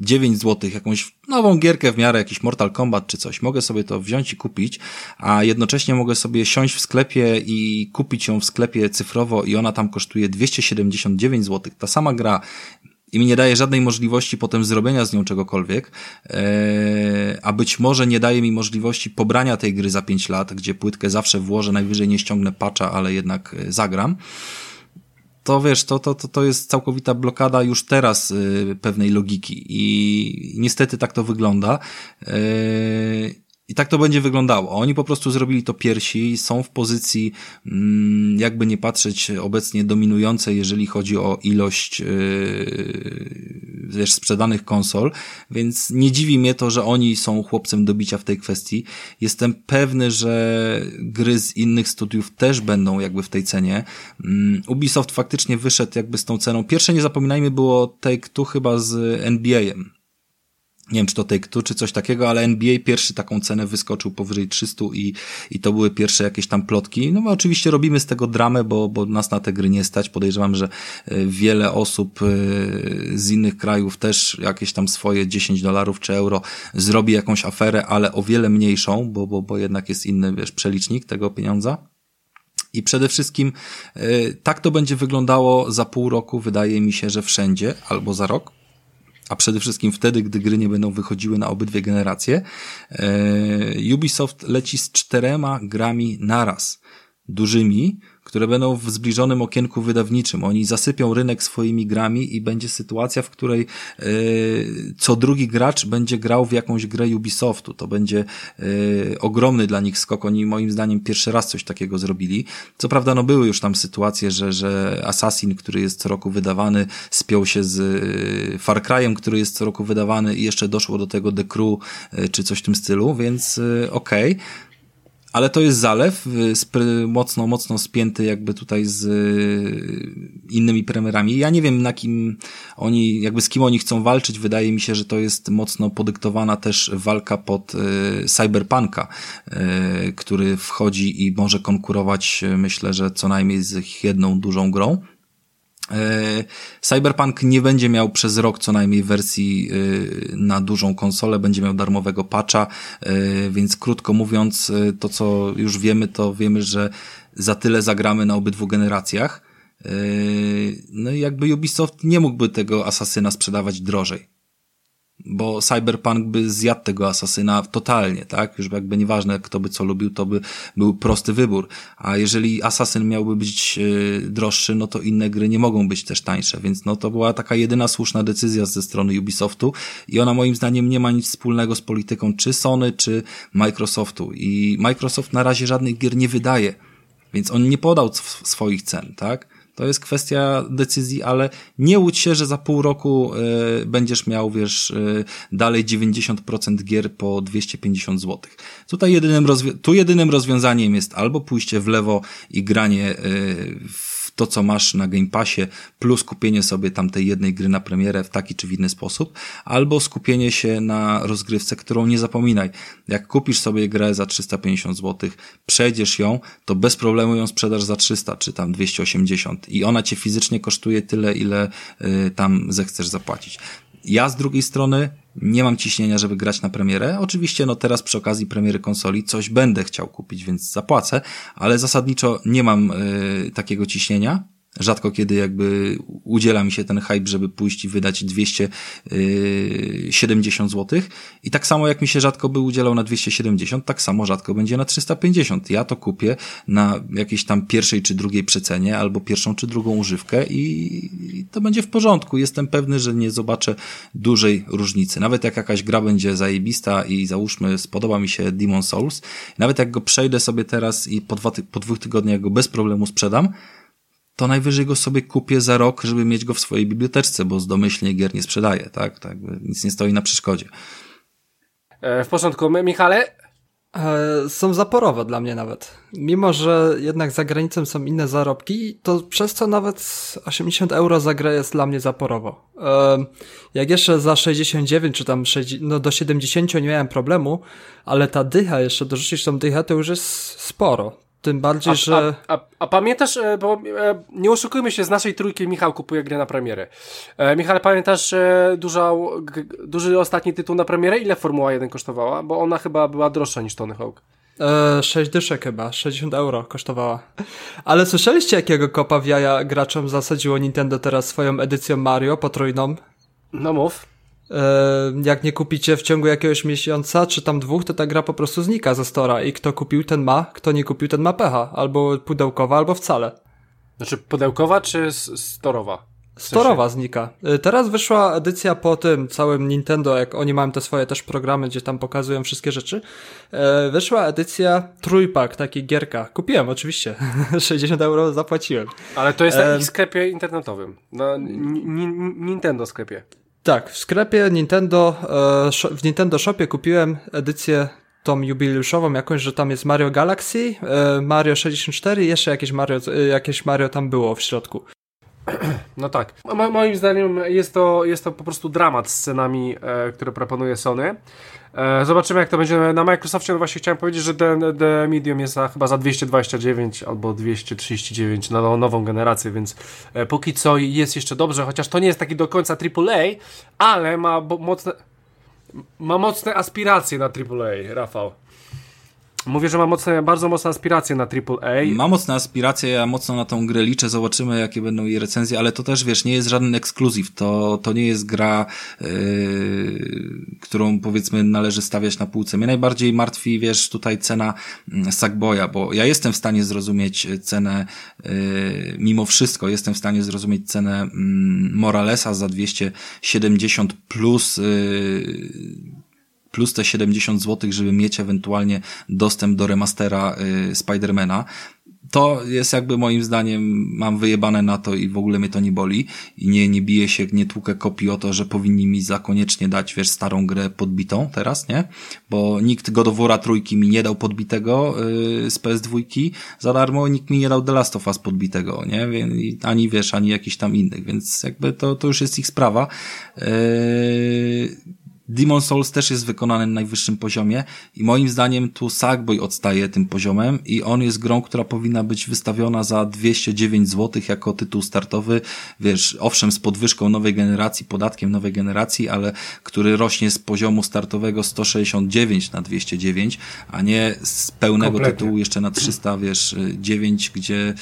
9 zł, jakąś nową gierkę w miarę, jakiś Mortal Kombat czy coś, mogę sobie to wziąć i kupić, a jednocześnie mogę sobie siąść w sklepie i kupić ją w sklepie cyfrowo i ona tam kosztuje 279 zł. Ta sama gra i mi nie daje żadnej możliwości potem zrobienia z nią czegokolwiek, eee, a być może nie daje mi możliwości pobrania tej gry za 5 lat, gdzie płytkę zawsze włożę, najwyżej nie ściągnę patcha, ale jednak e, zagram to wiesz, to, to, to, to jest całkowita blokada już teraz y, pewnej logiki i niestety tak to wygląda. Y, i tak to będzie wyglądało. Oni po prostu zrobili to piersi, są w pozycji, mm, jakby nie patrzeć, obecnie dominującej, jeżeli chodzi o ilość yy, wiesz, sprzedanych konsol, więc nie dziwi mnie to, że oni są chłopcem do bicia w tej kwestii. Jestem pewny, że gry z innych studiów też będą jakby w tej cenie. Mm, Ubisoft faktycznie wyszedł jakby z tą ceną. Pierwsze, nie zapominajmy, było Take-Two chyba z NBA-em nie wiem, czy to Take Two, czy coś takiego, ale NBA pierwszy taką cenę wyskoczył powyżej 300 i, i to były pierwsze jakieś tam plotki. No my oczywiście robimy z tego dramę, bo, bo nas na te gry nie stać. Podejrzewam, że e, wiele osób e, z innych krajów też jakieś tam swoje 10 dolarów czy euro zrobi jakąś aferę, ale o wiele mniejszą, bo, bo, bo jednak jest inny, wiesz, przelicznik tego pieniądza. I przede wszystkim e, tak to będzie wyglądało za pół roku, wydaje mi się, że wszędzie, albo za rok a przede wszystkim wtedy, gdy gry nie będą wychodziły na obydwie generacje, e, Ubisoft leci z czterema grami naraz, dużymi, które będą w zbliżonym okienku wydawniczym. Oni zasypią rynek swoimi grami i będzie sytuacja, w której yy, co drugi gracz będzie grał w jakąś grę Ubisoftu. To będzie yy, ogromny dla nich skok. Oni moim zdaniem pierwszy raz coś takiego zrobili. Co prawda, no były już tam sytuacje, że, że Assassin, który jest co roku wydawany, spiął się z yy, Far Cry'em, który jest co roku wydawany i jeszcze doszło do tego The Crew, czy coś w tym stylu, więc okej. Okay ale to jest zalew, y, mocno, mocno spięty jakby tutaj z y, innymi premierami. Ja nie wiem na kim oni, jakby z kim oni chcą walczyć. Wydaje mi się, że to jest mocno podyktowana też walka pod y, Cyberpunka, który wchodzi i może konkurować, myślę, że co najmniej z jedną dużą grą. E, Cyberpunk nie będzie miał przez rok co najmniej wersji e, na dużą konsolę, będzie miał darmowego patcha, e, więc krótko mówiąc, to co już wiemy, to wiemy, że za tyle zagramy na obydwu generacjach. No i jakby Ubisoft nie mógłby tego asasyna sprzedawać drożej bo Cyberpunk by zjadł tego asasyna totalnie, tak? Już jakby nieważne, kto by co lubił, to by był prosty wybór. A jeżeli asasyn miałby być yy, droższy, no to inne gry nie mogą być też tańsze, więc no to była taka jedyna słuszna decyzja ze strony Ubisoftu i ona moim zdaniem nie ma nic wspólnego z polityką czy Sony, czy Microsoftu. I Microsoft na razie żadnych gier nie wydaje, więc on nie podał swoich cen, tak? To jest kwestia decyzji, ale nie łudź się, że za pół roku y, będziesz miał, wiesz, y, dalej 90% gier po 250 zł. Tutaj jedynym, tu jedynym rozwiązaniem jest albo pójście w lewo i granie y, w to, co masz na Game Passie, plus kupienie sobie tamtej jednej gry na premierę w taki czy w inny sposób, albo skupienie się na rozgrywce, którą nie zapominaj. Jak kupisz sobie grę za 350 zł, przejdziesz ją, to bez problemu ją sprzedasz za 300 czy tam 280 i ona cię fizycznie kosztuje tyle, ile y, tam zechcesz zapłacić. Ja z drugiej strony nie mam ciśnienia, żeby grać na premierę. Oczywiście, no teraz przy okazji premiery konsoli coś będę chciał kupić, więc zapłacę, ale zasadniczo nie mam y, takiego ciśnienia. Rzadko kiedy jakby udziela mi się ten hype, żeby pójść i wydać 270 zł. I tak samo jak mi się rzadko by udzielał na 270, tak samo rzadko będzie na 350. Ja to kupię na jakiejś tam pierwszej czy drugiej przecenie, albo pierwszą czy drugą używkę i to będzie w porządku. Jestem pewny, że nie zobaczę dużej różnicy. Nawet jak jakaś gra będzie zajebista i załóżmy spodoba mi się Demon Souls, nawet jak go przejdę sobie teraz i po, dwa, po dwóch tygodniach go bez problemu sprzedam, to najwyżej go sobie kupię za rok, żeby mieć go w swojej biblioteczce, bo z domyślnie gier nie sprzedaję, tak? tak nic nie stoi na przeszkodzie. E, w porządku. Michale? E, są zaporowe dla mnie nawet. Mimo, że jednak za granicą są inne zarobki, to przez co nawet 80 euro za grę jest dla mnie zaporowo. E, jak jeszcze za 69 czy tam 60, no do 70 nie miałem problemu, ale ta dycha, jeszcze dorzucić tą dychę, to już jest sporo. Tym bardziej, a, że. A, a, a, pamiętasz, e, bo e, nie oszukujmy się, z naszej trójki Michał kupuje grę na premierę. E, Michał, pamiętasz e, dużo, duży ostatni tytuł na premierę? Ile Formuła 1 kosztowała? Bo ona chyba była droższa niż Tony Hawk. E, 6 dyszek chyba, 60 euro kosztowała. Ale słyszeliście jakiego kopa w jaja graczom zasadziło Nintendo teraz swoją edycją Mario potrójną? No mów. E, jak nie kupicie w ciągu jakiegoś miesiąca, czy tam dwóch, to ta gra po prostu znika ze stora i kto kupił, ten ma, kto nie kupił, ten ma pecha. Albo pudełkowa, albo wcale. Znaczy pudełkowa czy storowa? Storowa znika. E, teraz wyszła edycja po tym całym Nintendo, jak oni mają te swoje też programy, gdzie tam pokazują wszystkie rzeczy. E, wyszła edycja trójpak, taki gierka. Kupiłem oczywiście. 60 euro zapłaciłem. Ale to jest na ich sklepie internetowym. Na Nintendo sklepie. Tak, w sklepie Nintendo, e, w Nintendo Shopie kupiłem edycję tą jubileuszową jakąś, że tam jest Mario Galaxy, e, Mario 64 i jeszcze jakieś Mario, e, jakieś Mario tam było w środku. No tak. moim zdaniem jest to, jest to po prostu dramat z scenami, które proponuje Sony. E, zobaczymy jak to będzie na Microsoftie. No właśnie chciałem powiedzieć, że The, The Medium jest za, chyba za 229 albo 239 na nową generację, więc e, póki co jest jeszcze dobrze, chociaż to nie jest taki do końca AAA, ale ma mocne ma mocne aspiracje na AAA, Rafał. Mówię, że ma mocne, bardzo mocne aspiracje na AAA. Ma mocne aspiracje, ja mocno na tą grę liczę, zobaczymy jakie będą jej recenzje, ale to też wiesz, nie jest żaden ekskluzyw, to, to nie jest gra, yy, którą powiedzmy należy stawiać na półce. Mnie najbardziej martwi, wiesz, tutaj cena mm, Sackboya, bo ja jestem w stanie zrozumieć cenę, yy, mimo wszystko jestem w stanie zrozumieć cenę yy, Moralesa za 270 plus yy, plus te 70 zł, żeby mieć ewentualnie dostęp do remastera y, Spidermana. To jest jakby moim zdaniem, mam wyjebane na to i w ogóle mnie to nie boli i nie, nie bije się, nie tłukę kopii o to, że powinni mi za koniecznie dać, wiesz, starą grę podbitą teraz, nie? Bo nikt Godowora trójki mi nie dał podbitego yy, z PS2 za darmo, nikt mi nie dał The Last of Us podbitego, nie? Ani wiesz, ani jakiś tam innych, więc jakby to, to już jest ich sprawa. Yy, Demon Souls też jest wykonany na najwyższym poziomie i moim zdaniem tu Sackboy odstaje tym poziomem i on jest grą, która powinna być wystawiona za 209 zł jako tytuł startowy, wiesz, owszem z podwyżką nowej generacji, podatkiem nowej generacji, ale który rośnie z poziomu startowego 169 na 209, a nie z pełnego Kompletnie. tytułu jeszcze na 300, wiesz, 9, gdzie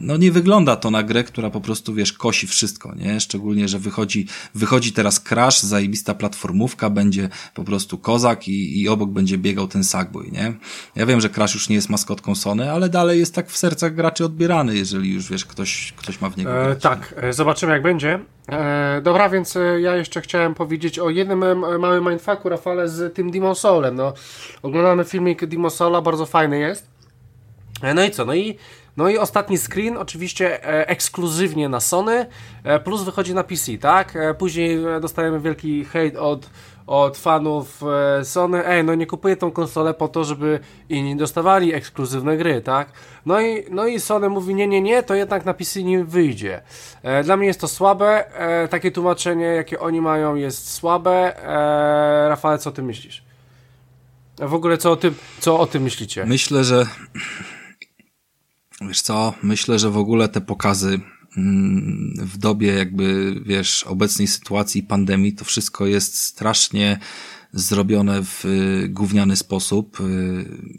no nie wygląda to na grę, która po prostu, wiesz, kosi wszystko, nie? Szczególnie, że wychodzi, wychodzi teraz Crash, zajebista platformówka, będzie po prostu kozak i, i obok będzie biegał ten Sackboy, nie? Ja wiem, że Crash już nie jest maskotką Sony, ale dalej jest tak w sercach graczy odbierany, jeżeli już, wiesz, ktoś, ktoś ma w niego grać, e, Tak, e, zobaczymy jak będzie. E, dobra, więc e, ja jeszcze chciałem powiedzieć o jednym małym mindfucku, Rafale, z tym Demon Soulem, no. Oglądamy filmik Demon Soula, bardzo fajny jest. E, no i co? No i no i ostatni screen, oczywiście e, ekskluzywnie na Sony, e, plus wychodzi na PC, tak? E, później dostajemy wielki hate od, od fanów e, Sony. Ej, no nie kupuję tą konsolę po to, żeby inni dostawali ekskluzywne gry, tak? No i, no i Sony mówi, nie, nie, nie, to jednak na PC nie wyjdzie. E, dla mnie jest to słabe, e, takie tłumaczenie, jakie oni mają, jest słabe. E, Rafale, co ty myślisz? W ogóle co o tym, co o tym myślicie? Myślę, że Wiesz co, myślę, że w ogóle te pokazy mm, w dobie jakby, wiesz, obecnej sytuacji pandemii, to wszystko jest strasznie zrobione w y, gówniany sposób. Y,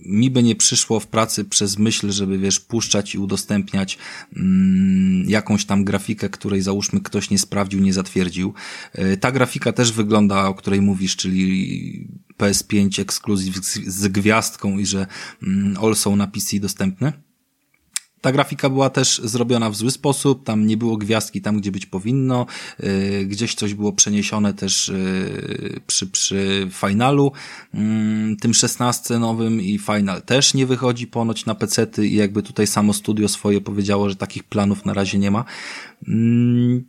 mi by nie przyszło w pracy przez myśl, żeby wiesz, puszczać i udostępniać mm, jakąś tam grafikę, której załóżmy ktoś nie sprawdził, nie zatwierdził. Y, ta grafika też wygląda, o której mówisz, czyli PS5 ekskluzyw z gwiazdką i że mm, all są na PC dostępne. Ta grafika była też zrobiona w zły sposób, tam nie było gwiazdki tam, gdzie być powinno, yy, gdzieś coś było przeniesione też yy, przy, przy finalu, yy, tym 16 nowym i final też nie wychodzi ponoć na pecety i jakby tutaj samo studio swoje powiedziało, że takich planów na razie nie ma. Mm,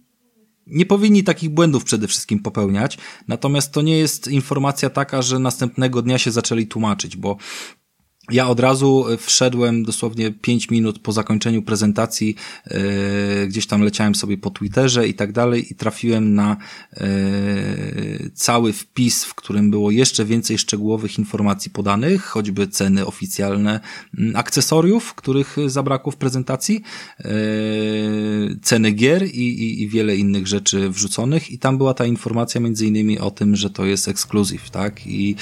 nie powinni takich błędów przede wszystkim popełniać, natomiast to nie jest informacja taka, że następnego dnia się zaczęli tłumaczyć, bo ja od razu wszedłem dosłownie 5 minut po zakończeniu prezentacji, yy, gdzieś tam leciałem sobie po Twitterze i tak dalej i trafiłem na yy, cały wpis, w którym było jeszcze więcej szczegółowych informacji podanych, choćby ceny oficjalne yy, akcesoriów, których zabrakło w prezentacji, ceny gier i, i, i wiele innych rzeczy wrzuconych i tam była ta informacja między innymi o tym, że to jest ekskluzyw, tak? I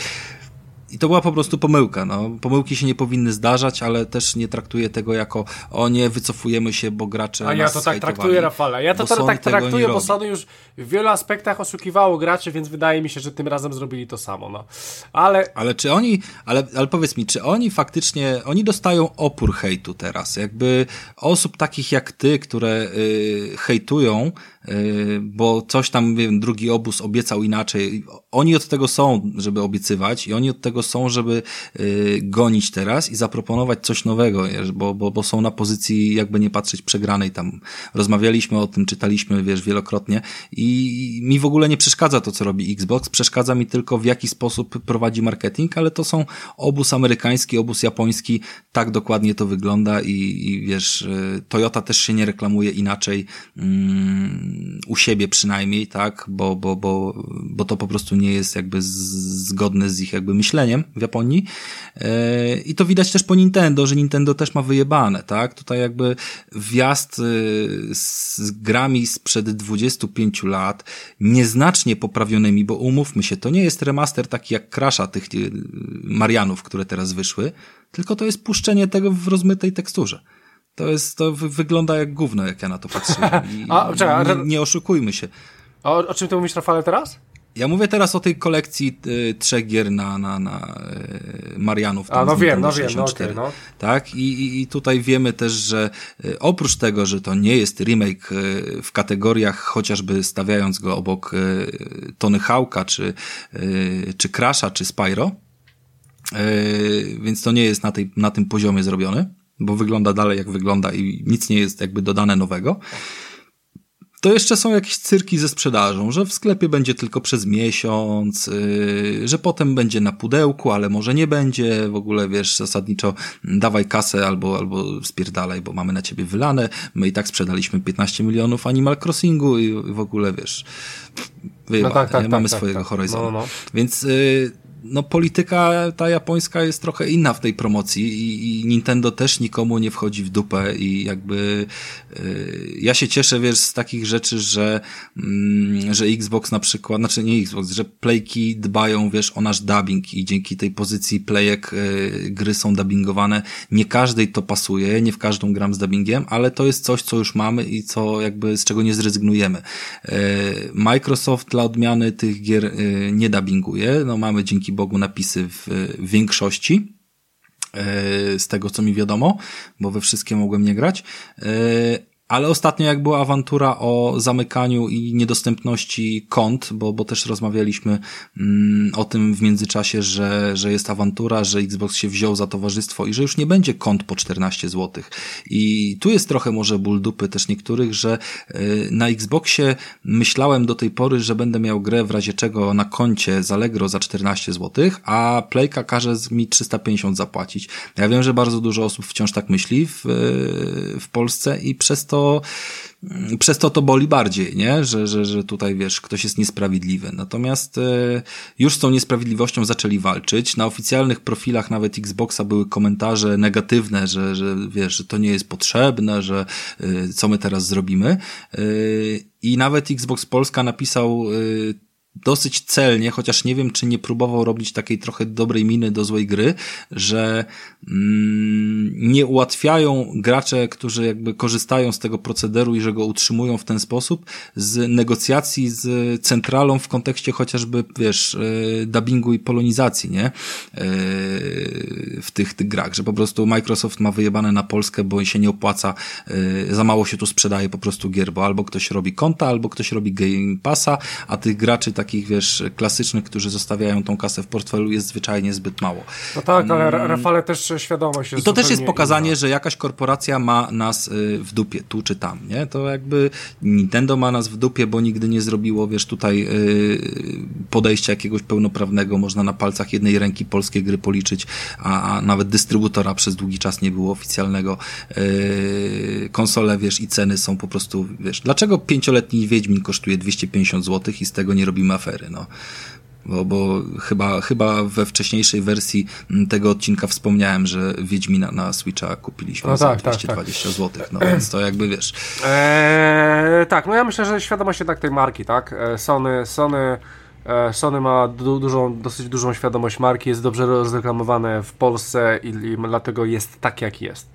i to była po prostu pomyłka. No. Pomyłki się nie powinny zdarzać, ale też nie traktuję tego jako o nie, wycofujemy się, bo gracze. A ja to tak traktuję, Rafale. Ja to, to tak traktuję, bo Sony już w wielu aspektach oszukiwało graczy, więc wydaje mi się, że tym razem zrobili to samo. No. Ale... ale czy oni, ale, ale powiedz mi, czy oni faktycznie, oni dostają opór hejtu teraz? Jakby osób takich jak ty, które y, hejtują, bo coś tam, wiem, drugi obóz obiecał inaczej. Oni od tego są, żeby obiecywać i oni od tego są, żeby y, gonić teraz i zaproponować coś nowego, bo, bo, bo są na pozycji, jakby nie patrzeć, przegranej tam. Rozmawialiśmy o tym, czytaliśmy, wiesz, wielokrotnie i mi w ogóle nie przeszkadza to, co robi Xbox, przeszkadza mi tylko w jaki sposób prowadzi marketing, ale to są obóz amerykański, obóz japoński, tak dokładnie to wygląda i, i wiesz, y, Toyota też się nie reklamuje inaczej um, u siebie przynajmniej, tak, bo, bo, bo, bo to po prostu nie jest jakby zgodne z ich jakby myśleniem w Japonii. E, i to widać też po Nintendo, że Nintendo też ma wyjebane, tak, tutaj jakby wjazd y, z grami sprzed 25 lat, nieznacznie poprawionymi, bo umówmy się, to nie jest remaster taki jak Crasha tych y, Marianów, które teraz wyszły, tylko to jest puszczenie tego w rozmytej teksturze. To jest, to wygląda jak gówno, jak ja na to patrzę. A, czekaj, nie, nie oszukujmy się. O, o czym ty mówisz, Rafale, teraz? Ja mówię teraz o tej kolekcji y, trzech gier na, na, na y, Marianów. A, no wiem, no wiem, no, okay, no. Tak, I, i tutaj wiemy też, że y, oprócz tego, że to nie jest remake y, w kategoriach, chociażby stawiając go obok y, Tony Hawka, czy, czy Crasha, czy Spyro, więc to nie jest na, tej, na tym poziomie zrobione, bo wygląda dalej jak wygląda i nic nie jest jakby dodane nowego. To jeszcze są jakieś cyrki ze sprzedażą, że w sklepie będzie tylko przez miesiąc, yy, że potem będzie na pudełku, ale może nie będzie, w ogóle wiesz, zasadniczo dawaj kasę albo, albo spierdalaj, bo mamy na ciebie wylane, my i tak sprzedaliśmy 15 milionów Animal Crossingu i w ogóle wiesz, wyjeba, no tak, tak, mamy tak, swojego tak, Horizonu. No, no. Więc yy, no polityka ta japońska jest trochę inna w tej promocji i, i Nintendo też nikomu nie wchodzi w dupę i jakby yy, ja się cieszę, wiesz, z takich rzeczy, że, yy, że Xbox na przykład, znaczy nie Xbox, że playki dbają, wiesz, o nasz dubbing i dzięki tej pozycji playek yy, gry są dubbingowane. Nie każdej to pasuje, nie w każdą gram z dubbingiem, ale to jest coś, co już mamy i co jakby z czego nie zrezygnujemy. Yy, Microsoft dla odmiany tych gier yy, nie dubbinguje, no mamy dzięki Bogu napisy w większości e, z tego, co mi wiadomo, bo we wszystkie mogłem nie grać. Ale ostatnio jak była awantura o zamykaniu i niedostępności kont, bo, bo też rozmawialiśmy mm, o tym w międzyczasie, że, że jest awantura, że Xbox się wziął za towarzystwo i że już nie będzie kont po 14 zł. I tu jest trochę może ból dupy też niektórych, że y, na Xboxie myślałem do tej pory, że będę miał grę w razie czego na koncie z Allegro za 14 zł, a Playka każe mi 350 zapłacić. Ja wiem, że bardzo dużo osób wciąż tak myśli w, w Polsce i przez to to przez to to boli bardziej, nie? Że, że, że tutaj wiesz, ktoś jest niesprawiedliwy. Natomiast e, już z tą niesprawiedliwością zaczęli walczyć. Na oficjalnych profilach nawet Xboxa były komentarze negatywne, że, że wiesz, że to nie jest potrzebne, że e, co my teraz zrobimy. E, I nawet Xbox Polska napisał dosyć celnie, chociaż nie wiem, czy nie próbował robić takiej trochę dobrej miny do złej gry, że mm, nie ułatwiają gracze, którzy jakby korzystają z tego procederu i że go utrzymują w ten sposób, z negocjacji z centralą w kontekście chociażby, wiesz, yy, dubbingu i polonizacji, nie? Yy, w tych, tych grach, że po prostu Microsoft ma wyjebane na Polskę, bo się nie opłaca, yy, za mało się tu sprzedaje po prostu gier, bo albo ktoś robi konta, albo ktoś robi Game Passa, a tych graczy tak takich, wiesz, klasycznych, którzy zostawiają tą kasę w portfelu jest zwyczajnie zbyt mało. No tak, ale mm. Rafale też świadomość jest I to też jest pokazanie, inna. że jakaś korporacja ma nas y, w dupie, tu czy tam, nie? To jakby Nintendo ma nas w dupie, bo nigdy nie zrobiło, wiesz, tutaj y, podejścia jakiegoś pełnoprawnego, można na palcach jednej ręki polskie gry policzyć, a, a nawet dystrybutora przez długi czas nie było oficjalnego. Y, konsole, wiesz, i ceny są po prostu, wiesz, dlaczego pięcioletni Wiedźmin kosztuje 250 zł i z tego nie robimy afery, no. Bo, bo chyba, chyba we wcześniejszej wersji tego odcinka wspomniałem, że Wiedźmina na Switcha kupiliśmy no za tak, 220 tak, zł. No więc to jakby wiesz. Eee, tak, no ja myślę, że świadomość jednak tej marki, tak? E, Sony, Sony, e, Sony ma du dużą, dosyć dużą świadomość marki, jest dobrze rozreklamowane w Polsce i, i dlatego jest tak, jak jest.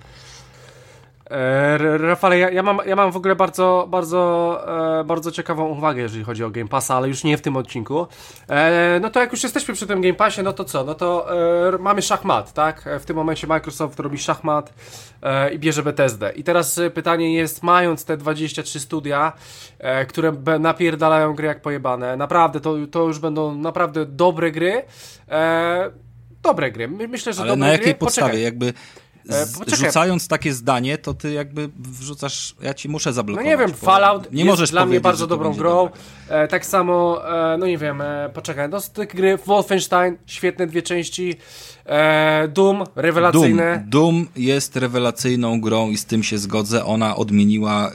E, Rafale, ja, ja, mam, ja mam w ogóle bardzo, bardzo, e, bardzo ciekawą uwagę, jeżeli chodzi o Game Passa, ale już nie w tym odcinku. E, no to jak już jesteśmy przy tym Game Passie, no to co? No to e, mamy szachmat, tak? E, w tym momencie Microsoft robi szachmat i bierze Bethesdę. I teraz pytanie jest, mając te 23 studia, które napierdalają gry jak pojebane, naprawdę, to, to już będą naprawdę dobre gry. dobre gry. Myślę, że ale dobre na jakiej gry. podstawie? Poczekaj. Jakby E, rzucając takie zdanie, to ty jakby wrzucasz, ja ci muszę zablokować. No nie wiem, Fallout nie możesz dla mnie bardzo dobrą grą. E, tak samo, e, no nie wiem, poczekaj, no z tych gry Wolfenstein, świetne dwie części, Doom, rewelacyjne. Doom. Doom jest rewelacyjną grą i z tym się zgodzę, ona odmieniła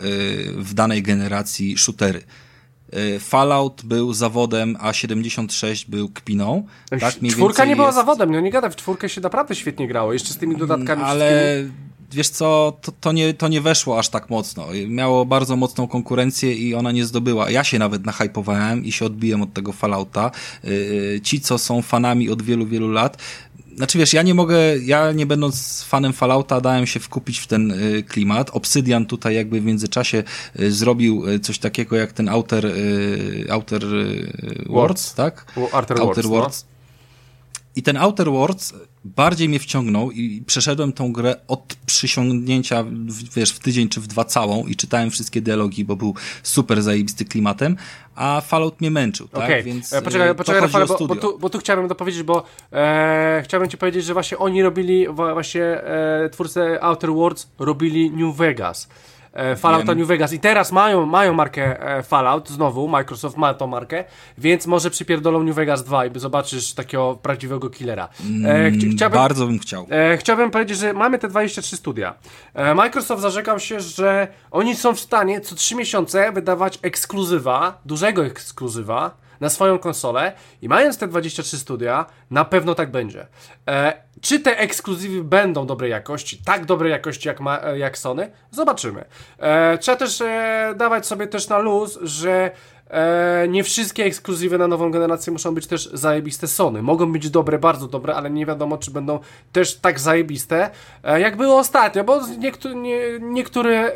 w danej generacji shootery. Y, Fallout był zawodem, a 76 był kpiną. Tak, czwórka nie była jest... zawodem, no nie gadaj, w czwórkę się naprawdę świetnie grało, jeszcze z tymi dodatkami Ale wiesz co, to, to, nie, to nie weszło aż tak mocno. Miało bardzo mocną konkurencję i ona nie zdobyła. Ja się nawet nahypowałem i się odbiłem od tego Fallouta. Y, y, ci, co są fanami od wielu, wielu lat, znaczy wiesz, ja nie mogę, ja nie będąc fanem Fallouta dałem się wkupić w ten y, klimat. Obsydian tutaj jakby w międzyczasie y, zrobił y, coś takiego jak ten Outer, Outer Worlds, tak? Outer, Outer. Worlds. No. I ten Outer Worlds bardziej mnie wciągnął i przeszedłem tą grę od przysiągnięcia, wiesz, w tydzień czy w dwa całą i czytałem wszystkie dialogi, bo był super zajebisty klimatem, a Fallout mnie męczył, tak? Okay. Więc e, poczekaj, e, poczekaj Rafale, bo, bo, tu, bo tu chciałbym dopowiedzieć, bo e, chciałbym ci powiedzieć, że właśnie oni robili, właśnie e, twórcy Outer Worlds robili New Vegas. E, Fallout New Vegas i teraz mają, mają markę e, Fallout, znowu Microsoft ma tą markę, więc może przypierdolą New Vegas 2 i zobaczysz takiego prawdziwego killera. E, mm, chciałbym, bardzo bym chciał. chciałbym powiedzieć, że mamy te 23 studia. Microsoft zarzekał się, że oni są w stanie co 3 miesiące wydawać ekskluzywa, dużego ekskluzywa, na swoją konsolę i mając te 23 studia, na pewno tak będzie. E, czy te ekskluzywy będą dobrej jakości, tak dobrej jakości jak, ma, jak Sony? Zobaczymy. E, trzeba też e, dawać sobie też na luz, że E, nie wszystkie ekskluzywy na nową generację muszą być też zajebiste Sony. Mogą być dobre, bardzo dobre, ale nie wiadomo, czy będą też tak zajebiste, e, jak było ostatnio, bo niektóry, nie, niektóre e,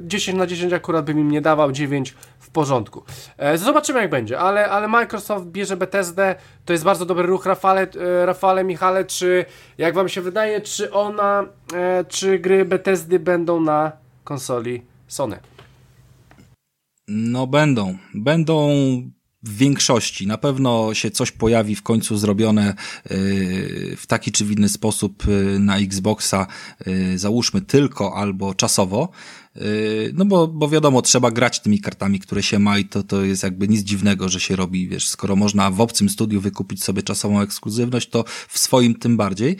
10 na 10 akurat bym im nie dawał, 9 w porządku. E, zobaczymy jak będzie, ale, ale Microsoft bierze BTSD, to jest bardzo dobry ruch. Rafale, e, Rafale Michale, czy jak wam się wydaje, czy ona, e, czy gry BTSD będą na konsoli Sony? No będą. Będą w większości. Na pewno się coś pojawi w końcu zrobione w taki czy inny sposób na Xboxa, załóżmy tylko albo czasowo. No bo, bo wiadomo, trzeba grać tymi kartami, które się ma i to, to jest jakby nic dziwnego, że się robi, wiesz, skoro można w obcym studiu wykupić sobie czasową ekskluzywność, to w swoim tym bardziej.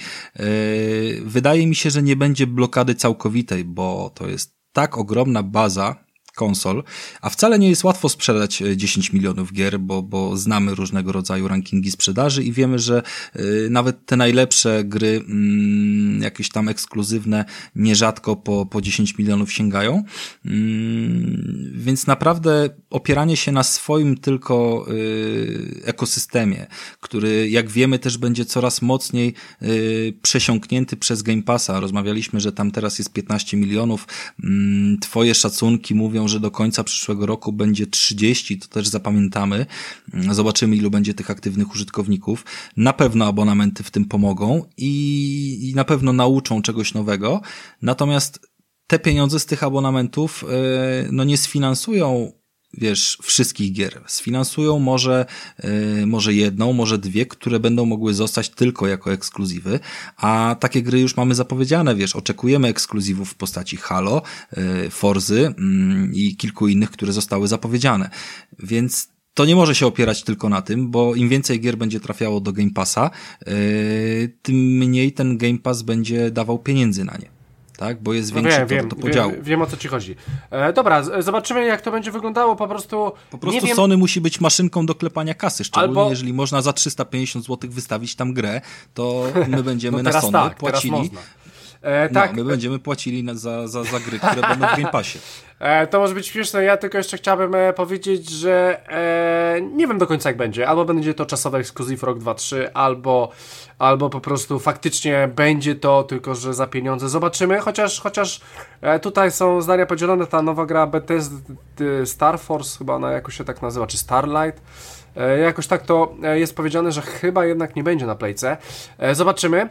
Wydaje mi się, że nie będzie blokady całkowitej, bo to jest tak ogromna baza konsol, a wcale nie jest łatwo sprzedać 10 e, milionów gier, bo, bo znamy różnego rodzaju rankingi sprzedaży i wiemy, że y, nawet te najlepsze gry, y, jakieś tam ekskluzywne, nierzadko po, po 10 milionów sięgają. Y, więc naprawdę opieranie się na swoim tylko ekosystemie, który jak wiemy też będzie coraz mocniej przesiąknięty przez Game Passa. Rozmawialiśmy, że tam teraz jest 15 milionów. Mm, twoje szacunki mówią, że do końca przyszłego roku będzie 30, to też zapamiętamy. Zobaczymy, ilu będzie tych aktywnych użytkowników. Na pewno abonamenty w tym pomogą i, i na pewno nauczą czegoś nowego. Natomiast te pieniądze z tych abonamentów e, no nie sfinansują wiesz, wszystkich gier. Sfinansują może, yy, może jedną, może dwie, które będą mogły zostać tylko jako ekskluzywy, a takie gry już mamy zapowiedziane, wiesz, oczekujemy ekskluzywów w postaci Halo, yy, Forzy yy, i kilku innych, które zostały zapowiedziane. Więc to nie może się opierać tylko na tym, bo im więcej gier będzie trafiało do Game Passa, yy, tym mniej ten Game Pass będzie dawał pieniędzy na nie tak? Bo jest większy no wiem, do, do podziału. Wiem, wiem, o co ci chodzi. E, dobra, zobaczymy jak to będzie wyglądało, po prostu... Po prostu wiem... Sony musi być maszynką do klepania kasy, szczególnie Albo... jeżeli można za 350 zł wystawić tam grę, to my będziemy no na Sony tak, płacili E, tak. No, my będziemy płacili na, za, za, za gry, które będą w Game Passie. E, to może być śmieszne, ja tylko jeszcze chciałbym e, powiedzieć, że e, nie wiem do końca jak będzie. Albo będzie to czasowy ekskluzyw rok 2-3, albo, albo po prostu faktycznie będzie to, tylko że za pieniądze. Zobaczymy, chociaż, chociaż e, tutaj są zdania podzielone. Ta nowa gra Bethesda Star Force, chyba ona jakoś się tak nazywa, czy Starlight. E, jakoś tak to e, jest powiedziane, że chyba jednak nie będzie na playce. E, zobaczymy.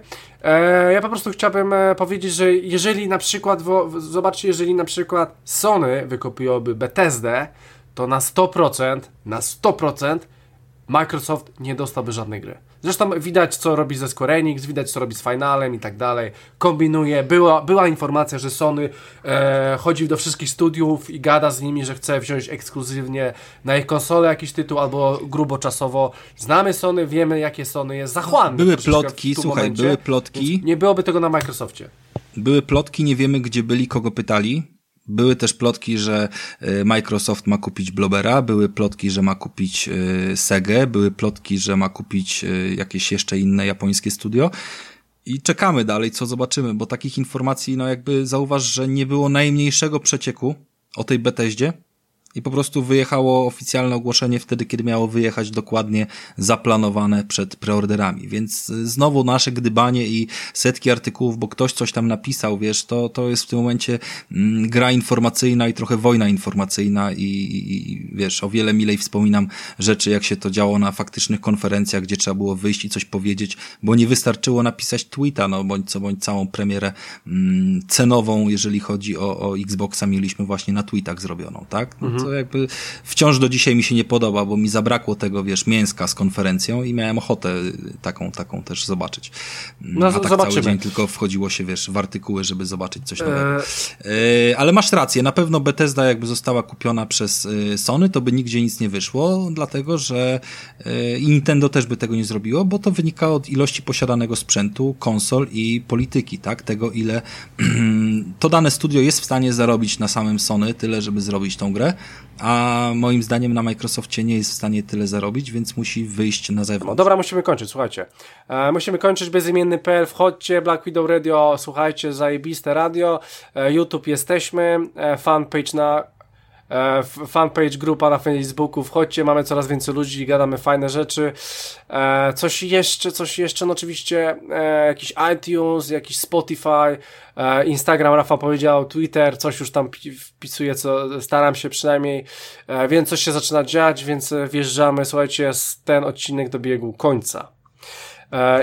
Ja po prostu chciałbym powiedzieć, że jeżeli na przykład, zobaczcie, jeżeli na przykład Sony wykupiłoby Bethesdę, to na 100%, na 100% Microsoft nie dostałby żadnej gry. Zresztą widać, co robi ze Square Enix, widać, co robi z Finalem i tak dalej. Kombinuje. Była, była informacja, że Sony e, chodzi do wszystkich studiów i gada z nimi, że chce wziąć ekskluzywnie na ich konsolę jakiś tytuł albo grubo czasowo. Znamy Sony, wiemy, jakie Sony jest zachłanne. Były plotki, słuchaj, momencie, były plotki. Nie byłoby tego na Microsoftie. Były plotki, nie wiemy, gdzie byli, kogo pytali. Były też plotki, że e, Microsoft ma kupić Blobera, były plotki, że ma kupić e, Sega, były plotki, że ma kupić e, jakieś jeszcze inne japońskie studio. I czekamy dalej, co zobaczymy, bo takich informacji, no jakby zauważ, że nie było najmniejszego przecieku o tej Bethesdzie i po prostu wyjechało oficjalne ogłoszenie wtedy, kiedy miało wyjechać dokładnie zaplanowane przed preorderami. Więc znowu nasze gdybanie i setki artykułów, bo ktoś coś tam napisał, wiesz, to, to jest w tym momencie mm, gra informacyjna i trochę wojna informacyjna i, i wiesz, o wiele milej wspominam rzeczy, jak się to działo na faktycznych konferencjach, gdzie trzeba było wyjść i coś powiedzieć, bo nie wystarczyło napisać tweeta, no bądź co bądź całą premierę mm, cenową, jeżeli chodzi o, o Xboxa, mieliśmy właśnie na tweetach zrobioną, tak? No, mhm to jakby wciąż do dzisiaj mi się nie podoba, bo mi zabrakło tego, wiesz, mięska z konferencją i miałem ochotę taką, taką też zobaczyć. No, A tak zobaczymy. cały dzień tylko wchodziło się, wiesz, w artykuły, żeby zobaczyć coś nowego. Eee... Ale masz rację, na pewno Bethesda jakby została kupiona przez y, Sony, to by nigdzie nic nie wyszło, dlatego, że i Nintendo też by tego nie zrobiło, bo to wynika od ilości posiadanego sprzętu, konsol i polityki, tak? Tego, ile to dane studio jest w stanie zarobić na samym Sony, tyle, żeby zrobić tą grę, a moim zdaniem na Microsoftie nie jest w stanie tyle zarobić, więc musi wyjść na zewnątrz. No dobra, musimy kończyć, słuchajcie. E, musimy kończyć bezimienny.pl, wchodźcie, Black Widow Radio, słuchajcie, zajebiste radio, e, YouTube jesteśmy, e, fanpage na fanpage, grupa na Facebooku, wchodźcie, mamy coraz więcej ludzi, gadamy fajne rzeczy. E, coś jeszcze, coś jeszcze, no oczywiście e, jakiś iTunes, jakiś Spotify, Instagram, Rafa powiedział, Twitter, coś już tam wpisuję, co staram się przynajmniej, więc coś się zaczyna dziać, więc wjeżdżamy, słuchajcie, ten odcinek dobiegł końca.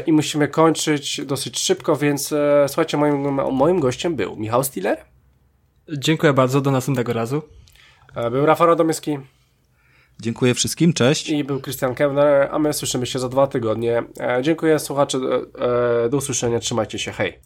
I musimy kończyć dosyć szybko, więc słuchajcie, moim, moim gościem był Michał Stiller. Dziękuję bardzo, do następnego razu. E, był Rafał Radomyski. Dziękuję wszystkim, cześć. I był Christian Kevner, a my słyszymy się za dwa tygodnie. E, dziękuję słuchacze, e, do usłyszenia, trzymajcie się, hej.